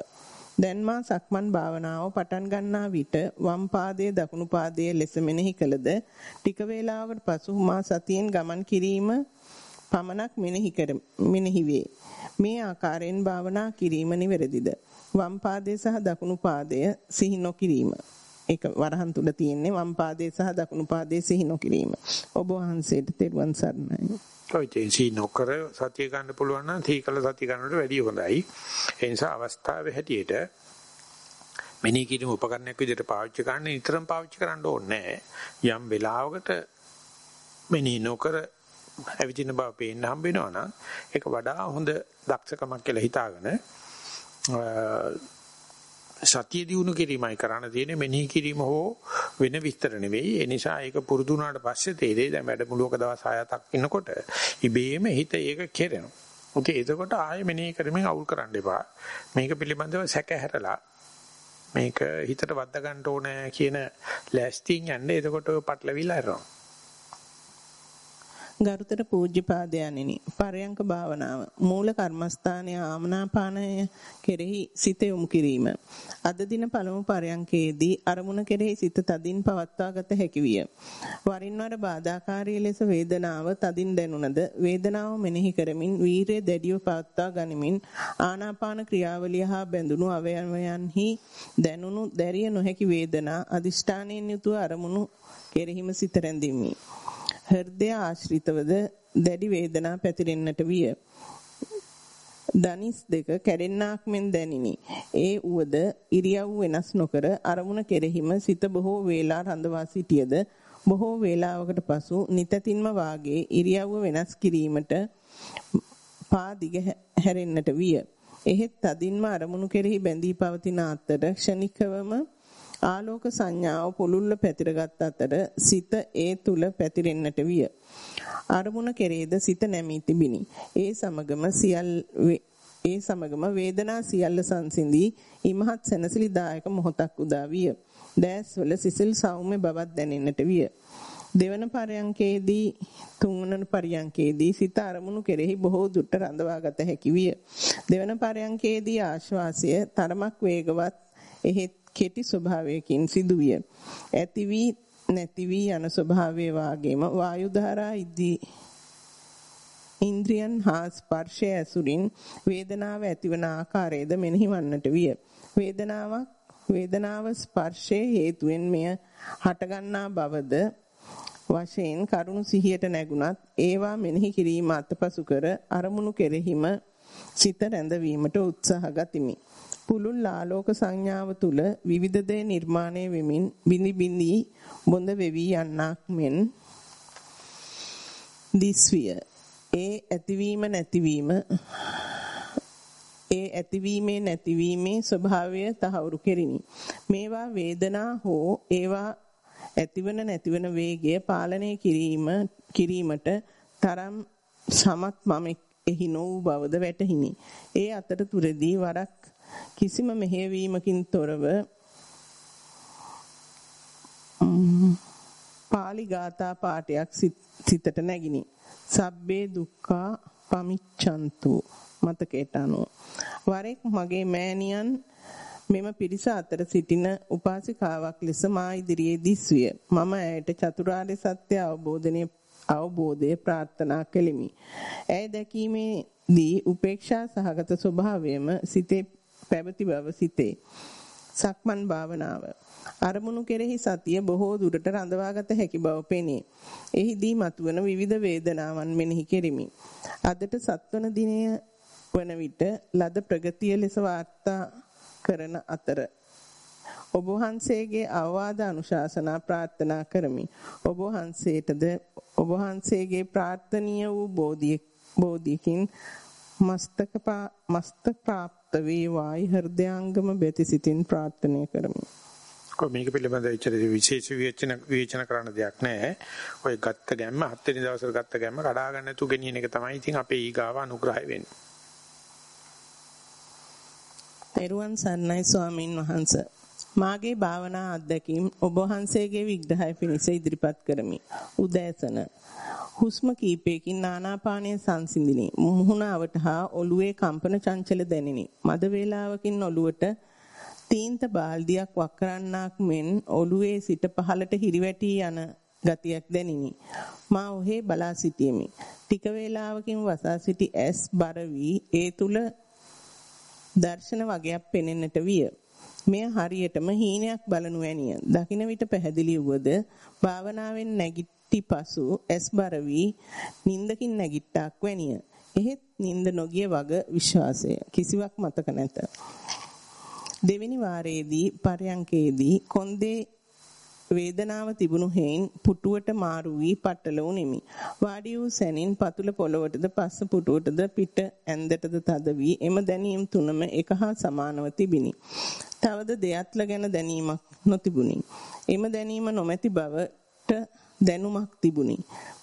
දැන් මා සක්මන් භාවනාව පටන් ගන්නා විට වම් පාදයේ දකුණු පාදයේ ලෙස මෙනෙහි කළද ටික වේලාවකට පසු මා සතියෙන් ගමන් කිරීම පමණක් මෙනෙහි කර මෙනෙහි වේ. මේ ආකාරයෙන් භාවනා කිරීම නිවැරදිද? වම් පාදයේ සහ දකුණු පාදය සිහි නොකිරීම. ඒක වරහන් තුල තියෙන්නේ වම් පාදයේ සහ දකුණු පාදයේ සිහි නොකිරීම. ඔබ වහන්සේට තෙරුවන් සරණයි. ඔය තේසි නොකර සතිය ගන්න පුළුවන් නම් තීකල සතිය ගන්නට වැඩිය හොඳයි. ඒ නිසා අවස්ථාවේ හැටියට මෙනී කිරීම උපකරණයක් විදිහට පාවිච්චි කරන්න නිතරම පාවිච්චි කරන්න ඕනේ යම් වෙලාවකට මෙනී නොකර ඇවිදින බව පේන්න හම්බ වෙනවා නම් ඒක වඩා හොඳ දක්ෂකමක් කියලා හිතාගෙන සතිය දිනු කිරීමයි කරන්න තියෙන්නේ මෙනෙහි කිරීම හෝ වෙන විස්තර නෙවෙයි ඒ නිසා ඒක පුරුදු වුණාට පස්සේ තේරෙයි දැන් වැඩමුළුවක දවස් 6ක් ඉන්නකොට ඉබේම හිත ඒක කෙරෙනවා. ඔකේ එතකොට ආයෙ මෙනෙහි කරමින් අවුල් කරන්න එපා. මේක පිළිබඳව සැක හැරලා මේක හිතට වද්දා ගන්න ඕනේ කියන ලෑස්තියෙන් යන්නේ එතකොට ඔය පටලවිලා යනවා. ගරුතර පූජ්‍යපාදයන්ෙනි. පරයන්ක භාවනාව. මූල කර්මස්ථානයේ ආමනාපානය කෙරෙහි සිත යොමු කිරීම. අද දින පළමු පරයන්කේදී අරමුණ කෙරෙහි සිත තදින් පවත්වාගත හැකි විය. වරින් වර බාධාකාරී ලෙස වේදනාව තදින් දැනුණද වේදනාව මෙනෙහි කරමින් වීරය දැඩිව පවත්වා ගනිමින් ආනාපාන ක්‍රියාවලිය හා බැඳුණු අවයවයන්හි දැනුණු දැරිය නොහැකි වේදනා අදිෂ්ඨානයෙන් යුතුව අරමුණු කෙරෙහිම සිත රැඳිමි. හෘදය ආශ්‍රිතවද දැඩි වේදනා පැතිරෙන්නට විය. දනිස් දෙක කැඩෙන්නාක් මෙන් දැනිනි. ඒ උවද ඉරියව් වෙනස් නොකර අරමුණ කෙරෙහිම සිත බොහෝ වේලා රඳවා සිටියද බොහෝ වේලාවකට පසු නිතතින්ම වාගේ ඉරියව්ව වෙනස් කිරීමට පා දිග හැරෙන්නට විය. එහෙත් තදින්ම අරමුණු කෙරෙහි බැඳී පවතින අතර ක්ෂණිකවම ආලෝක සංඥාව පුළුල්ව පැතිරගත් අතර සිත ඒ තුල පැතිරෙන්නට විය. අරමුණ කෙරේද සිත නැමී තිබිනි. ඒ සමගම සියල් ඒ සමගම වේදනා සියල්ල සංසිඳී ඉමහත් සැනසිලිදායක මොහොතක් උදා විය. දැස්වල සිසිල් සෞම්‍ය බවක් දැනෙන්නට විය. දෙවන පරයන්කේදී තුන්වන පරයන්කේදී සිත අරමුණු කෙරෙහි බොහෝ දුරට රඳවාගත හැකි විය. දෙවන පරයන්කේදී ආශ්වාසය තරමක් වේගවත් එහෙත් කෙටි ස්වභාවයකින් සිදුවිය. ඇති වී නැති වී යන ස්වභාවයේ වාගේම වායු ධාරා ඉදී ඉන්ද්‍රියන් හා ස්පර්ශය ඇසුරින් වේදනාව ඇතිවන ආකාරයද මෙනෙහි වන්නට විය. වේදනාවක් වේදනාව ස්පර්ශයේ හේතුවෙන් මෙය හටගන්නා බවද වශයෙන් කරුණු සිහියට නැගුණත් ඒවා මෙනෙහි කිරීම අතපසු කර අරමුණු කෙරෙහිම සිත රැඳවීමට උත්සාහ ගතිමි. පුළුල් ආලෝක සංඥාව තුල විවිධ දේ නිර්මාණය වෙමින් බිනි බිනි බොඳ වෙවි යන්නක් මෙන් දිස්විය. ඒ ඇතිවීම නැතිවීම ඒ ඇතිවීමේ නැතිවීමේ ස්වභාවය තහවුරු කෙරිනි. මේවා වේදනා හෝ ඒවා ඇතිවන නැතිවන වේගය පාලනය කිරීම කිරීමට තරම් සමත් මම එහි නො වූ බවද වැටහිනි. ඒ අතරතුරදී වරක් කිසිම මෙහෙයවීමකින් තොරව පාලි ගාථා පාඨයක් සිතට නැගිනි. සබ්බේ දුක්ඛා පමිච්ඡන්තු මතකයට අනුව වරෙක් මගේ මෑණියන් මෙම පිරිස අතර සිටින උපාසිකාවක් ලෙස මා ඉදිරියේ දිස්විය. මම ඇයට චතුරාර්ය සත්‍ය අවබෝධනයේ අවබෝධය ප්‍රාර්ථනා කෙලිමි. ඇය දැකීමේදී උපේක්ෂා සහගත ස්වභාවයම සිතේ පැවති බව සිතේ. සක්මන් භාවනාව අරමුණු කෙරෙහි සතිය බොහෝ දුරට රඳවාගත හැකි බව පෙනේ. එහිදී මතුවන විවිධ වේදනාවන් මෙනෙහි කෙරිමි. අදට සත්වන දිනය වන විට ලද ප්‍රගතිය ලෙස වාර්තා කරන අතර ඔබ වහන්සේගේ අවවාද අනුශාසනා ප්‍රාර්ථනා කරමි. ඔබ වහන්සේටද ඔබ වහන්සේගේ ප්‍රාර්ථනීය වූ බෝධියකින් මස්තක මස්තක ප්‍රාප්ත වේවායි හෘදයාංගම බෙති සිතින් ප්‍රාර්ථනා කරමි. කො මේක පිළිබඳව ඉච්චර විශේෂ විචන විචන කරන්න දෙයක් නැහැ. ඔය ගත්ත ගැම්ම හත් වෙනි දවසේ ගත්ත ගැම්ම කඩා ගන්න නැතු ගෙනියන එක තමයි ඉතින් අපේ ඊගාව අනුග්‍රහය වෙන්නේ. තෙරුවන් සරණයි ස්වාමින් වහන්සේ. මාගේ භාවනා අත්දැකීම් ඔබ වහන්සේගේ විග්‍රහය පිණිස ඉදිරිපත් කරමි. උදෑසන හුස්ම කීපයකින් ආනාපානය සංසිඳිනි. මුහුණ අවට හා ඔළුවේ කම්පන චංචල දැනිනි. මද වේලාවකින් ඔළුවට තීන්ත බාල්දියක් වක්කරන්නක් මෙන් ඔළුවේ සිට පහළට හිරිවැටි යන ගතියක් දැනිනි. මා ඔහේ බලා සිටියෙමි. ටික වේලාවකින් වසා සිටි ඇස් බර වී ඒ තුල දර්ශන වගයක් පෙනෙන්නට විය. මෙය හරියටම හීනයක් බලනු වැනිය. දකින විට පැහැදිලි වුවද භාවනාවෙන් නැගිටි පසු ඇස් බර වී නින්දකින් නැගිට්ටක් වැනිය. එහෙත් නින්ද නොගිය වග විශ්වාසය. කිසිවක් මතක නැත. දෙවෙනි වාරයේදී පරයන්කේදී කොන්දේ වේදනාව තිබුණු හේයින් පුටුවට මාරු වී පట్టල උනේමි. වාඩි වූ සැනින් පතුල පොළවටද පස්ස පුටුවටද පිට ඇඳටද තද වී එම දැනීම් තුනම එක හා සමානව තිබිනි. තවද දෙයත්ල ගැන දැනීමක් නොතිබුණි. එම දැනීම නොමැති බවට දැනුමක් තිබුණි.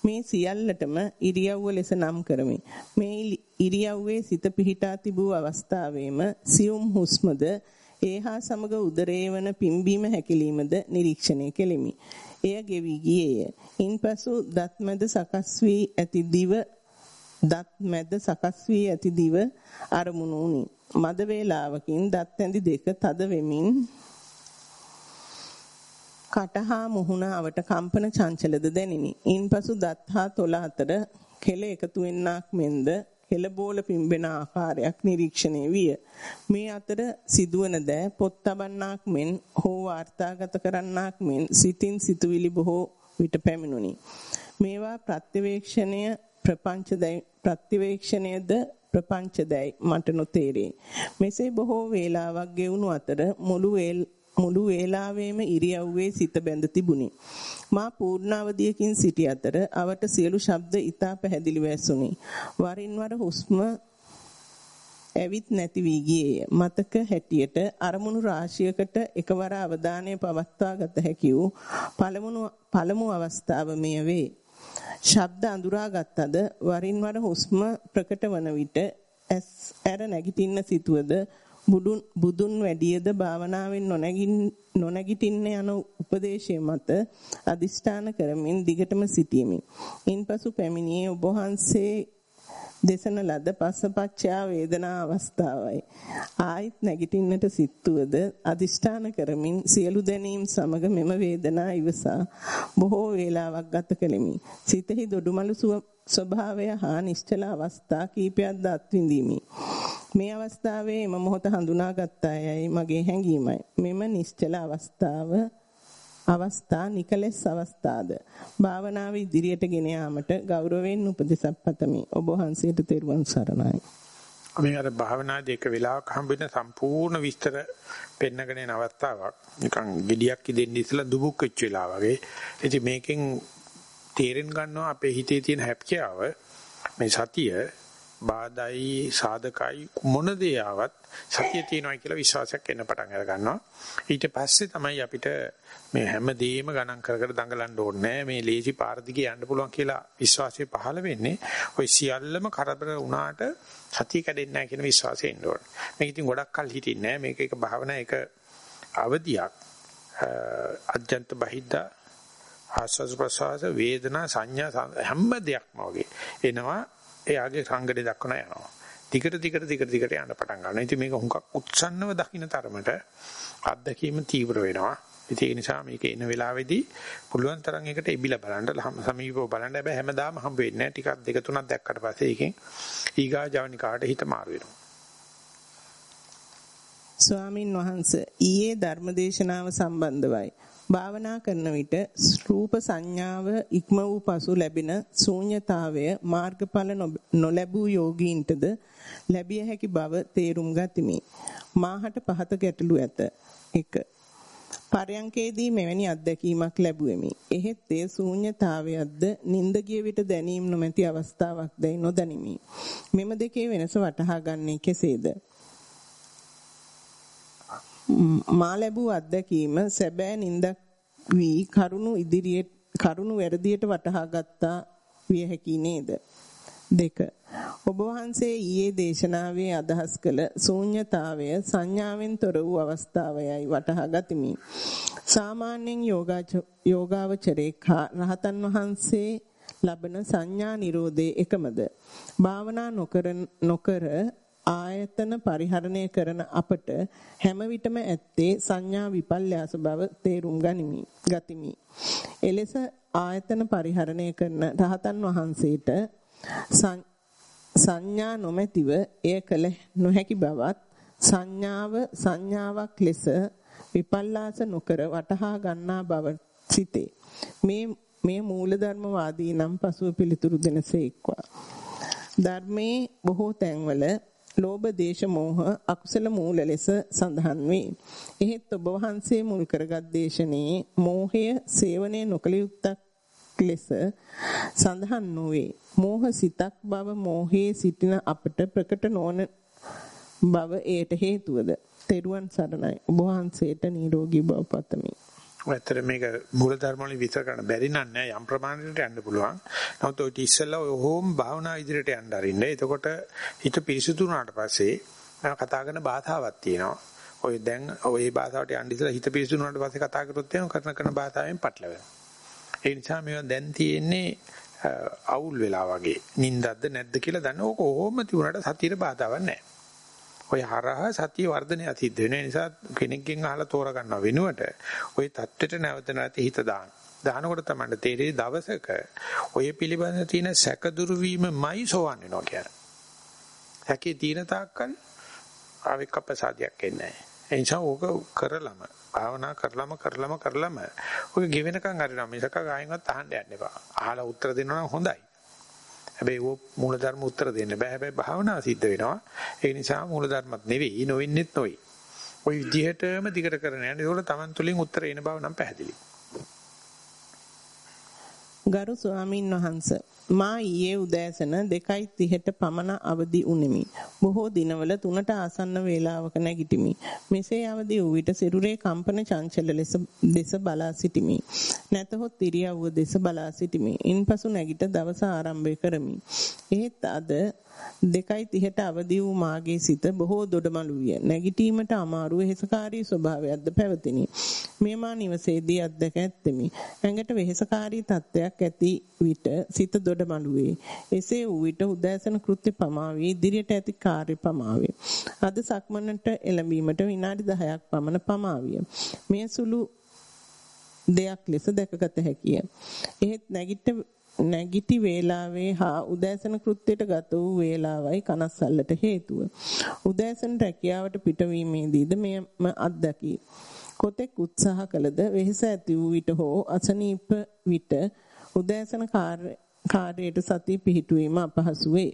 මේ සියල්ලටම ඉරියව්ව ලෙස නම් කරමි. මේ ඉරියව්වේ සිත පිහිටා තිබූ අවස්ථාවේම සියුම් හුස්මද ඒහා සමග උදරයේ වන පිම්බීම හැකිලීමද නිරීක්ෂණය කෙලිමි. එය ගෙවි ගියේය. ඉන්පසු දත් මැද සකස් වී ඇති දිව දත් මැද සකස් වී ඇති දිව අරමුණු උනි. මද වේලාවකින් දත් ඇඳි දෙක තද වෙමින් කටහා මුහුණ අවට කම්පන චංචලද දැනිනි. ඉන්පසු දත් හා තොල අතර කෙල එකතු වෙන්නක් මෙන්ද හෙළබෝල පිම්බෙන ආකාරයක් නිරීක්ෂණය විය. මේ අතර සිදුවන දෑ පොත් තබන්නක් මෙන් හෝ වාර්තාගත කරන්නක් මෙන් සිතින් සිතුවිලි බොහෝ විට පැමිණුනි. මේවා ප්‍රත්‍යවේක්ෂණය ප්‍රපංච ප්‍රත්‍යවේක්ෂණයද ප්‍රපංචදයි මට නොතේරේ. මෙසේ බොහෝ වේලාවක් ගෙවුණු අතර මුළු මුළු වේලාවෙම ඉරියව්වේ සිත බැඳ තිබුණි. මා පූර්ණාවධියකින් සිටි අතර අවට සියලු ශබ්ද ඊතා පැහැදිලිව ඇසුණි. වරින් වර හුස්ම ඇවිත් නැති වී ගියේය. මතක හැටියට අරමුණු රාශියකට එකවර අවධානය පවත්වා ගත හැකි වූ පළමුණු පළමු අවස්ථාව මෙය වේ. ශබ්ද අඳුරාගත්තද වරින් වර හුස්ම ප්‍රකට වන විට ඇස් ඇර නැගිටින්න සිටුවද බුදුන් බුදුන් වැඩියද භාවනාවෙන් නොනැගින් නොනැගිටින්න යන උපදේශය මත අදිෂ්ඨාන කරමින් දිගටම සිටීමි. ඉන්පසු පැමිණියේ ඔබ වහන්සේ දේශන ලද පස්සපච්චා වේදනා අවස්ථාවයි. ආයිත් නැගිටින්නට සිත්තුවද අදිෂ්ඨාන කරමින් සියලු දැනීම් සමග මෙම වේදනා ඉවසා බොහෝ වේලාවක් ගත කෙලිමි. සිතෙහි දොඩුමලු ස්වභාවය හා නිශ්චල අවස්ථා කීපයක්ද අත්විඳීමි. මේ අවස්ථාවේ එම මොහොත හඳුනාගත් අයයි මගේ හැඟීමයි. මෙම නිශ්චල අවස්ථාව අවස්ථා නිකලෙස් අවස්ථාද? භාවනාව ඉදිරියට ගෙන යාමට ගෞරවයෙන් උපදෙසක් පතමි. ඔබ වහන්සේට තෙරුවන් සරණයි. මේ අර භාවනාදී එක වෙලාවක හම්බෙන සම්පූර්ණ විස්තර පෙන්නගෙන යන අවස්ථාවක්. නිකන් gediyak ඉදෙන්න ඉස්සලා දුබුක් වෙච්ච වෙලාව වගේ. ඉතින් මේකෙන් තේරෙන් ගන්නවා අපේ හිතේ තියෙන හැප්කියාව මේ සතිය බාධායි සාධකයි මොන දේ ආවත් සතිය තියෙනවා කියලා විශ්වාසයක් එන්න පටන් අර ගන්නවා. ඊට පස්සේ තමයි අපිට මේ හැම දෙයක්ම ගණන් කර කර දඟලන්න ඕනේ. මේ ලේසි පාර දිගේ යන්න පුළුවන් කියලා විශ්වාසය පහළ වෙන්නේ. ওই සියල්ලම කරදර වුණාට සතිය කැඩෙන්නේ නැහැ කියන විශ්වාසය එන්න ඕනේ. මේක ඉතින් ගොඩක් කල් හිටින්නේ නැහැ. මේක එක භාවනා එක අවදියක් අජන්ත බහිද්දා ආස්වාද ප්‍රසවාස වේදනා සංඥා හැම දෙයක්ම වගේ එනවා. එයාගේ සංගඩේ දක්වන යනවා. ටිකට ටිකට ටිකට ටිකට යන්න පටන් ගන්නවා. ඉතින් මේක හුඟක් උත්සන්නව දකින්න තරමට අත්දැකීම තීව්‍ර වෙනවා. ඉතින් ඒ නිසා මේක එන වෙලාවේදී පුළුවන් තරම් එකට ඉබිලා බලන්න සමීපව බලන්න හැබැයි හැමදාම හම්බ වෙන්නේ නැහැ. ටිකක් දෙක තුනක් දැක්කට පස්සේ ඒකෙන් ඊගා ජවනිකාට හිත මාරු වෙනවා. ස්වාමින් වහන්සේ ඊයේ ධර්මදේශනාව සම්බන්ධවයි භාවනා කරන විට රූප සංඥාව ඉක්ම වූ පසු ලැබෙන ශූන්‍යතාවය මාර්ගඵල නොලැබූ යෝගීන්ටද ලැබිය හැකි බව තේරුම් ගතිමි. මාහට පහත ගැටලු ඇත. 1. පරයන්කේදී මෙවැනි අත්දැකීමක් ලැබුවෙමි. එහෙත් ඒ ශූන්‍යතාවයක්ද නිନ୍ଦ ගිය විට දැනීම නොමැති අවස්ථාවක් දැයි නොදනිමි. මෙම දෙකේ වෙනස වටහා ගන්නේ කෙසේද? මා ලැබූ අත්දැකීම සැබෑ නින්දක් වී කරුණු ඉදිරියට කරුණු වැරදියට වටහා ගත්තා විය හැකි නේද? දෙක. ඔබ වහන්සේ ඊයේ දේශනාවේ අදහස් කළ ශූන්‍යතාවය සංඥාවෙන් තොර වූ අවස්ථාවයයි වටහා ගතිමි. සාමාන්‍යයෙන් යෝගාවචරේ රහතන් වහන්සේ ලබන සංඥා නිරෝධයේ එකමද? භාවනා නොකර නොකර ආයතන පරිහරණය කරන අපට හැම විටම ඇත්තේ සංඥා විපල්යාස බව තේරුම් ගනිමි ගතිමි. එලෙස ආයතන පරිහරණය කරන රහතන් වහන්සේට සංඥා නොමැතිව එය කළ නොහැකි බවත් සංඥාව සංඥාවක් ලෙස විපල්ලාස නොකර වටහා ගන්නා බව සිතේ. මේ මේ මූලධර්මවාදී නම් පසුව පිළිතුරු දෙනසේක්වා. ධර්මයේ බොහෝ තැන්වල ලෝභ දේශ මෝහ අකුසල මූල ලෙස සඳහන් වේ. එහෙත් ඔබ වහන්සේ මුල් කරගත් දේශනේ මෝහය සේවනයේ නොකළ යුත්තක් ලෙස සඳහන් නොවේ. මෝහ සිතක් බව මෝහයේ සිටින අපට ප්‍රකට නොවන බව ඒට හේතුවද? තෙරුවන් සරණයි. ඔබ වහන්සේට නිරෝගී බව පතමි. ඇත්තට මේක මූල ධර්ම වලින් විස්තර කරන්න බැරි නෑ යම් ප්‍රමාණයකට යන්න පුළුවන්. නමුත් ඔය ඉස්සෙල්ලා ඔය හෝම් භාවනා ඉදිරියට යන්න අරින්න. එතකොට හිත පිරිසුදු වුණාට පස්සේ මම කතා කරන භාෂාවක් තියෙනවා. ඔය දැන් ඔය භාෂාවට යන්න ඉස්සෙල්ලා හිත පිරිසුදු වුණාට පස්සේ කතා කරොත් එහෙනම් කරන කරන භාෂාවෙන් පටලවෙනවා. ඒ නිසා මේවා දැන් තියෙන්නේ අවුල් වෙලා වගේ. නින්දක්ද නැද්ද කියලා දන්න ඕක කොහොම තිබුණාට සතියේ බාධාවක් නැහැ. ඔය හරහා සතිය වර්ධනය සිද්ධ වෙන නිසා කෙනෙක්ගෙන් අහලා තෝරා ගන්නව වෙනුවට ඔය தත්වෙට නැවත නැවත හිත දාන්න. දානකොට තමයි තේරෙන්නේ දවසක ඔය පිළිබඳ තියෙන සැකදුරු වීමයි සෝවන් වෙනවා කියන්නේ. හැකේ තියෙන තාක්කල් ආවිකප්පසාදයක් එන්නේ නැහැ. ඒ නිසා ඕක කරලම භාවනා කරලම කරලම කරලම ඔක ගෙවෙනකන් හරිනම් මිසක ගායෙන්වත් අහන්න යන්න එපා. අහලා උත්තර දෙනවා නම් හොඳයි. හැබැයි ਉਹ මූලධර්ම උත්තර දෙන්න බෑ. හැබැයි භාවනාව සිද්ධ වෙනවා. ඒ නිසා මූලධර්මත් නෙවෙයි, නොවෙන්නෙත් නොයි. ওই විදිහටම දිගට කරන යන. ඒකවල Taman තුලින් උත්තර එන බව නම් පැහැදිලි. ගරු ස්වාමින් වහන්සේ මා ඊයේ උදෑසන 2:30ට පමණ අවදි උනිමි. බොහෝ දිනවල 3ට ආසන්න වේලාවක නැගිටිමි. මෙසේ අවදි වූ විට සිරුරේ කම්පන චංචල ලෙස දෙස බලා සිටිමි. නැතහොත් ඉරියව්ව දෙස බලා සිටිමි. ඉන්පසු නැගිට දවස ආරම්භ කරමි. එහෙත් අද 2:30ට අවදි වූ මාගේ සිත බොහෝ දොඩමළු විය. නැගිටීමට අමාරු වෙහෙසකාරී ස්වභාවයක්ද පැවතිනි. මේ මා නිවසේදී අත්දැක ඇත්තෙමි. ඇඟට වෙහෙසකාරී තත්ත්වයක් ඇති විට සිත දොඩමළු වේ. එසේ වූ විට උදෑසන කෘත්‍ය පමා වී ඉදිරියට ඇති කාර්ය පමා වේ. අද සක්මනට එළඹීමට විනාඩි 10ක් පමණ පමා විය. මේ සුළු දෙයක් ලෙස දැකගත හැකිය. එහෙත් නැගිට නැගිටි වේලාවේ හා උදෑසන කෘත්‍යයට ගත වූ වේලාවයි කනස්සල්ලට හේතුව. උදෑසන රැකියාවට පිටවීමේදීද මෙම අත්දකි. කොතෙක් උත්සාහ කළද වෙහෙස ඇති වූ විට හෝ අසනීප විට උදෑසන කාර්යයට සතිය පිහිටුවීම අපහසු වේ.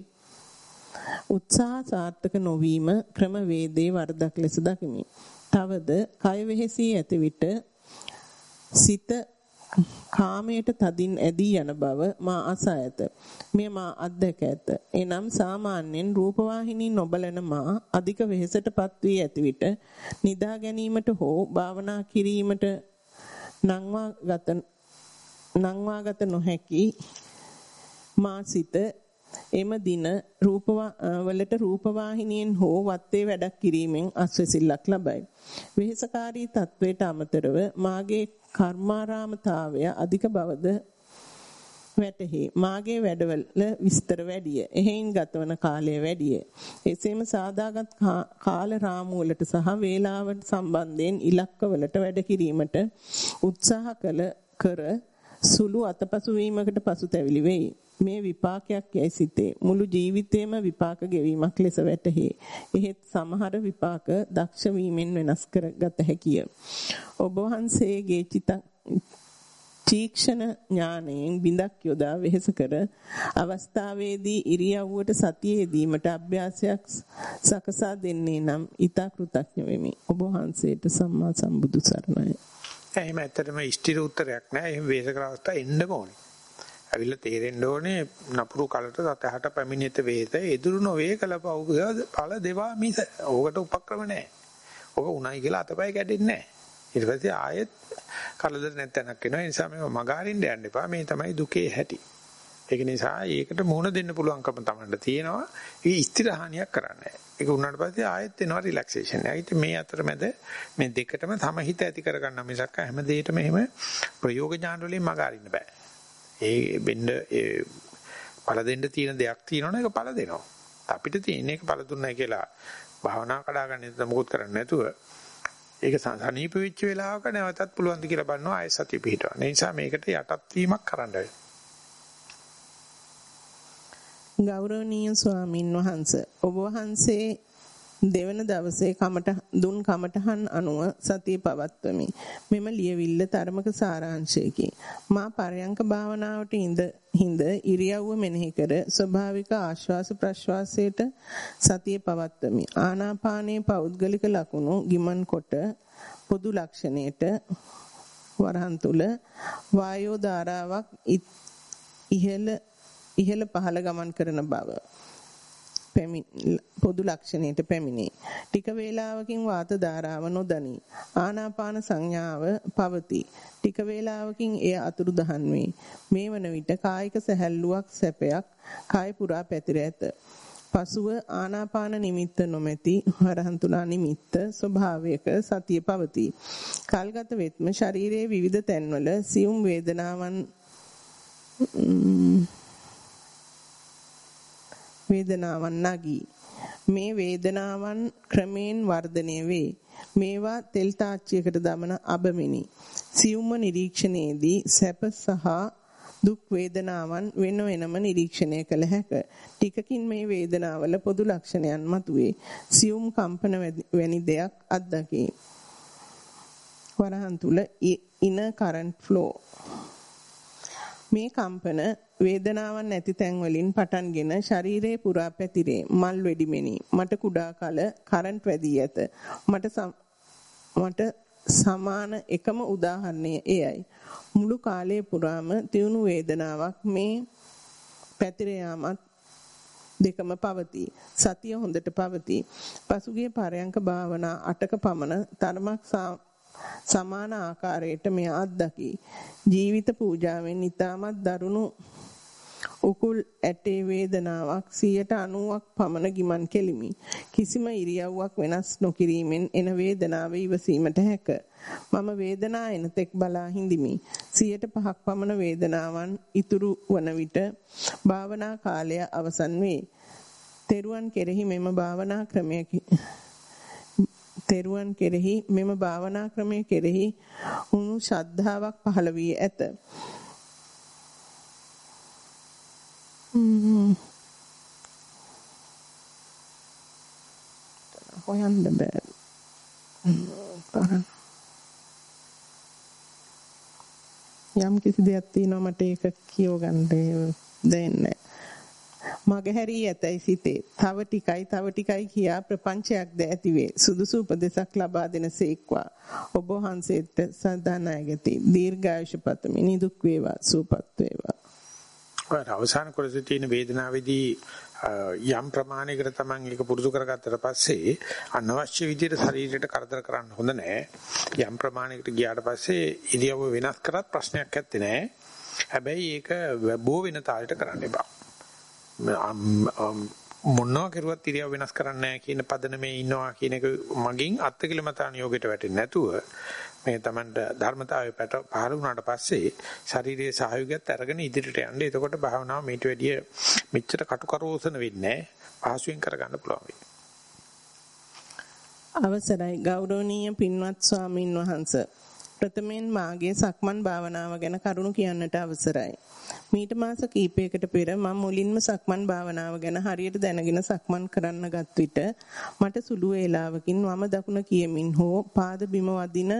උත්සාහ සාර්ථක නොවීම ක්‍රමවේදේ වරදක් ලෙස දකිමි. තවද කය වෙහෙසී ඇති විට සිත කාමයට තදින් ඇදී යන බව මා අසා ඇත. මෙය මා අත්දැක ඇත. එනම් සාමාන්‍යයෙන් රූපවාහිනී නොබලන මා අධික වෙහෙසටපත් වී ඇති විට නිදා ගැනීමට හෝ භාවනා කිරීමට නංවාගත නංවාගත නොහැකි මා සිත එම දින රූපවලට රූපවාහිනියෙන් හෝ වත්තේ වැඩක් කිරීමෙන් අස්වැසිල්ලක් ලබයි. වෙහෙසකාරී තත්වයට අමතරව මාගේ කර්මාරාමතාවය අධික බවද වැටහි. මාගේ වැඩවල විස්තර වැඩිය. එහෙයින් ගතවන කාලය වැඩිය. එසේම සාදාගත් කාල රාමුවලට සහ වේලාවට සම්බන්ධයෙන් ඉලක්කවලට වැඩ කිරීමට උත්සාහ කළ කර සුළු අතපසු වීමකට පසුතැවිලි වෙයි. මේ විපාකයක් යයි සිතේ. මුළු ජීවිතේම විපාක ගෙවීමක් ලෙස වැටහි. එහෙත් සමහර විපාක දක්ෂ වීමෙන් වෙනස් කරගත හැකිය. ඔබ වහන්සේගේ චිත තීක්ෂණ ඥාණයෙන් බිඳක් යොදා වෙහෙස කර අවස්ථාවේදී ඉරියව්වට සතියේ දීමට අභ්‍යාසයක් සකසා දෙන්නේ නම් ඊට කෘතඥ වෙමි. ඔබ වහන්සේට සම්මා සම්බුදු සරණයි. එහෙම ඇත්තටම ස්ථිර උත්තරයක් නෑ. එහෙම වේසකර අවස්ථා එන්න ඕනේ. ඇවිල්ලා තේරෙන්න ඕනේ නපුරු කලට සතහට පැමිණිත වේත එදුරු නොවේ කලපව් ඵල දෙවා මිස. ඕකට උපක්‍රම නැහැ. ඕක උණයි කියලා අතපය කැඩෙන්නේ නැහැ. ඊට පස්සේ ආයෙත් කලදර නැත්තනක් වෙනවා. ඒ නිසා මේව මගහරින්න යන්න එපා. මේ තමයි දුකේ හැටි. ඒක නිසා ඒකට මුහුණ දෙන්න පුළුවන්කම තමයි තියෙනවා. ඒක ස්ථිරහානියක් කරන්නේ ඒක උනාට පස්සේ ආයෙත් එනවා රිලැක්සේෂන් එක. ඉතින් මේ අතරමැද මේ දෙකටම සමහිත ඇති කරගන්න මිසක් හැම දෙයකම එහෙම ප්‍රයෝග ඥාන වලින් මග අරින්න බෑ. ඒ වෙන්න ඒ පළ දෙන්න තියෙන දෙයක් තියෙනවනේ ඒක පළ දෙනවා. අපිට තියෙන එක පළ දුන්නයි කියලා භාවනා කඩාගන්න ඉතින් මොකොත් කරන්නේ නැතුව ඒක සනීප වෙච්ච වෙලාවක නැවතත් පුළුවන් ද කියලා බලනවා ආයෙ සතිය පිහිටවන්න. ඒ නිසා මේකට යටත් වීමක් කරන්න ගෞරවනීය ස්වාමින් වහන්සේ ඔබ වහන්සේ දෙවන දවසේ කමට දුන් කමටහන් අනුව සතිය පවත්වමි. මෙම ලියවිල්ල තරමක සාරාංශයකි. මා පරයන්ක භාවනාවට ඉඳ හිඳ ඉරියව්ව මෙනෙහි කර ස්වභාවික ආශ්වාස ප්‍රශ්වාසයට සතිය පවත්වමි. ආනාපානයේ පෞද්ගලික ලකුණු ගිමන් කොට පොදු ලක්ෂණයට වරහන් තුල වායෝ ධාරාවක් ඉහළ ඉහළ පහළ ගමන් කරන බව පොදු ලක්ෂණයට පැමිණේ. ටික වේලාවකින් වාත ධාරාව නොදනී. ආනාපාන සංඥාව පවතී. ටික වේලාවකින් එය අතුරුදහන් වේ. මේ වන විට කායික සැහැල්ලුවක් සැපයක් කාය පුරා පැතිර ඇත. පසුව ආනාපාන නිමිත්ත නොමැති වරහන් තුලා නිමිත්ත ස්වභාවයක සතිය පවතී. කල්ගත වෙත්ම ශරීරයේ විවිධ තැන්වල සියුම් වේදනාවන් වේදනාවන් නැගී මේ වේදනාවන් ක්‍රමයෙන් වර්ධනය වේ. මේවා තෙල් තාච්චියකට දමන අබමිනි. සියුම්ම නිරීක්ෂණයේදී සැප සහ දුක් වේදනාවන් වෙන වෙනම නිරීක්ෂණය කළ හැක. ටිකකින් මේ වේදනාවල පොදු ලක්ෂණයන් මතුවේ. සියුම් කම්පන වැනි දෙයක් අත්දකේ. වරහන් තුල inner current flow මේ කම්පන වේදනාවක් නැති තැන් වලින් පටන්ගෙන ශරීරයේ පුරා පැතිරේ මල් වෙඩිමෙනි මට කුඩා කල කරන්ට් වැදී ඇත. මට මට සමාන එකම උදාහරණය එයයි. මුළු කාලය පුරාම තියුණු වේදනාවක් මේ පැතිර යාමත් දෙකම පවතී. සතිය හොඳට පවතී. පසුගිය පරයන්ක භාවනා 8ක පමණ තරමක් සමාන ආකාරයට මෙය අත්දකි. ජීවිත පූජාවෙන් ඊටමත් දරුණු උකුල් ඇටේ වේදනාවක් 90ක් පමණ ගිමන් කෙලිමි. කිසිම ඉරියව්වක් වෙනස් නොකිරීමෙන් එන වේදනාව ඉවසීමට හැක. මම වේදනා එන තෙක් බලා හිඳිමි. 105ක් පමණ වේදනාවන් ඉතුරු වන විට භාවනා කාලය අවසන් වේ. තෙරුවන් කෙරෙහි මෙම භාවනා ක්‍රමය තෙරුවන් කෙරෙහි මෙම භාවනා ක්‍රමය කෙරෙහි උණු ශ්‍රද්ධාවක් පහළ වී ඇත. හොයන්න බෑ. යම් කිසි දෙයක් තියෙනවා මට ඒක කියව ගන්න දෙන්නේ මගහැරී ඇතැයි සිතේ. තව ටිකයි තව ටිකයි කියා ප්‍රපංචයක්ද ඇතිවේ. සුදුසු උපදෙසක් ලබා දෙනසේක්වා. ඔබ වහන්සේට සදානායගති. දීර්ඝායුෂ පතමි. නිදුක් වේවා. සුවපත් වේවා. ඔය අවසාන කොටසේ තියෙන වේදනාවේදී යම් ප්‍රමාණයකට Taman ඒක පුරුදු කරගත්තට පස්සේ අනවශ්‍ය විදිහට ශරීරයට කරදර කරන්න හොඳ නැහැ. යම් ප්‍රමාණයකට ගියාට පස්සේ ඉරියව්ව වෙනස් කරත් ප්‍රශ්නයක් නැත්තේ නෑ. හැබැයි ඒක බෝ වෙන තාලෙට කරන්න එපා. මොනවා කරුවත් ඉරියව් වෙනස් කරන්නේ නැහැ කියන පදනමේ ඉන්නවා කියන එක මගින් අත්කිලමතාන යෝගයට වැටෙන්නේ නැතුව මේ Tamanට ධර්මතාවය පහළ වුණාට පස්සේ ශාරීරික සහයෝගයත් අරගෙන ඉදිරියට යන්න. එතකොට භාවනාව මේට වැඩිය මෙච්චර කටුකරෝසන වෙන්නේ නැහැ. පහසුවෙන් කරගන්න පුළුවන් වෙයි. අවසරයි ගෞරවනීය පින්වත් ස්වාමින් වහන්සේ ප්‍රථමයෙන් මාගේ සක්මන් භාවනාව ගැන කරුණු කියන්නට අවසරයි. මීට මාස කිහිපයකට පෙර මම මුලින්ම සක්මන් භාවනාව ගැන හරියට දැනගෙන සක්මන් කරන්න ගත් විට මට සුළු වේලාවකින් වම දකුණ කියමින් හෝ පාද බිම වදින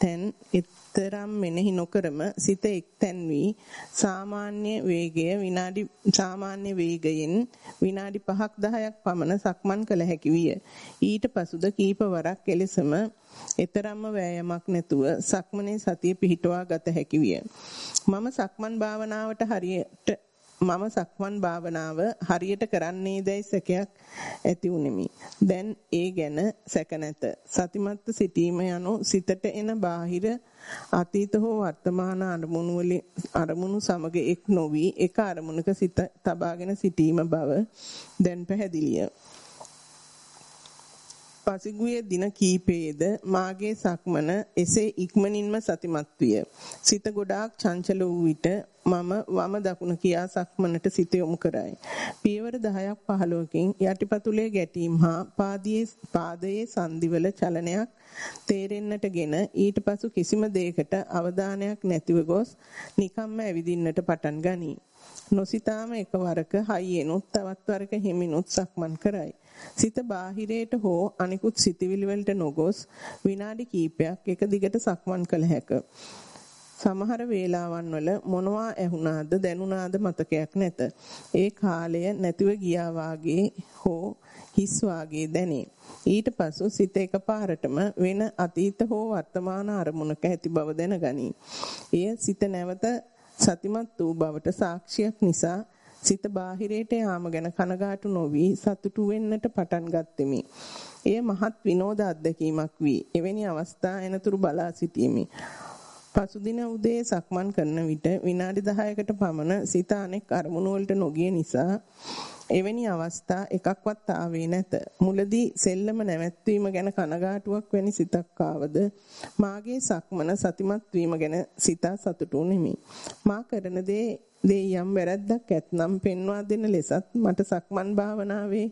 තැන් එතරම් මෙනෙහි නොකරම සිත එක්තැන් වී සාමාන්‍ය වේගය විනාඩි සාමාන්‍ය වේගයෙන් විනාඩි 5ක් 10ක් පමණ සක්මන් කළ හැකි විය. ඊට පසුද කීප වරක් එලෙසම එතරම්ම වෑයමක් නැතුව සක්මනේ සතිය පිහිටුවා ගත හැකි විය. මම සක්මන් භාවනාවට හරියට මම සක්මන් භාවනාව හරියට කරන්නේදයි සැකයක් ඇති වුනිමි. දැන් ඒ ගැන සැක නැත. සතිමත්ව සිටීම යනු සිතට එන බාහිර අතීත හෝ වර්තමාන අරමුණු වලින් අරමුණු සමග එක් නොවි එක අරමුණක සිත තබාගෙන සිටීම බව දැන් පැහැදිලිය. පසුගිය දින කීපයේද මාගේ සක්මන එසේ ඉක්මනින්ම සතිමත් විය. සිත ගොඩාක් චංචල වූ විට මම වම දකුණ කියා සක්මනට සිත යොමු කරයි. පියවර 10ක් 15කින් යටිපතුලේ ගැටීම් හා පාදයේ පාදයේ සංදිවල චලනයක් තේරෙන්නටගෙන ඊට පසු කිසිම දෙයකට අවධානයක් නැතිව ගොස් නිකම්ම ඇවිදින්නට පටන් ගනී. නොසිතාම එකවරක හයියෙනුත් තවත් වරක හිමිනුත් සක්මන් කරයි. සිත බාහිරයට හෝ අනිකුත් සිතිවිලි වලට නොගොස් විනාඩි කිහිපයක් එක දිගට සක්මන් කළ හැක. සමහර වේලාවන් වල මොනවා ඇහුණාද දැනුණාද මතකයක් නැත. ඒ කාලය නැතිව ගියා වාගේ හෝ හිස් වාගේ දැනේ. ඊට පසු සිත එකපාරටම වෙන අතීත හෝ වර්තමාන අරමුණක ඇති බව දැනගනී. එය සිත නැවත සතිමත් වූ බවට සාක්ෂියක් නිසා සිත බාහිරයට යාම ගැන කනගාටු නොවි සතුටු වෙන්නට පටන් ගත්ෙමි. එය මහත් විනෝද අත්දැකීමක් වී එවැනි අවස්ථා එනතුරු බලා සිටීමි. පසුදින උදේ සක්මන් කරන විට විනාඩි 10කට පමණ සිත අනෙක් අරමුණු වලට නොගිය නිසා එවැනි අවස්ථා එකක්වත් ආවේ නැත. මුලදී සෙල්ලම නැවැත්වීම ගැන කනගාටුවක් වැනි සිතක් ආවද මාගේ සක්මන සතිමත් වීම ගැන සිතා සතුටු නෙමි. මා කරන දේ දේ යම් වැරද්දක් ඇතනම් පෙන්වා දෙන ලෙසත් මට සක්මන් භාවනාවේ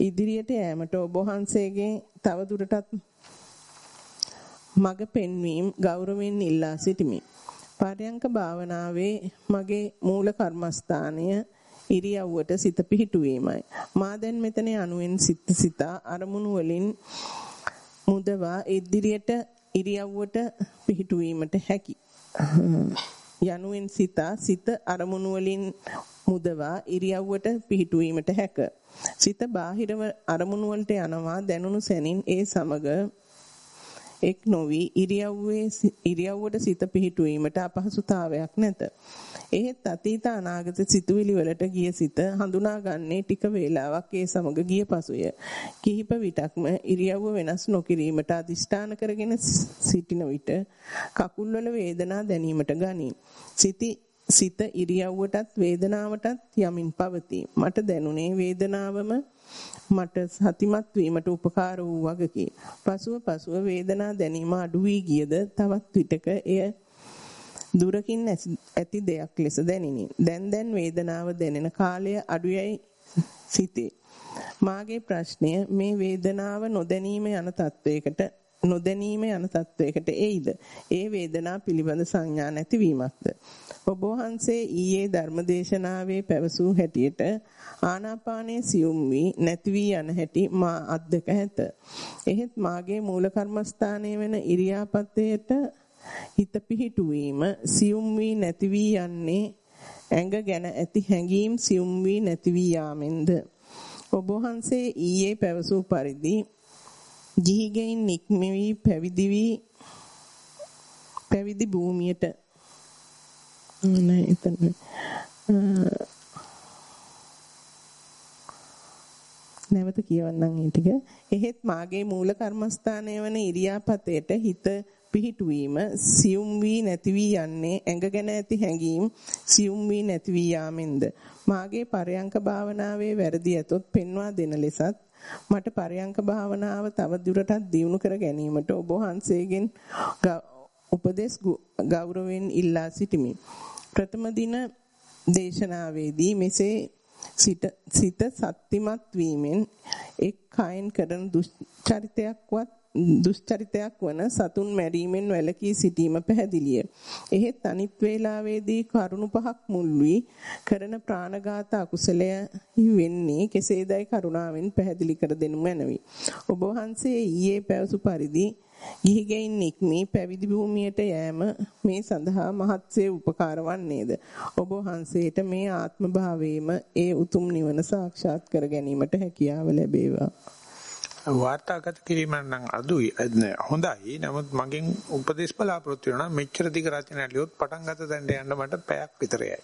ඉදිරියට යෑමට ඔබ වහන්සේගේ තව දුරටත් මඟ පෙන්වීම ගෞරවයෙන් ඉල්ලා සිටිමි. පරයන්ක භාවනාවේ මගේ මූල කර්මස්ථානය ඉරියව්වට සිත පිහිටුවීමයි. මා දැන් මෙතන අනුවෙන් සිත සිතා අරමුණු වලින් මුදවා ඉදිරියට ඉරියව්වට පිහිටුවීමට හැකි. යනුවෙන් සිතා සිත අරමුණු වලින් මුදවා ඉරියව්වට පිහිටුවීමට හැක. සිත බාහිරව අරමුණු වලට යනවා දැනුණු සැනින් ඒ සමග එක් නොවි ඉරියව්වේ ඉරියව්වට සිත පිහිටුවීමට අපහසුතාවයක් නැත. එහෙත් අතීත අනාගත සිතුවිලි වලට ගිය සිත හඳුනාගන්නේ ටික වේලාවක් ඒ සමග ගිය පසුය. කිහිප විටක්ම ඉරියව්ව වෙනස් නොකිරීමට අදිෂ්ඨාන කරගෙන සිටින විට කකුල්වල වේදනා දැනීමට ගනී. සිටි සිත ඉරියව්වටත් වේදනාවටත් යමින් පවතී. මට දැනුනේ වේදනාවම මට සතිමත් වීමට උපකාර වූ වගකි. පසුව පසුව වේදනා දැනීම අඩු වී ගියද තවත් විටක එය දුරකින් ඇති දෙයක් ලෙස දැනිනි. දැන් දැන් වේදනාව දැනෙන කාලය අඩුයයි සිතේ. මාගේ ප්‍රශ්නය මේ වේදනාව නොදැනීම යන තත්වයකට නොදැනීම යන තත්වයකට එයිද? ඒ වේදනා පිළිබඳ සංඥා නැතිවීමක්ද? ඔබ වහන්සේ ඊයේ ධර්මදේශනාවේ පැවසූ හැටියට ආනාපානයේ සියුම් වී නැති වී යන හැටි මා අත්දක ඇත. එහෙත් මාගේ මූල කර්මස්ථානයේ වෙන ඉරියාපතේට හිත පිහිටුවීම සියුම් වී නැති වී යන්නේ ඇඟ ගැන ඇති හැඟීම් සියුම් වී නැති වී යාමෙන්ද ඔබ වහන්සේ ඊයේ පැවසූ පරිදි ගිහිගෙයින් නික්මවි පැවිදි වී පැවිදි භූමියට නෑ එතන නැවත කියවන්නම් ඒ ටික. එහෙත් මාගේ මූල කර්මස්ථානය වන ඉරියාපතේට හිත පිහිටුවීම සියුම් වී නැති වී යන්නේ ඇඟ ගැන ඇති හැඟීම් සියුම් වී නැති වී යාමෙන්ද? මාගේ පරයන්ක භාවනාවේ වැරදි ඇතොත් පෙන්වා දෙන ලෙසත් මට පරයන්ක භාවනාව තව දුරටත් දියුණු කර ගැනීමට ඔබ වහන්සේගෙන් උපදෙස් ගෞරවයෙන් ඉල්ලා සිටිමි. ප්‍රථම දින දේශනාවේදී මෙසේ සිත සත්‍තිමත් වීමෙන් එක් කයින් කරන දුෂ්චරිතයක්වත් දුෂ්චරිතයක් වන සතුන් මැරීමෙන් වැළකී සිටීම පැහැදිලිය. එහෙත් අනිත් වේලාවේදී කරුණු පහක් මුල් වී කරන ප්‍රාණඝාත අකුසලය වෙන්නේ කෙසේදයි කරුණාවෙන් පැහැදිලි කර දෙනු මැනවි. ඔබ වහන්සේ ඊයේ පැවසු පරිදි ගිහිගෙයින් නික්මී පැවිදි භූමියට යෑම මේ සඳහා මහත්සේ උපකාර වන්නේද ඔබ වහන්සේට මේ ආත්ම භාවයේම ඒ උතුම් නිවන සාක්ෂාත් කර ගැනීමට හැකියාව ලැබේවා වාර්තාගත කිරීම නම් අදුයි හොඳයි. නමුත් මගෙන් උපදේශ බලාපොරොත්තු වෙනවා මෙච්චර දිග රචනය ලියොත් පටන් ගත තැනට යන්න මට පැයක් විතරයි.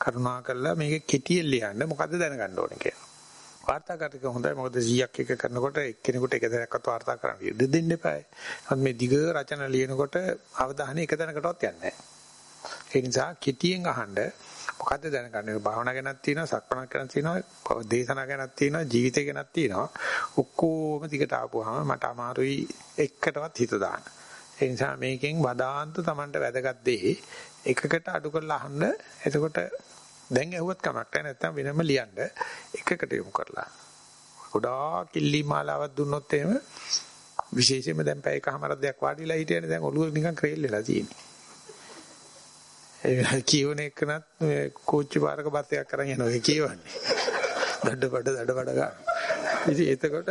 කරුණා කරලා මේක කෙටියෙන් ලියන්න මොකද්ද දැනගන්න ඕනේ කියලා. වාර්තාගතක හොඳයි. මොකද 100ක් එක කරනකොට එක්කෙනෙකුට එක දැනක්වත් වාර්තා කරන්න ඉඩ දෙන්න එපායි. නමුත් මේ දිග රචන ලියනකොට අවධානය එක තැනකටවත් යන්නේ නැහැ. ඒ නිසා කෙටියෙන් අහන්න මොකද්ද දැනගන්නේ? භාවනා ගැනක් තියෙනවා සක්මනක් ගැනක් තියෙනවා දේශනා ගැනක් තියෙනවා ජීවිතය ගැනක් තියෙනවා. ඔක්කොම ටිකට ආපුවාම මට අමාරුයි එකකටවත් හිත දාන්න. ඒ නිසා මේකෙන් වදාන්ත Tamanට වැදගත් දේ එකකට අඩු කරලා අහන්න. එතකොට දැන් ඇහුවත් කමක් නැහැ නැත්තම් වෙනම ලියන්න. එකකට යොමු කරලා. ගොඩාක් කිල්ලි මාලාවක් දුන්නොත් එහෙම විශේෂයෙන්ම දැන් පැය එකමාරක් දෙයක් වාඩිලා හිටියනේ. දැන් ඔළුව නිකන් ක්‍රේල් වෙලා තියෙන්නේ. ඒ කියවන එකනත් කෝච්චි පාරක බස් එකක් කරන් යනවා ඒ කියවන්නේ. දඩබඩ දඩබඩ ගන්න. ඉතින් එතකොට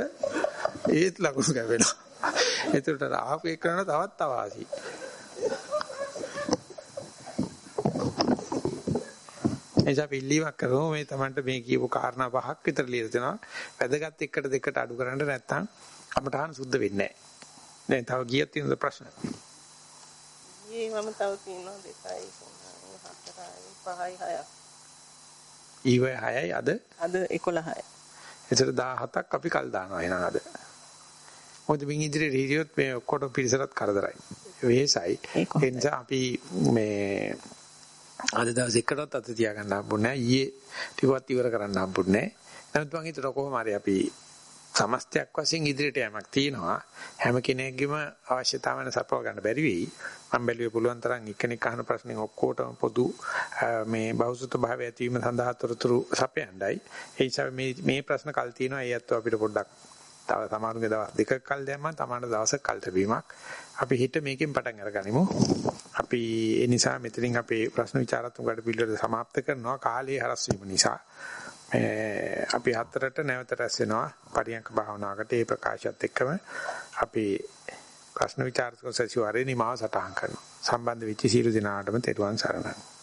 ඒත් ලකුණු කැවෙනවා. එතකොට ආපු එකන තවත් අවාසි. එසා පිළිවක් කරමු මේ Tamanට මේ කියපු කාරණා පහක් විතර ලියලා දෙනවා. වැදගත් එකට දෙකට අඩු කරන්න නැත්නම් අපටහන් සුද්ධ වෙන්නේ නැහැ. දැන් තව ගියක් තියෙනද ප්‍රශ්න? ඊයේ මම තව තියෙනවා දෙකයි. 5යි 6ක්. ඊවේ 6යි අද? අද 11යි. එතකොට 17ක් අපි කල් දානවා එහෙනම් අද. මොකද මින් ඉදිරියේ හිරියොත් මේ ඔක්කොට පිරිසටත් කරදරයි. වෙහෙසයි. ඒ නිසා අපි මේ අද දවස් එකටත් අත තියාගන්න හම්බුනේ නැහැ. ඊයේ ටිකවත් ඉවර කරන්න හම්බුනේ නැහැ. නමුත් මං හිතුවා කොහොම හරි අපි සමස්තයක් වශයෙන් ඉදිරියට යamak තියෙනවා හැම කෙනෙක්ගේම අවශ්‍යතාවන සපව ගන්න බැරි වෙයි මම බැලුවේ පුළුවන් තරම් එක්කෙනෙක් අහන ප්‍රශ්නෙන් ඔක්කොටම පොදු මේ බෞසුත භාවය ඇතිවීම සඳහා තොරතුරු සපයන්නයි ඒ නිසා මේ මේ ප්‍රශ්න කල් තියෙනවා ඒ අත්ව අපිට පොඩ්ඩක් තව සමහරුගේ දවස් දෙකක් කල් දැම්මම තමාට දවසක් කල් තිබීමක් අපි හිත මේකෙන් පටන් අරගනිමු අපි ඒ නිසා මෙතනින් අපේ ප්‍රශ්න විචාරාත්මක වැඩ පිළිවෙල સમાપ્ત කරනවා කාලේ හරස් වීම නිසා අපි හතරට නැවත රැස් වෙනවා පරියන්ක භාවනාවකට ඒ ප්‍රකාශයත් එක්කම අපි ප්‍රශ්න විචාරක සැසිවාරේ නිමාව සටහන් කරනවා. සම්බන්ධ වෙච්ච සියලු දෙනාටම තෙරුවන් සරණයි.